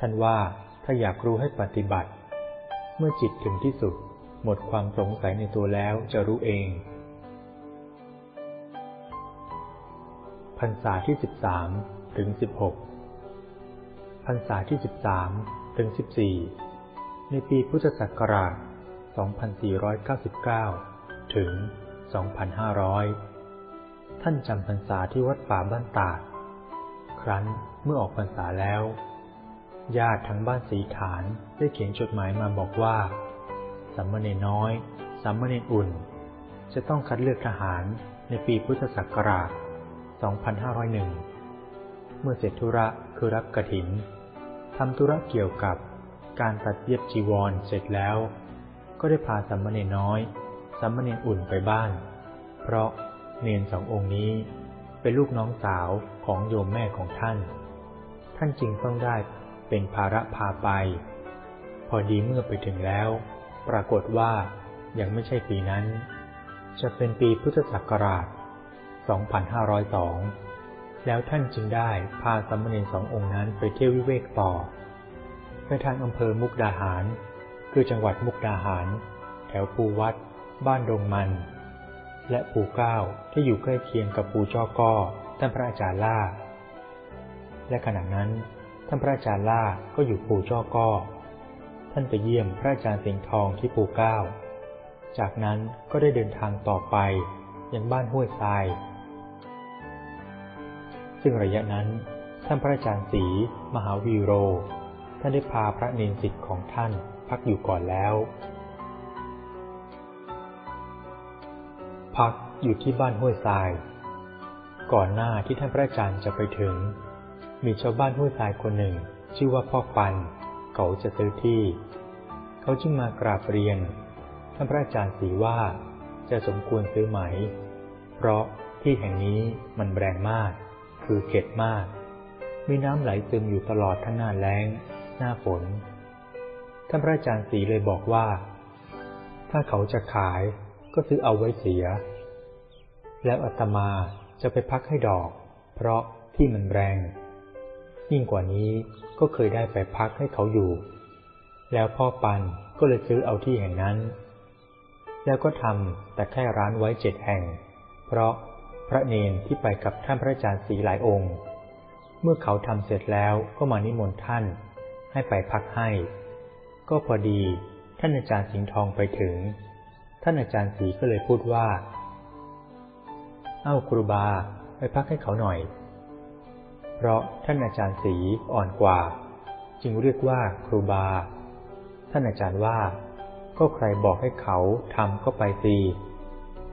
ท่านว่าถ้าอยากรู้ให้ปฏิบัติ เมื่อจิตถึงที่สุด หมดความสงสัยในตัวแล้วจะรู้เองพรรษาที่สิบสามถึงสิบหกพรรษาที่สิบสามถึง 14 ในปีพุทธศักราช 2499 ถึง 2500 ท่านจำพรรษาที่วัดป่าบ้านตาด ครั้น เมื่อออกพรรษาแล้ว ญาติทั้งบ้านสีฐานได้เขียนจดหมายมาบอกว่าสัมมเนน้อยสัมมเนอุ่น จะต้องคัดเลือกทหารในปีพุทธศักราช 2501 เมื่อเสร็จธุระคือรับกระถินทำธุระเกี่ยวกับการตัดเย็บจีวรเสร็จแล้ว ก็ได้พาสัมมาเนน้อยสัมมาเนอุ่นไปบ้าน เพราะเนนสององค์นี้เป็นลูกน้องสาวของโยมแม่ของท่าน ท่านจึงต้องได้เป็นภาระพาไป พอดีเมื่อไปถึงแล้ว ปรากฏว่ายังไม่ใช่ปีนั้น จะเป็นปีพุทธศักราช 2502 แล้วท่านจึงได้พาสัมมเนสององค์นั้นไปเที่ยววิเวกต่อ ไปทางอำเภอมุกดาหาร คือจังหวัดมุกดาหาร แถวภูวัด บ้านดงมัน และภูเก้าที่อยู่ใกล้เคียงกับภูจ้อก้อท่านพระอาจารย์ล่า และขณะนั้น ท่านพระอาจารย์ล่าก็อยู่ภูจ้อก้อท่านไปเยี่ยมพระอาจารย์สิงห์ทองที่ภูเก้า จากนั้นก็ได้เดินทางต่อไปยังบ้านห้วยทราย ซึ่งระยะนั้น ท่านพระอาจารย์ศรีมหาวีโร ท่านได้พาพระเนนสิทธิ์ของท่านพักอยู่ก่อนแล้ว พักอยู่ที่บ้านห้วยทราย ก่อนหน้าที่ท่านพระอาจารย์จะไปถึง มีชาวบ้านห้วยทรายคนหนึ่ง ชื่อว่าพ่อปัน เขาจะซื้อที่ เขาจึงมากราบเรียน ท่านพระอาจารย์สีว่าจะสมควรซื้อไหม เพราะที่แห่งนี้มันแรงมาก คือเข็ดมาก มีน้ำไหลซึมอยู่ตลอดทั้งหน้าแล้ง หน้าฝน ท่านพระอาจารย์สีเลยบอกว่า ถ้าเขาจะขายก็ซื้อเอาไว้เสีย แล้วอาตมาจะไปพักให้ดอก เพราะที่มันแรง ยิ่งกว่านี้ก็เคยได้ไปพักให้เขาอยู่ แล้วพ่อปันก็เลยซื้อเอาที่แห่งนั้น แล้วก็ทำแต่แค่ร้านไว้เจ็ดแห่ง เพราะพระเนนที่ไปกับท่านพระอาจารย์สีหลายองค์ เมื่อเขาทำเสร็จแล้วก็มานิมนต์ท่าน ให้ไปพักให้ ก็พอดีท่านอาจารย์สิงห์ทองไปถึง ท่านอาจารย์สีก็เลยพูดว่า เอ้าครูบา ไปพักให้เขาหน่อย เพราะท่านอาจารย์สีอ่อนกว่า จึงเรียกว่าครูบา ท่านอาจารย์ว่า ก็ใครบอกให้เขาทำก็ไปตี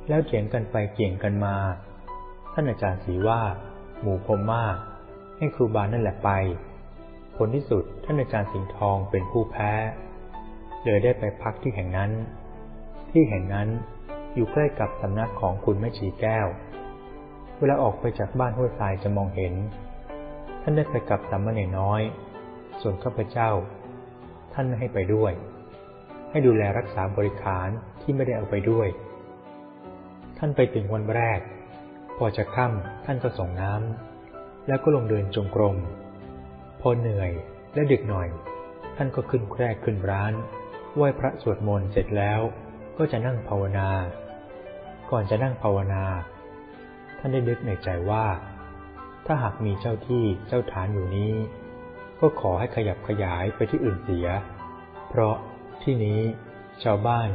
แล้วเถียงกันไปเกี่ยงกันมา ท่านอาจารย์สีว่า หมู่พมมาก ให้ครูบานั่นแหละไป ผลที่สุดท่านอาจารย์สิงห์ทองเป็นผู้แพ้เลยได้ไปพักที่แห่งนั้น ที่แห่งนั้นอยู่ใกล้กับสำนักของคุณแม่ชีแก้ว เวลาออกไปจากบ้านห้วยทรายจะมองเห็นานได้ไปกับสามเณรน้อย ส่วนข้าพเจ้า ท่านไม่ให้ไปด้วย ให้ดูแลรักษาบริขารที่ไม่ได้เอาไปด้วย ท่านไปถึงวันแรก พอจะค่ำท่านก็ส่งน้ำแล้วก็ลงเดินจงกรม พอเหนื่อยและดึกหน่อย ท่านก็ขึ้นแคร่ขึ้นร้านไหว้พระสวดมนต์เสร็จแล้ว ก็จะนั่งภาวนา ก่อนจะนั่งภาวนา ท่านได้นึกในใจว่า ถ้าหากมีเจ้าที่เจ้าฐานอยู่นี้ ก็ขอให้ขยับขยายไปที่อื่นเสีย เพราะที่นี้ชาวบ้าน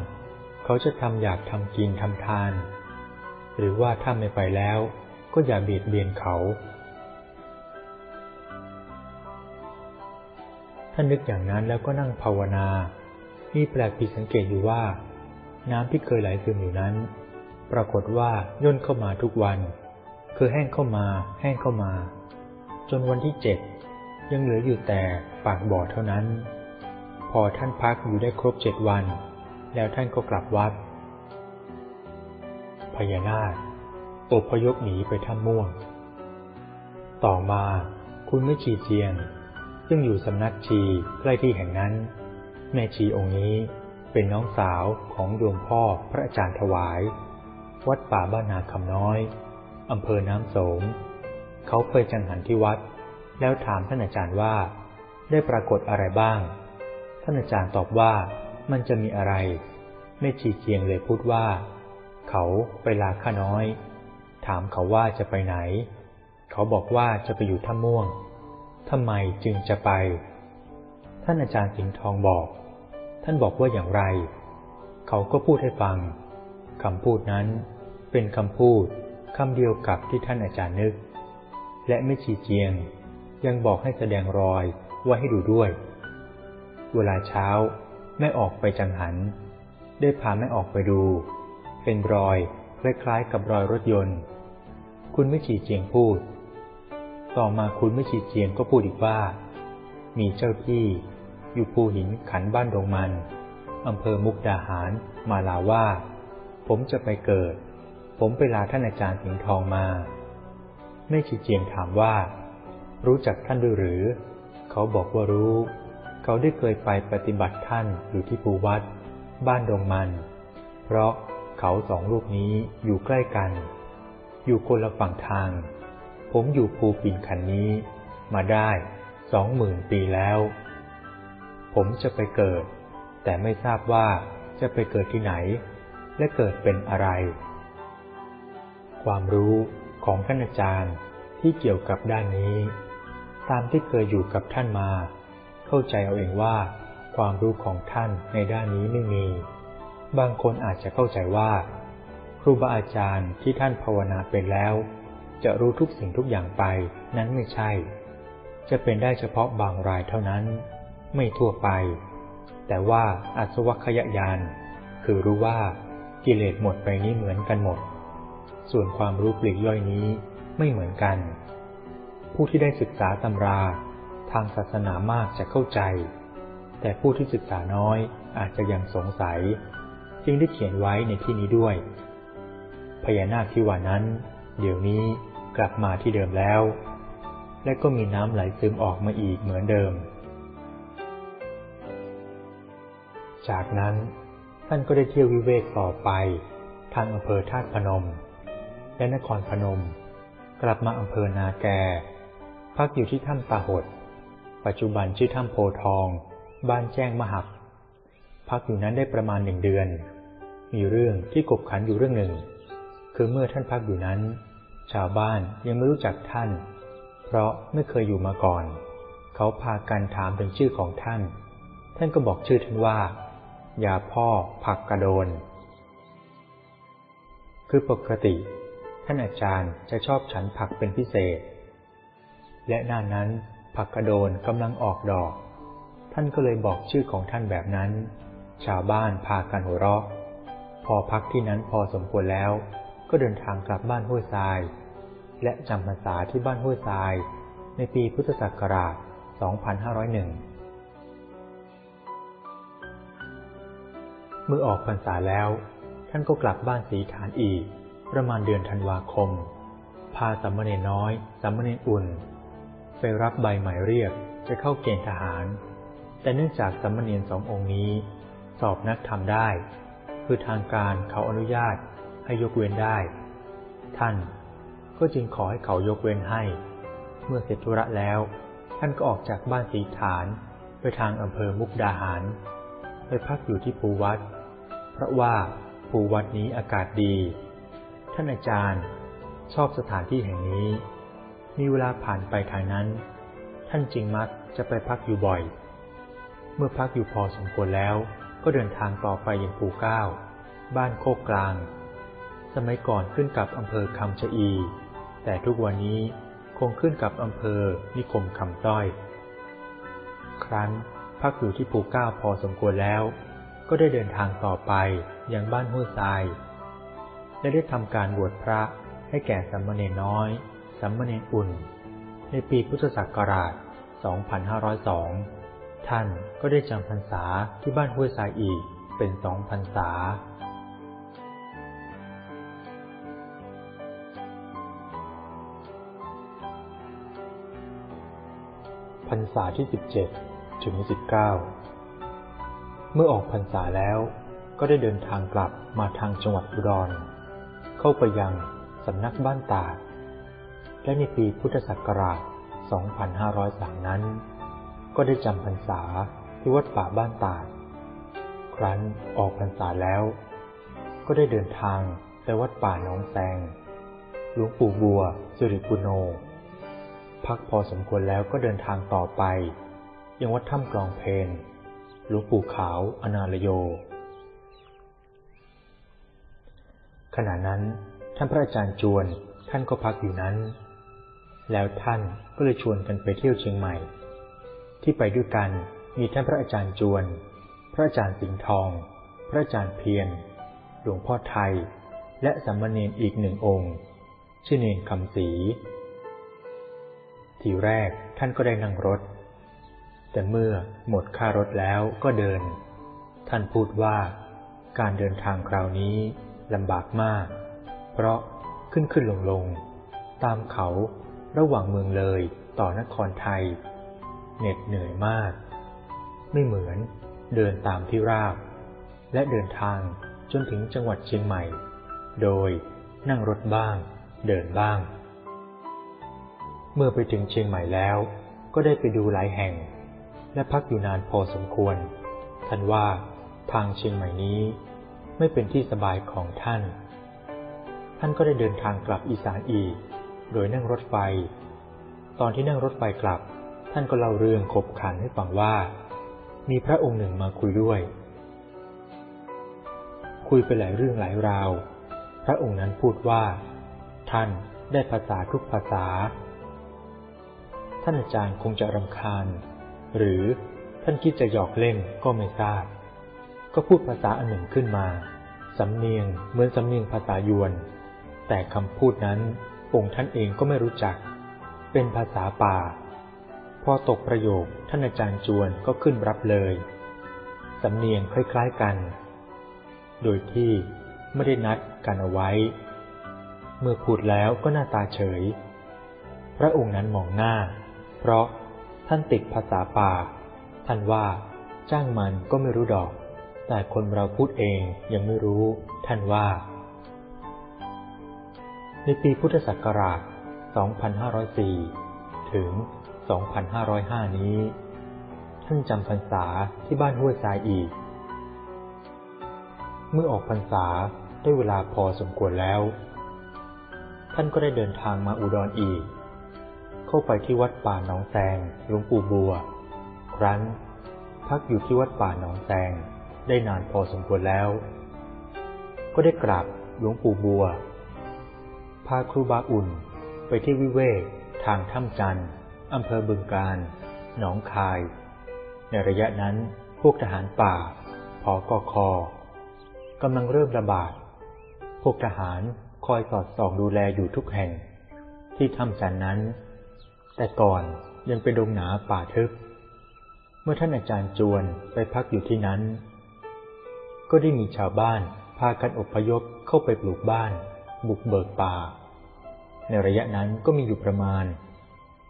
เขาจะทำอยากทำกินทำทาน หรือว่าถ้าไม่ไปแล้วก็อย่าเบียดเบียนเขา ท่านนึกอย่างนั้นแล้วก็นั่งภาวนามีแปลกผิดสังเกตอยู่ว่า น้ำที่เคยไหลซึมอยู่นั้น ปรากฏว่าย่นเข้ามาทุกวัน คือแห้งเข้ามา แห้งเข้ามา จนวันที่เจ็ดยังเหลืออยู่แต่ปากบ่อเท่านั้น พอท่านพักอยู่ได้ครบเจ็ดวัน แล้วท่านก็กลับวัด พญานาคอพยพหนีไปถ้ำม่วง ต่อมาคุณไม่ชีเจียง ซึ่งอยู่สำนักชีใกล้ที่แห่งนั้น แม่ชีองค์นี้เป็นน้องสาวของดวงพ่อพระอาจารย์ถวาย วัดป่าบ้านนาคำน้อย อำเภอน้ำสม เขาเคยจังหันที่วัด แล้วถามท่านอาจารย์ว่า ได้ปรากฏอะไรบ้าง ท่านอาจารย์ตอบว่ามันจะมีอะไรแม่ชีเจียงเลยพูดว่า เขาไปลาข้าน้อย ถามเขาว่าจะไปไหน เขาบอกว่าจะไปอยู่ถ้ำม่วงทำไมจึงจะไป ท่านอาจารย์สิงห์ทองบอก ท่านบอกว่าอย่างไร เขาก็พูดให้ฟังคำพูดนั้นเป็นคำพูด คำเดียวกับที่ท่านอาจารย์นึก และไม่ชีเจียง ยังบอกให้แสดงรอยไว้ให้ดูด้วย เวลาเช้าแม่ออกไปจังหัน ได้พาแม่ออกไปดู เป็นรอยคล้ายๆกับรอยรถยนต์ คุณไม่ชีเจียงพูด ต่อมาคุณไม่ชีเจียงก็พูดอีกว่า มีเจ้าที่อยู่ภูหินขันบ้านดงมันอำเภอมุกดาหารมาลาว่า ผมจะไปเกิด ผมไปลาท่านอาจารย์สิงห์ทองมาแม่ชีเจียงถามว่า รู้จักท่านด้วยหรือ เขาบอกว่ารู้ เขาได้เคยไปปฏิบัติท่านอยู่ที่ภูวัด บ้านดงมัน เพราะเขาสองลูกนี้อยู่ใกล้กัน อยู่คนละฝั่งทาง ผมอยู่ภูปิ่นขันนี้ มาได้สองหมื่นปีแล้ว ผมจะไปเกิด แต่ไม่ทราบว่าจะไปเกิดที่ไหน และเกิดเป็นอะไร ความรู้ของท่านอาจารย์ที่เกี่ยวกับด้านนี้ ตามที่เคยอยู่กับท่านมา เข้าใจเอาเองว่า ความรู้ของท่านในด้านนี้ไม่มี บางคนอาจจะเข้าใจว่า ครูบาอาจารย์ที่ท่านภาวนาเป็นแล้ว จะรู้ทุกสิ่งทุกอย่างไปนั้นไม่ใช่ จะเป็นได้เฉพาะบางรายเท่านั้น ไม่ทั่วไป แต่ว่าอัศวคยญาณคือรู้ว่ากิเลสหมดไปนี้เหมือนกันหมด ส่วนความรู้ปลีกย่อยนี้ไม่เหมือนกัน ผู้ที่ได้ศึกษาตำราทางศาสนามากจะเข้าใจ แต่ผู้ที่ศึกษาน้อยอาจจะยังสงสัย จึงได้เขียนไว้ในที่นี้ด้วย พญานาคที่ว่านั้น เดี๋ยวนี้กลับมาที่เดิมแล้ว และก็มีน้ำไหลซึมออกมาอีกเหมือนเดิม จากนั้นท่านก็ได้เที่ยววิเวกต่อไป ทางอำเภอธาตุพนม และนครพนม กลับมาอำเภอนาแก พักอยู่ที่ถ้ำตาหด ปัจจุบันชื่อถ้ำโพทอง บ้านแจ้งมหัก พักอยู่นั้นได้ประมาณหนึ่งเดือน มีเรื่องที่กบขันอยู่เรื่องหนึ่ง คือเมื่อท่านพักอยู่นั้น ชาวบ้านยังไม่รู้จักท่าน เพราะไม่เคยอยู่มาก่อน เขาพากันถามถึงชื่อของท่าน ท่านก็บอกชื่อท่านว่ายาพ่อผักกระโดน คือปกติานอาจารย์จะชอบฉันผักเป็นพิเศษ และหน้านั้นผักกระโดนกำลังออกดอก ท่านก็เลยบอกชื่อของท่านแบบนั้น ชาวบ้านพากันหัวเราะ พอพักที่นั้นพอสมควรแล้ว ก็เดินทางกลับบ้านห้วยทราย และจำพรรษาที่บ้านห้วยทราย ในปีพุทธศักราช 2501เมื่อออกพรรษาแล้ว ท่านก็กลับบ้านสีฐานอีก ประมาณเดือนธันวาคม พาสัมมเนน้อยสัมมเนอุ่น ไปรับใบหมายเรียกจะเข้าเกณฑ์ทหาร แต่เนื่องจากสัมมเนสององค์นี้ สอบนักทำได้ คือทางการเขาอนุญาตให้ยกเว้นได้ ท่านก็จึงขอให้เขายกเว้นให้ เมื่อเสร็จธุระแล้ว ท่านก็ออกจากบ้านสีฐานไปทางอำเภอมุกดาหาร ไปพักอยู่ที่ภูวัด เพราะว่าภูวัดนี้อากาศดี ท่านอาจารย์ ชอบสถานที่แห่งนี้ มีเวลาผ่านไปทางนั้น ท่านจึงมักจะไปพักอยู่บ่อย เมื่อพักอยู่พอสมควรแล้ว ก็เดินทางต่อไปอยังภูเก้า บ้านโคกกลาง สมัยก่อนขึ้นกับอำเภอคำชะอี แต่ทุกวันนี้คงขึ้นกับอำเภอนิคมคำต้อย ครั้นพักอยู่ที่ภูเก้าพอสมควรแล้ว ก็ได้เดินทางต่อไปอยังบ้านห้วยทราย และได้ทำการบวชพระให้แก่สัมมเนน้อยสัมมเนอุ่น ในปีพุทธศักราช 2502 ท่านก็ได้จำพรรษาที่บ้านห้วยทรายอีกเป็นสองพรรษาพรรษาที่ 17 ถึง 19 เมื่อออกพรรษาแล้วก็ได้เดินทางกลับมาทางจังหวัดอุดร เข้าไปยังสำนักบ้านตาดและในปีพุทธศักราช 2503 นั้น ก็ได้จำพรรษาที่วัดป่าบ้านตาด ครั้นออกพรรษาแล้ว ก็ได้เดินทางไปวัดป่าหนองแซง หลวงปู่บัวสิริปุโน พักพอสมควรแล้วก็เดินทางต่อไป ยังวัดถ้ำกลองเพนหลวงปู่ขาวอนาลโย ขณะนั้นท่านพระอาจารย์จวนท่านก็พักอยู่นั้น แล้วท่านก็เลยชวนกันไปเที่ยวเชียงใหม่ ที่ไปด้วยกันมีท่านพระอาจารย์จวน พระอาจารย์สิงห์ทอง พระอาจารย์เพียรหลวงพ่อไทย และสัมมาเนนอีกหนึ่งองค์ ชื่อเนนคำศรีทีแรกท่านก็ได้นั่งรถ แต่เมื่อหมดค่ารถแล้วก็เดิน ท่านพูดว่าการเดินทางคราวนี้ ลำบากมาก เพราะขึ้นขึ้นลงลงตามเขาระหว่างเมืองเลยต่อนครไทย เหน็ดเหนื่อยมาก ไม่เหมือนเดินตามที่ราบ และเดินทางจนถึงจังหวัดเชียงใหม่ โดยนั่งรถบ้าง เดินบ้าง เมื่อไปถึงเชียงใหม่แล้ว ก็ได้ไปดูหลายแห่ง และพักอยู่นานพอสมควรท่านว่าทางเชียงใหม่นี้ ไม่เป็นที่สบายของท่าน ท่านก็ได้เดินทางกลับอีสานอีก โดยนั่งรถไฟ ตอนที่นั่งรถไฟกลับ ท่านก็เล่าเรื่องขบขันให้ฟังว่า มีพระองค์หนึ่งมาคุยด้วย คุยไปหลายเรื่องหลายราว พระองค์นั้นพูดว่า ท่านได้ภาษาทุกภาษา ท่านอาจารย์คงจะรำคาญ หรือท่านคิดจะหยอกเล่นก็ไม่ทราบ ก็พูดภาษาอันหนึ่งขึ้นมา สำเนียงเหมือนสำเนียงภาษายวน แต่คำพูดนั้นองค์ท่านเองก็ไม่รู้จัก เป็นภาษาป่า พอตกประโยคท่านอาจารย์จวนก็ขึ้นรับเลยสำเนียงคล้ายๆกัน โดยที่ไม่ได้นัดกันเอาไว้ เมื่อพูดแล้วก็หน้าตาเฉย พระองค์นั้นมองหน้า เพราะท่านติดภาษาป่า ท่านว่าจ้างมันก็ไม่รู้ดอก แต่คนเราพูดเองยังไม่รู้ ท่านว่า ในปีพุทธศักราช 2504 ถึง 2505 นี้ ท่านจำพรรษาที่บ้านห้วยทรายอีก เมื่อออกพรรษาได้เวลาพอสมควรแล้ว ท่านก็ได้เดินทางมาอุดรออีก เข้าไปที่วัดป่าหนองแซงหลวงปู่บัว ครั้น พักอยู่ที่วัดป่าหนองแซง ได้นานพอสมควรแล้ว ก็ได้กราบหลวงปู่บัว พาครูบาอุ่นไปที่วิเวกทางถ้ำจันทร์อำเภอบึงการ หนองคาย ในระยะนั้นพวกทหารป่าพอกคอกำลังเริ่มระบาด พวกทหารคอยสอดส่องดูแลอยู่ทุกแห่ง ที่ถ้ำจันนั้น แต่ก่อนยังเป็นดงหนาป่าทึบ เมื่อท่านอาจารย์จวนไปพักอยู่ที่นั้น ก็ได้มีชาวบ้านพากันอพยพเข้าไปปลูกบ้าน บุกเบิกป่า ในระยะนั้นก็มีอยู่ประมาณ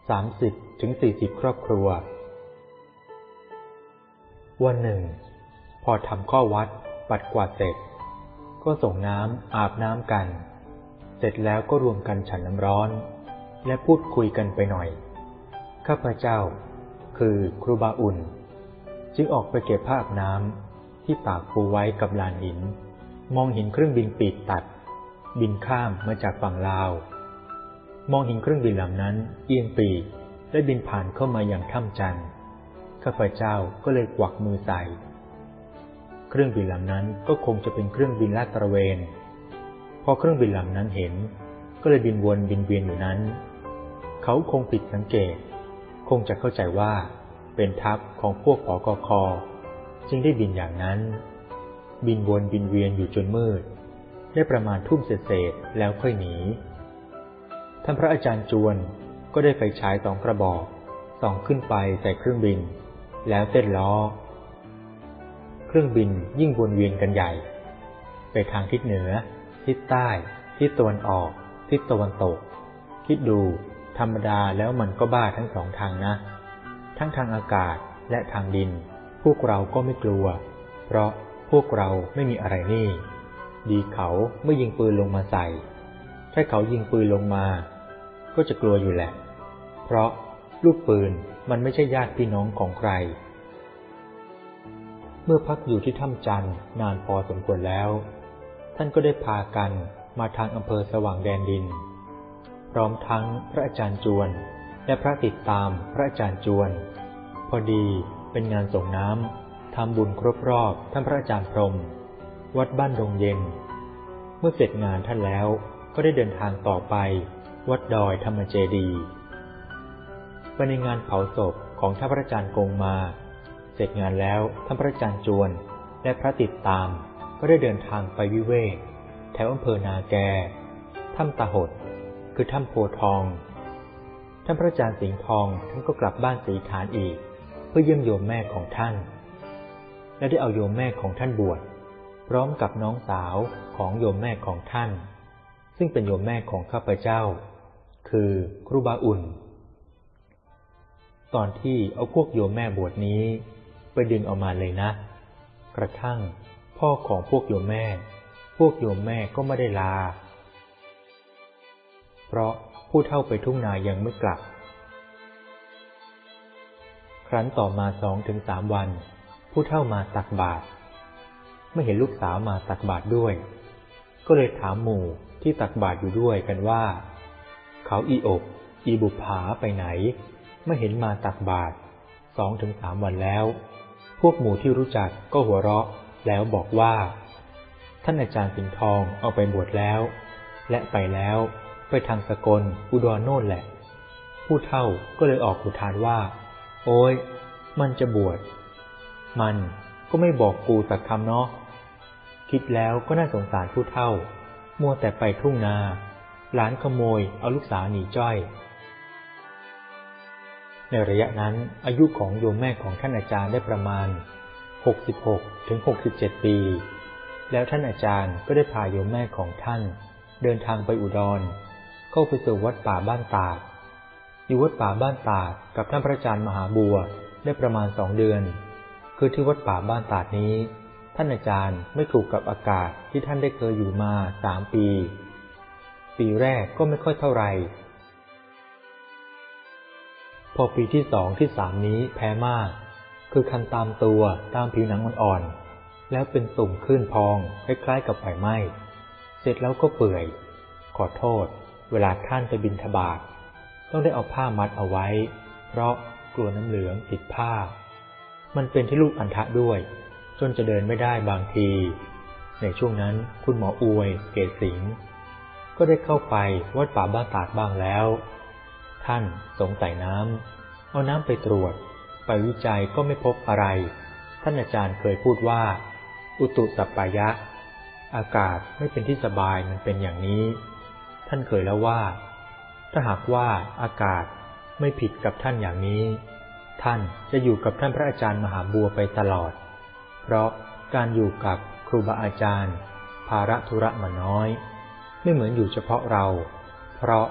30ถึง40ครอบครัว วันหนึ่ง พอทำข้อวัดปัดกวาดเสร็จ ก็ส่งน้ำอาบน้ำกัน เสร็จแล้วก็รวมกันฉันน้ำร้อน และพูดคุยกันไปหน่อย ข้าพเจ้า คือครูบาอุ่น จึงออกไปเก็บผ้าอาบน้ำ ที่ตากปูไว้กับลานหิน มองเห็นเครื่องบินปีกตัด บินข้ามมาจากฝั่งลาว มองเห็นเครื่องบินลำนั้น เอียงปีกและบินผ่านเข้ามาอย่างถ้ำจันทร์ข้าพเจ้าก็เลยกวักมือใส่ เครื่องบินลำนั้นก็คงจะเป็นเครื่องบินลาดตระเวน พอเครื่องบินลำนั้นเห็น ก็เลยบินวนบินเวียนอยู่นั้น เขาคงผิดสังเกต คงจะเข้าใจว่าเป็นทัพของพวกผอกค จึงได้บินอย่างนั้น บินวนบินเวียนอยู่จนมืด ได้ประมาณทุ่มเศษแล้วค่อยหนี ท่านพระอาจารย์จวนก็ได้ไฟฉายสองกระบอกส่องขึ้นไปใส่เครื่องบิน แล้วเต้นล้อ เครื่องบินยิ่งวนเวียนกันใหญ่ ไปทางทิศเหนือ ทิศใต้ ทิศตะวันออก ทิศตะวันตก คิดดูธรรมดาแล้วมันก็บ้าทั้งสองทางนะ ทั้งทางอากาศและทางดิน พวกเราก็ไม่กลัว เพราะพวกเราไม่มีอะไรนี่ ดีเขาไม่ยิงปืนลงมาใส่ ถ้าเขายิงปืนลงมา ก็จะกลัวอยู่แหละ เพราะลูกปืนมันไม่ใช่ญาติพี่น้องของใคร เมื่อพักอยู่ที่ถ้ำจันนานพอสมควรแล้ว ท่านก็ได้พากันมาทางอำเภอสว่างแดนดิน พร้อมทั้งพระอาจารย์จวน และพระติดตามพระอาจารย์จวน พอดี เป็นงานส่งน้ำทำบุญครบรอบท่านพระอาจารย์พรม วัดบ้านดงเย็น เมื่อเสร็จงานท่านแล้วก็ได้เดินทางต่อไป วัดดอยธรรมเจดีไปในงานเผาศพของท่านพระอาจารย์กงมา เสร็จงานแล้วท่านพระอาจารย์จวน และพระติดตามก็ได้เดินทางไปวิเวกแถวอำเภอนาแก ถ้ำตาหด คือถ้ำโพทอง ท่านพระอาจารย์สิงห์ทองท่านก็กลับบ้านสีฐานอีก พื่อเยี่ยมโยมแม่ของท่าน และได้เอาโยมแม่ของท่านบวชพร้อมกับน้องสาวของโยมแม่ของท่าน ซึ่งเป็นโยมแม่ของข้าพเจ้า คือครูบาอุ่น ตอนที่เอาพวกโยมแม่บวชนี้ ไปดึงออกมาเลยนะ กระทั่งพ่อของพวกโยมแม่ พวกโยมแม่ก็ไม่ได้ลา เพราะผู้เท่าไปทุ่งนายังไม่กลับ ครั้นต่อมาสองถึงสามวัน ผู้เท่ามาตักบาตรไม่เห็นลูกสาวมาตักบาตรด้วย ก็เลยถามหมู่ที่ตักบาตรอยู่ด้วยกันว่า เขาอีอบ อีบุผาไปไหน ไม่เห็นมาตักบาตรสองถึงสามวันแล้ว พวกหมู่ที่รู้จักก็หัวเราะแล้วบอกว่า ท่านอาจารย์สิงทองเอาไปบวชแล้ว และไปแล้วไปทางสกลอุดรโน่นแหละ ผู้เท่าก็เลยออกอุทานว่า โอ้ย มันจะบวช มันก็ไม่บอกกูสักคำเนาะ คิดแล้วก็น่าสงสารผู้เท่า มัวแต่ไปทุ่งนา หลานขโมยเอาลูกสาวหนีจ้อย ในระยะนั้นอายุของโยมแม่ของท่านอาจารย์ได้ประมาณ 66ถึง67 ปี แล้วท่านอาจารย์ก็ได้พาโยมแม่ของท่าน เดินทางไปอุดร เข้าไปสู่วัดป่าบ้านตาด อยู่วัดป่าบ้านตาดกับท่านพระอาจารย์มหาบัวได้ประมาณสองเดือน คือที่วัดป่าบ้านตาดนี้ ท่านอาจารย์ไม่ถูกกับอากาศที่ท่านได้เคยอยู่มาสามปี ปีแรกก็ไม่ค่อยเท่าไหร่พอปีที่สองที่สามนี้แพ้มาก คือคันตามตัวตามผิวหนังอ่อนๆแล้วเป็นตุ่มขึ้นพองคล้ายๆกับไฟไหม้เสร็จแล้วก็เปื่อย ขอโทษ เวลาท่านไปบินทบาท ต้องได้เอาผ้ามัดเอาไว้ เพราะกลัวน้ำเหลืองติดผ้า มันเป็นที่ลูกอันทะด้วย จนจะเดินไม่ได้บางที ในช่วงนั้นคุณหมออวยเกศสิงก็ได้เข้าไปวัดป่าบ้านตาดบ้างแล้ว ท่านสงสัยน้ำเอาน้ำไปตรวจ ไปวิจัยก็ไม่พบอะไร ท่านอาจารย์เคยพูดว่า อุตุสัปปายะ อากาศไม่เป็นที่สบายมันเป็นอย่างนี้ ท่านเคยแล้วว่า ถ้าหากว่าอากาศไม่ผิดกับท่านอย่างนี้ ท่านจะอยู่กับท่านพระอาจารย์มหาบัวไปตลอด เพราะการอยู่กับครูบาอาจารย์ ภาระธุระมันน้อย ไม่เหมือนอยู่เฉพาะเรา เพราะ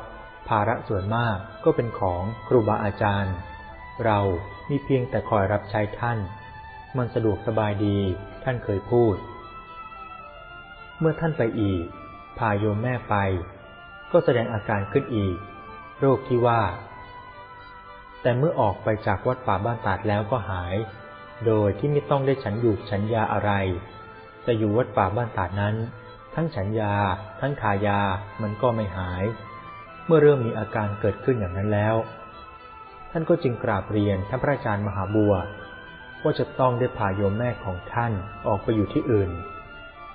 ภาระส่วนมากก็เป็นของครูบาอาจารย์ เรามีเพียงแต่คอยรับใช้ท่าน มันสะดวกสบายดีท่านเคยพูด เมื่อท่านไปอีก พาโยมแม่ไป ก็แสดงอาการขึ้นอีก โรคที่ว่า แต่เมื่อออกไปจากวัดป่าบ้านตาดแล้วก็หาย โดยที่ไม่ต้องได้ฉันอยู่ฉันยาอะไรจะอยู่วัดป่าบ้านตาดนั้น ทั้งฉันยา ทั้งทายามันก็ไม่หาย เมื่อเริ่มมีอาการเกิดขึ้นอย่างนั้นแล้ว ท่านก็จึงกราบเรียนท่านพระอาจารย์มหาบัวว่าจะต้องได้พาโยมแม่ของท่านออกไปอยู่ที่อื่น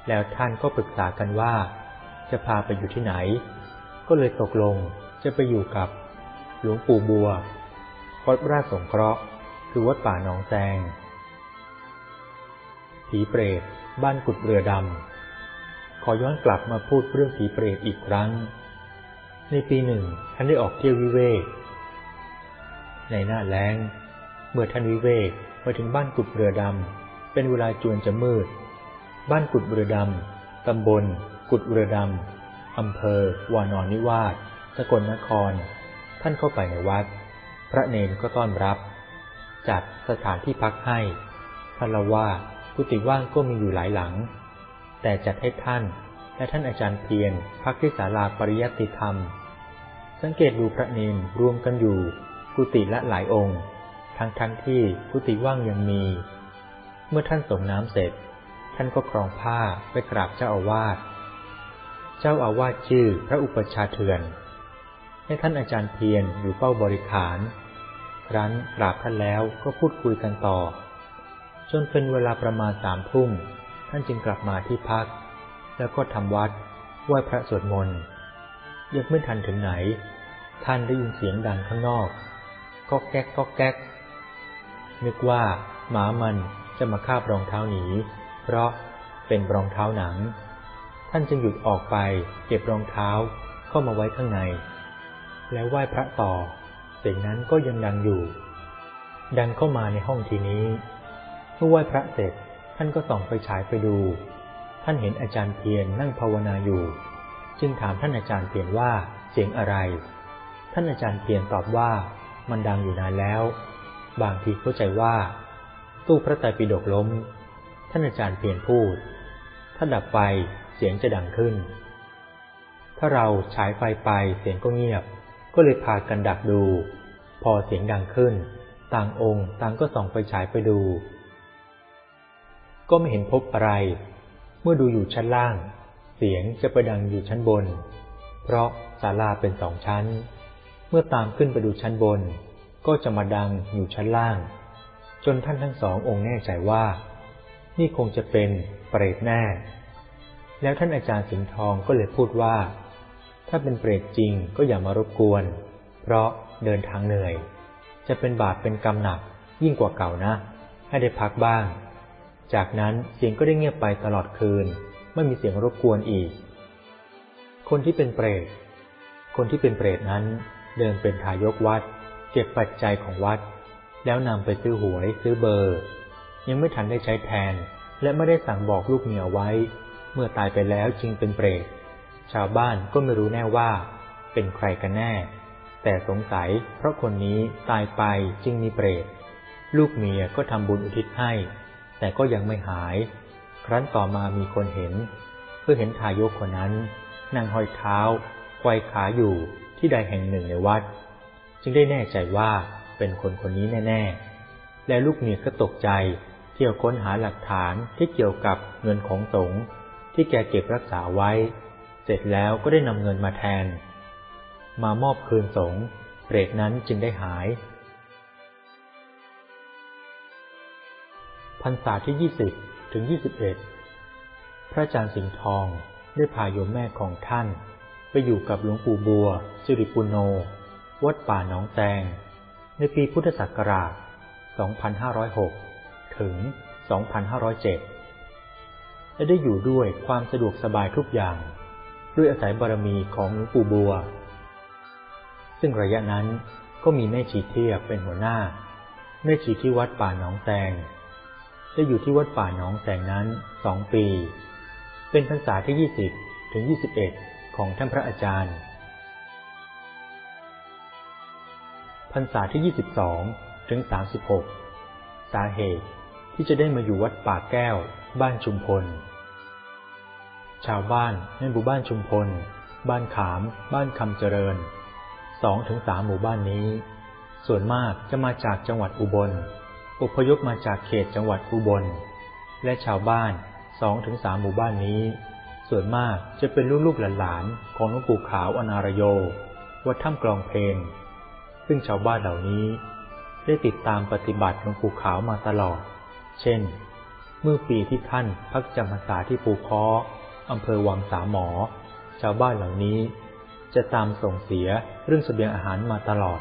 แล้วท่านก็ปรึกษากันว่า จะพาไปอยู่ที่ไหน ก็เลยตกลง จะไปอยู่กับหลวงปู่บัววัดราชสงเคราะห์ คือวัดป่าหนองแซงผีเปรต บ้านกุดเรือดำ ขอย้อนกลับมาพูดเรื่องผีเปรตอีกครั้ง ในปีหนึ่งท่านได้ออกเที่ยววิเวก ในหน้าแล้ง เมื่อท่านวิเวกมาถึงบ้านกุดเรือดำ เป็นเวลาจวนจะมืด บ้านกุดเรือดำ ตำบล กุดเรือดำ อำเภอ วานอนนิวาส สกลนคร ท่านเข้าไปในวัด พระเนนก็ต้อนรับ จัดสถานที่พักให้ท่านเล่าว่ากุฏิว่างก็มีอยู่หลายหลัง แต่จัดให้ท่านและท่านอาจารย์เพียรพักที่ศาลาปริยัติธรรม สังเกตดูพระเนนรวมกันอยู่ กุฏิละหลายองค์ ทั้งทั้งที่กุฏิว่างยังมี เมื่อท่านส่งน้ำเสร็จ ท่านก็ครองผ้าไปกราบเจ้าอาวาส เจ้าอาวาสชื่อพระอุปชาเถื่อน ให้ท่านอาจารย์เพียรอยู่เป้าบริขาร ครั้นกราบท่านแล้วก็พูดคุยกันต่อ จนเป็นเวลาประมาณสามทุ่ม ท่านจึงกลับมาที่พัก แล้วก็ทำวัดไหว้พระสวดมนต์ยังไม่ทันถึงไหน ท่านได้ยินเสียงดังข้างนอกก็แก๊กก็แก๊ก นึกว่าหมามันจะมาคาบรองเท้าหนี เพราะเป็นรองเท้าหนัง ท่านจึงหยุดออกไปเก็บรองเท้าเข้ามาไว้ข้างใน แล้วไหว้พระต่อ เสียงนั้นก็ยังดังอยู่ ดังเข้ามาในห้องทีนี้ เมื่อไหว้พระเสร็จท่านก็ส่องไปฉายไปดู ท่านเห็นอาจารย์เพียรนั่งภาวนาอยู่ จึงถามท่านอาจารย์เพียรว่าเสียงอะไร ท่านอาจารย์เพียรตอบว่ามันดังอยู่นานแล้ว บางทีเข้าใจว่า ตู้พระไตรปิฎกล้ม ท่านอาจารย์เพียรพูด ถ้าดับไปเสียงจะดังขึ้น ถ้าเราฉายไฟไปเสียงก็เงียบ ก็เลยพากันดักดู พอเสียงดังขึ้น ต่างองค์ต่างก็ส่องไปฉายไปดู ก็ไม่เห็นพบอะไร เมื่อดูอยู่ชั้นล่าง เสียงจะไปดังอยู่ชั้นบน เพราะศาลาเป็นสองชั้น เมื่อตามขึ้นไปดูชั้นบน ก็จะมาดังอยู่ชั้นล่าง จนท่านทั้งสององค์แน่ใจว่า นี่คงจะเป็นเปรตแน่ แล้วท่านอาจารย์สิงห์ทองก็เลยพูดว่า ถ้าเป็นเปรตจริงก็อย่ามารบกวน เพราะเดินทางเหนื่อย จะเป็นบาปเป็นกรรมหนักยิ่งกว่าเก่านะ ให้ได้พักบ้าง จากนั้นเสียงก็ได้เงียบไปตลอดคืน ไม่มีเสียงรบกวนอีก คนที่เป็นเปรต คนที่เป็นเปรตนั้น เดินเป็นทายกวัด เก็บปัจจัยของวัด แล้วนำไปซื้อหวยซื้อเบอร์ ยังไม่ทันได้ใช้แทน และไม่ได้สั่งบอกลูกเมียไว้ เมื่อตายไปแล้วจึงเป็นเปรต ชาวบ้านก็ไม่รู้แน่ว่า เป็นใครกันแน่ แต่สงสัยเพราะคนนี้ตายไปจึงมีเปรต ลูกเมียก็ทำบุญอุทิศให้ แต่ก็ยังไม่หาย ครั้นต่อมามีคนเห็น เพื่อเห็นทายกคนนั้น นั่งห้อยเท้าไกวขาอยู่ที่ใดแห่งหนึ่งในวัด จึงได้แน่ใจว่าเป็นคนคนนี้แน่ ๆ และลูกเมียก็ตกใจ เที่ยวค้นหาหลักฐานที่เกี่ยวกับเงินของสงฆ์ที่แกเก็บรักษาไว้ เสร็จแล้วก็ได้นำเงินมาแทน มามอบคืนสงเปรตนั้นจึงได้หาย พรรษาที่ยี่สิบถึงยี่สิบเอ็ดพระอาจารย์สิงห์ทองได้พาโยมแม่ของท่าน ไปอยู่กับหลวงปู่บัว สิริปุโน วัดป่าหนองแตง ในปีพุทธศักราช 2506 ถึง 2507 และได้อยู่ด้วยความสะดวกสบายทุกอย่าง ด้วยอาศัยบารมีของหลวงปู่บัว ซึ่งระยะนั้นก็มีแม่ชีเทียบเป็นหัวหน้า แม่ชีที่วัดป่าหนองแตงได้อยู่ที่วัดป่าหนองแสงนั้นสองปี เป็นพรรษาที่ยี่สิบถึงยี่สิบเอ็ดของท่านพระอาจารย์พรรษาที่ยี่สิบสองถึงสามสิบหกสาเหตุที่จะได้มาอยู่วัดป่าแก้ว บ้านชุมพล ชาวบ้านในหมู่บ้านชุมพล บ้านขาม บ้านคำเจริญสองถึงสามหมู่บ้านนี้ ส่วนมากจะมาจากจังหวัดอุบลอพยพมาจากเขตจังหวัดอุบล และชาวบ้านสองถึงสามหมู่บ้านนี้ ส่วนมากจะเป็นลูกๆหลานๆของหลวงปู่ขาวอนารโย วัดถ้ำกลองเพนซึ่งชาวบ้านเหล่านี้ ได้ติดตามปฏิบัติหลวงปู่ขาวมาตลอด เช่น เมื่อปีที่ท่านพักจำพรรษาที่ปูคอ อำเภอวังสามหมอ ชาวบ้านเหล่านี้ จะตามส่งเสียเรื่องสเสบียงอาหารมาตลอด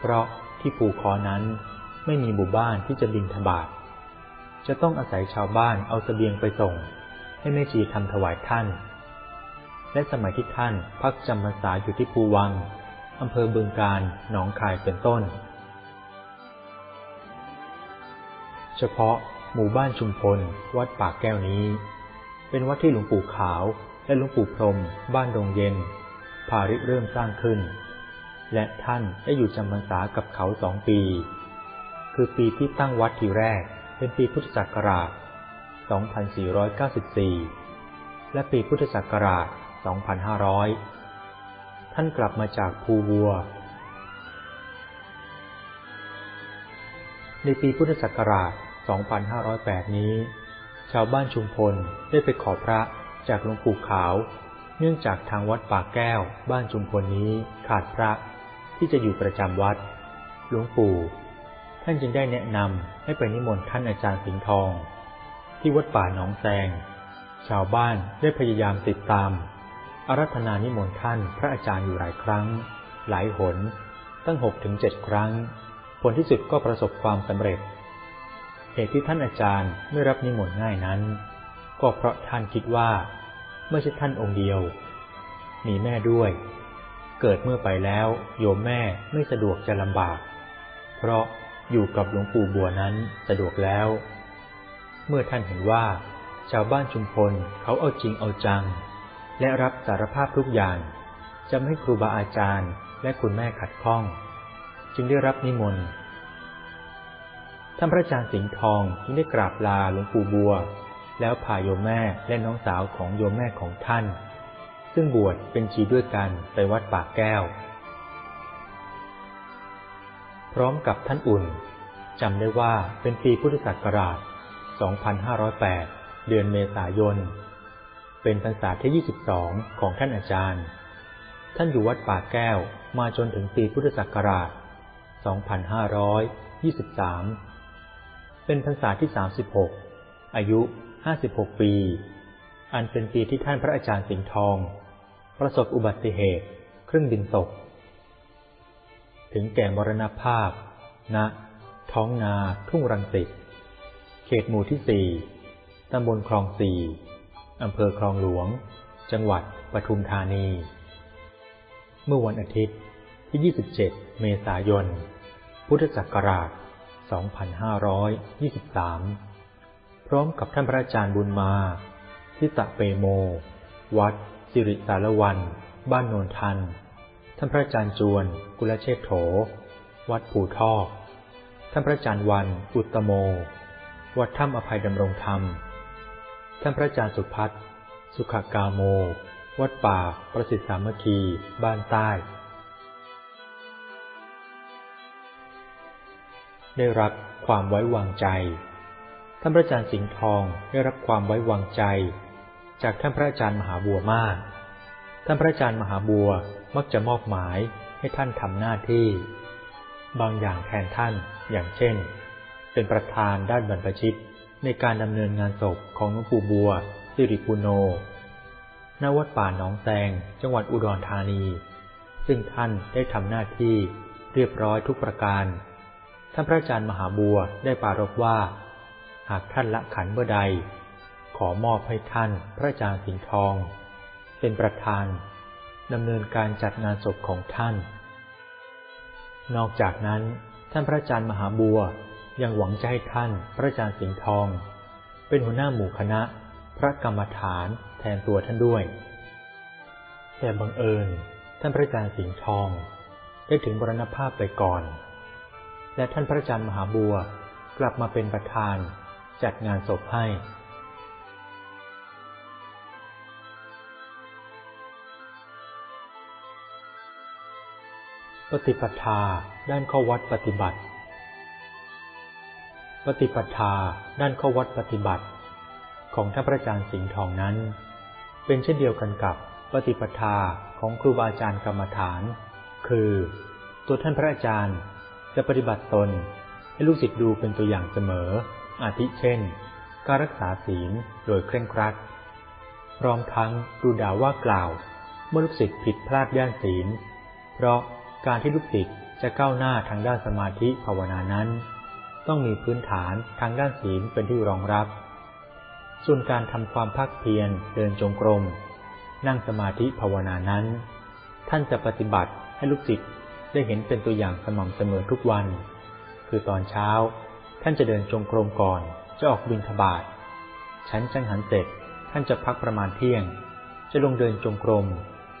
เพราะที่ปูคอนั้นไม่มีหมู่บ้านที่จะบินทบาทจะต้องอาศัยชาวบ้านเอาสเสบียงไปส่ง ให้แม่ชีทำถวายท่าน และสมัยที่ท่านพักจำพรรษาอยู่ที่ภูวังอำเภอบึงการหนองคายเป็นต้น เฉพาะหมู่บ้านชุมพลวัดปากแก้วนี้ เป็นวัดที่หลวงปู่ขาว และหลวงปู่พรม บ้านดงเย็นพาริเริ่มสร้างขึ้น และท่านได้อยู่จำพรรษากับเขาสองปี คือปีที่ตั้งวัดทีแรกเป็นปีพุทธศักราช 2494 และปีพุทธศักราช 2500 ท่านกลับมาจากภูวัว ในปีพุทธศักราช 2508 นี้ ชาวบ้านชุมพลได้ไปขอพระจากหลวงปู่ขาว เนื่องจากทางวัดป่ากแก้ว บ้านชุมพลนี้ขาดพระที่จะอยู่ประจำวัด หลวงปู่ ท่านจึงได้แนะนำให้ไปนิมนต์ท่านอาจารย์สิงห์ทอง ที่วัดป่าหนองแซง ชาวบ้านได้พยายามติดตาม อารัธนานิมนต์ท่านพระอาจารย์อยู่หลายครั้ง หลายหน ตั้งหกถึงเจ็ดครั้ง ผลที่สุดก็ประสบความสำเร็จ เหตุที่ท่านอาจารย์ไม่รับนิมนต์ง่ายนั้น ก็เพราะท่านคิดว่า ไม่ใช่ท่านองค์เดียว มีแม่ด้วย เกิดเมื่อไปแล้วโยมแม่ไม่สะดวกจะลำบาก เพราะอยู่กับหลวงปู่บัวนั้นสะดวกแล้ว เมื่อท่านเห็นว่า ชาวบ้านชุมพลเขาเอาจริงเอาจัง และรับสารภาพทุกอย่างจะไม่ให้ครูบาอาจารย์และคุณแม่ขัดข้อง จึงได้รับนิมนต์ ท่านพระอาจารย์สิงห์ทองจึงได้กราบลาหลวงปู่บัว แล้วพาโยมแม่และน้องสาวของโยมแม่ของท่าน ซึ่งบวชเป็นชีด้วยกันไปวัดปากแก้ว พร้อมกับท่านอุ่นจำได้ว่าเป็นปีพุทธศักราช 2508 เดือนเมษายน เป็นพรรษาที่ 22 ของท่านอาจารย์ ท่านอยู่วัดป่าแก้วมาจนถึงปีพุทธศักราช 2523 เป็นพรรษาที่ 36 อายุ 56 ปี อันเป็นปีที่ท่านพระอาจารย์สิงห์ทอง ประสบอุบัติเหตุ เครื่องบินตก ถึงแก่มรณภาพณท้องนาทุ่งรังสิต เขตหมู่ที่สี่ตำบลคลองสี่อำเภอคลองหลวง จังหวัดปทุมธานี เมื่อวันอาทิตย์ที่ 27 เมษายน พุทธศักราช 2523 พร้อมกับท่านพระอาจารย์บุญมาทิตะเปโม วัด สิริสารวัน บ้านโนนทัน ท่านพระอาจารย์จวน กุลเชษโถ วัดปู่ทอกท่านพระอาจารย์วัน อุตโม วัดถ้ำอภัยดำรงธรรม ท่านพระอาจารย์สุพัฒสุขากาโม วัดป่า ประสิทธิสามัคคี บ้านใต้ ได้รับความไว้วางใจ ท่านพระอาจารย์สิงห์ทองได้รับความไว้วางใจ จากท่านพระอาจารย์มหาบัวมาก ท่านพระอาจารย์มหาบัวมักจะมอบหมายให้ท่านทำหน้าที่ บางอย่างแทนท่าน อย่างเช่น เป็นประธานด้านบรรพชิตในการดำเนินงานศพของหลวงปู่บัวสิริปุโนณวัดป่าหนองแซง จังหวัดอุดรธานี ซึ่งท่านได้ทำหน้าที่เรียบร้อยทุกประการ ท่านพระอาจารย์มหาบัวได้ปารภว่า หากท่านละขันเมื่อใด ขอมอบให้ท่านพระอาจารย์สิงห์ทอง เป็นประธานดำเนินการจัดงานศพของท่าน นอกจากนั้น ท่านพระอาจารย์มหาบัวยังหวังจะให้ท่านพระอาจารย์สิงห์ทอง เป็นหัวหน้าหมู่คณะ พระกรรมฐานแทนตัวท่านด้วย แต่บังเอิญท่านพระอาจารย์สิงห์ทอง ได้ถึงบรณภาพไปก่อน และท่านพระอาจารย์มหาบัวกลับมาเป็นประธานจัดงานศพให้ ปฏิปทาด้านข้อวัดปฏิบัติ ปฏิปทาด้านข้อวัดปฏิบัติ ของท่านพระอาจารย์สิงห์ทองนั้น เป็นเช่นเดียวกันกับปฏิปทาของครูบาอาจารย์กรรมฐาน คือ ตัวท่านพระอาจารย์ จะปฏิบัติตน ให้ลูกศิษย์ดูเป็นตัวอย่างเสมอ อาทิเช่น การรักษาศีลโดยเคร่งครัด พร้อมทั้งดูด่าว่ากล่าว เมื่อลูกศิษย์ผิดพลาดด้านศีล เพราะการที่ลูกศิษย์จะก้าวหน้าทางด้านสมาธิภาวนานั้น ต้องมีพื้นฐานทางด้านศีลเป็นที่รองรับ ส่วนการทำความภาคเพียรเดินจงกรม นั่งสมาธิภาวนานั้น ท่านจะปฏิบัติให้ลูกศิษย์ ได้เห็นเป็นตัวอย่างสม่ำเสมอทุกวัน คือตอนเช้า ท่านจะเดินจงกรมก่อนจะออกบินทบาทชั้นจังหันเสร็จท่านจะพักประมาณเที่ยง จะลงเดินจงกรม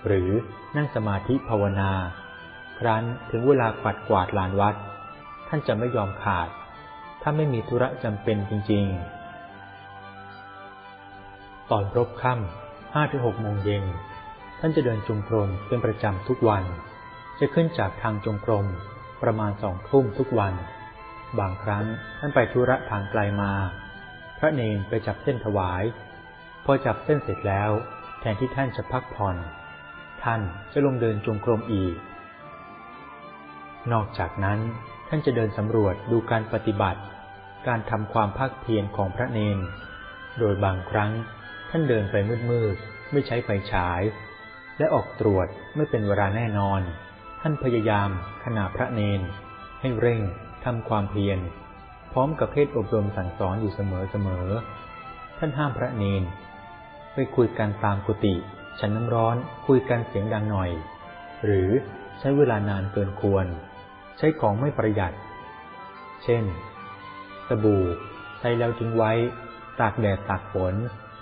หรือนั่งสมาธิภาวนา ครั้นถึงเวลาปัดกวาดลานวัด ท่านจะไม่ยอมขาด ถ้าไม่มีธุระจำเป็นจริงๆ ตอนรบค่ำห้าถึงหกโมงเย็น ท่านจะเดินจงกรมเป็นประจำทุกวัน จะขึ้นจากทางจงกรม ประมาณสองทุ่มทุกวัน บางครั้งท่านไปธุระทางไกลมา พระเนนไปจับเส้นถวาย พอจับเส้นเสร็จแล้ว แทนที่ท่านจะพักผ่อน ท่านจะลงเดินจงกรมอีก นอกจากนั้นท่านจะเดินสำรวจดูการปฏิบัติ การทำความภาคเพียรของพระเนน โดยบางครั้งท่านเดินไปมืดๆไม่ใช้ไฟฉาย และออกตรวจไม่เป็นเวลาแน่นอน ท่านพยายามขนาพระเนน ให้เร่งทำความเพียร พร้อมกับเทศอบรมสั่งสอนอยู่เสมอๆท่านห้ามพระเนน ไปคุยกันตามกุฏิฉันน้ำร้อนคุยกันเสียงดังหน่อย หรือใช้เวลานานเกินควร ใช้ของไม่ประหยัด เช่น สบู่ใช้แล้วทิ้งไว้ ตากแดดตากฝน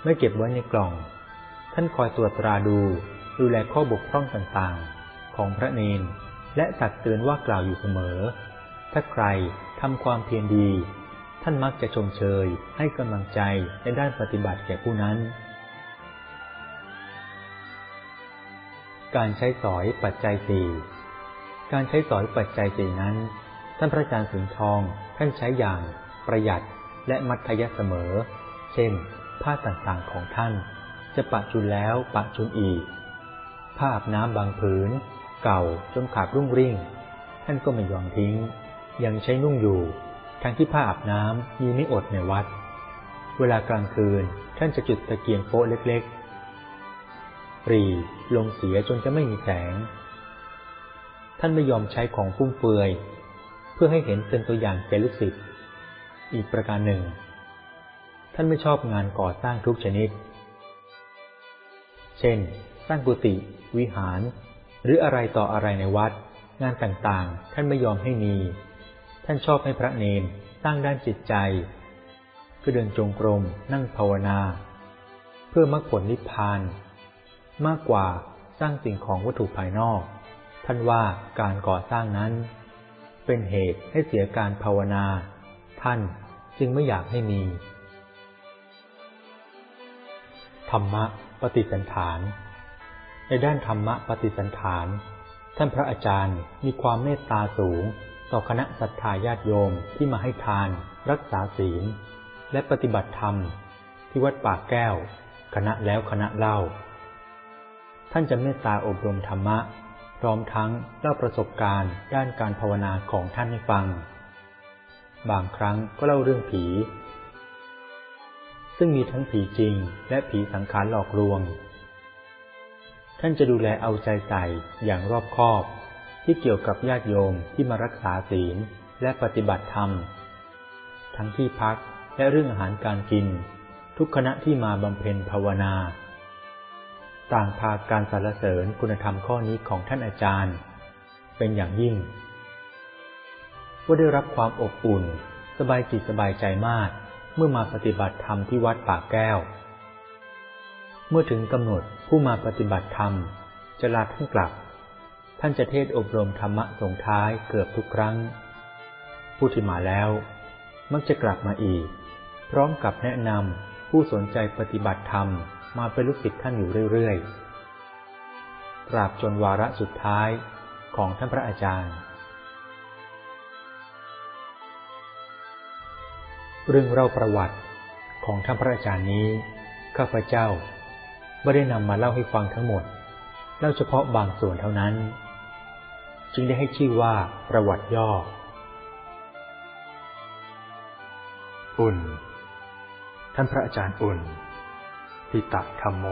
ไม่เก็บไว้ในกล่อง ท่านคอยตรวจตราดูดูแลข้อบกพร่องต่างๆ ของพระเนน และตักเตือนว่ากล่าวอยู่เสมอ ถ้าใครทำความเพียรดี ท่านมักจะชมเชยให้กำลังใจในด้านปฏิบัติแก่ผู้นั้น การใช้สอยปัจจัยสี่การใช้สอยปัจจัยสี่นั้น ท่านพระอาจารย์สิงทองท่านใช้อย่างประหยัดและมัธยสเสมอ เช่น ผ้าต่างๆของท่าน จะปะจุนแล้วปะจุนอีก ผ้าอาบน้ำบางผืน เก่าจนขาดรุ่งริ่ง ท่านก็ไม่ยอมทิ้ง ยังใช้นุ่งอยู่ ทั้งที่ผ้าอาบน้ำมีไม่อดในวัด เวลากลางคืนท่านจะจุดตะเกียงโป๊ะเล็กๆปรีลงเสียจนจะไม่มีแสง ท่านไม่ยอมใช้ของฟุ่มเฟือย เพื่อให้เห็นเป็นตัวอย่างแก่ลูกศิษย์อีกประการหนึ่ง ท่านไม่ชอบงานก่อสร้างทุกชนิด เช่น สร้างกุฏิวิหาร หรืออะไรต่ออะไรในวัด งานต่างๆ ท่านไม่ยอมให้มี ท่านชอบให้พระเนนสร้างด้านจิตใจ คือเดินจงกรมนั่งภาวนา เพื่อมรรคผลนิพพาน มากกว่าสร้างสิ่งของวัตถุภายนอก ท่านว่าการก่อสร้างนั้น เป็นเหตุให้เสียการภาวนา ท่านจึงไม่อยากให้มี ธรรมะปฏิสันฐาน ในด้านธรรมะปฏิสันฐาน ท่านพระอาจารย์มีความเมตตาสูง ต่อคณะศรัทธาญาติโยมที่มาให้ทาน รักษาศีล และปฏิบัติธรรม ที่วัดปากแก้ว คณะแล้วคณะเล่า ท่านจะเมตตาอบรมธรรมะ พร้อมทั้งเล่าประสบการณ์ ด้านการภาวนาของท่านให้ฟัง บางครั้งก็เล่าเรื่องผี ซึ่งมีทั้งผีจริง และผีสังขารหลอกลวง ท่านจะดูแลเอาใจใส่อย่างรอบคอบ ที่เกี่ยวกับญาติโยมที่มารักษาศีลและปฏิบัติธรรม ทั้งที่พักและเรื่องอาหารการกิน ทุกคณะที่มาบำเพ็ญภาวนา ต่างพาการสรรเสริญคุณธรรมข้อนี้ของท่านอาจารย์ เป็นอย่างยิ่งว่าได้รับความอบอุ่น สบายจิตสบายใจมาก เมื่อมาปฏิบัติธรรมที่วัดป่าแก้ว เมื่อถึงกำหนด ผู้มาปฏิบัติธรรม จะลาท่านกลับ ท่านจะเทศอบรมธรรมะส่งท้ายเกือบทุกครั้ง ผู้ที่มาแล้ว มักจะกลับมาอีก พร้อมกับแนะนำผู้สนใจปฏิบัติธรรมมาเป็นลูกศิษย์ท่านอยู่เรื่อยๆ ตราบจนวาระสุดท้ายของท่านพระอาจารย์ เรื่องเล่าประวัติของท่านพระอาจารย์นี้ข้าพเจ้า ไม่ได้นำมาเล่าให้ฟังทั้งหมด เล่าเฉพาะบางส่วนเท่านั้น จึงได้ให้ชื่อว่าประวัติย่อ อุ่น ท่านพระอาจารย์อุ่นทิตะธรรมโม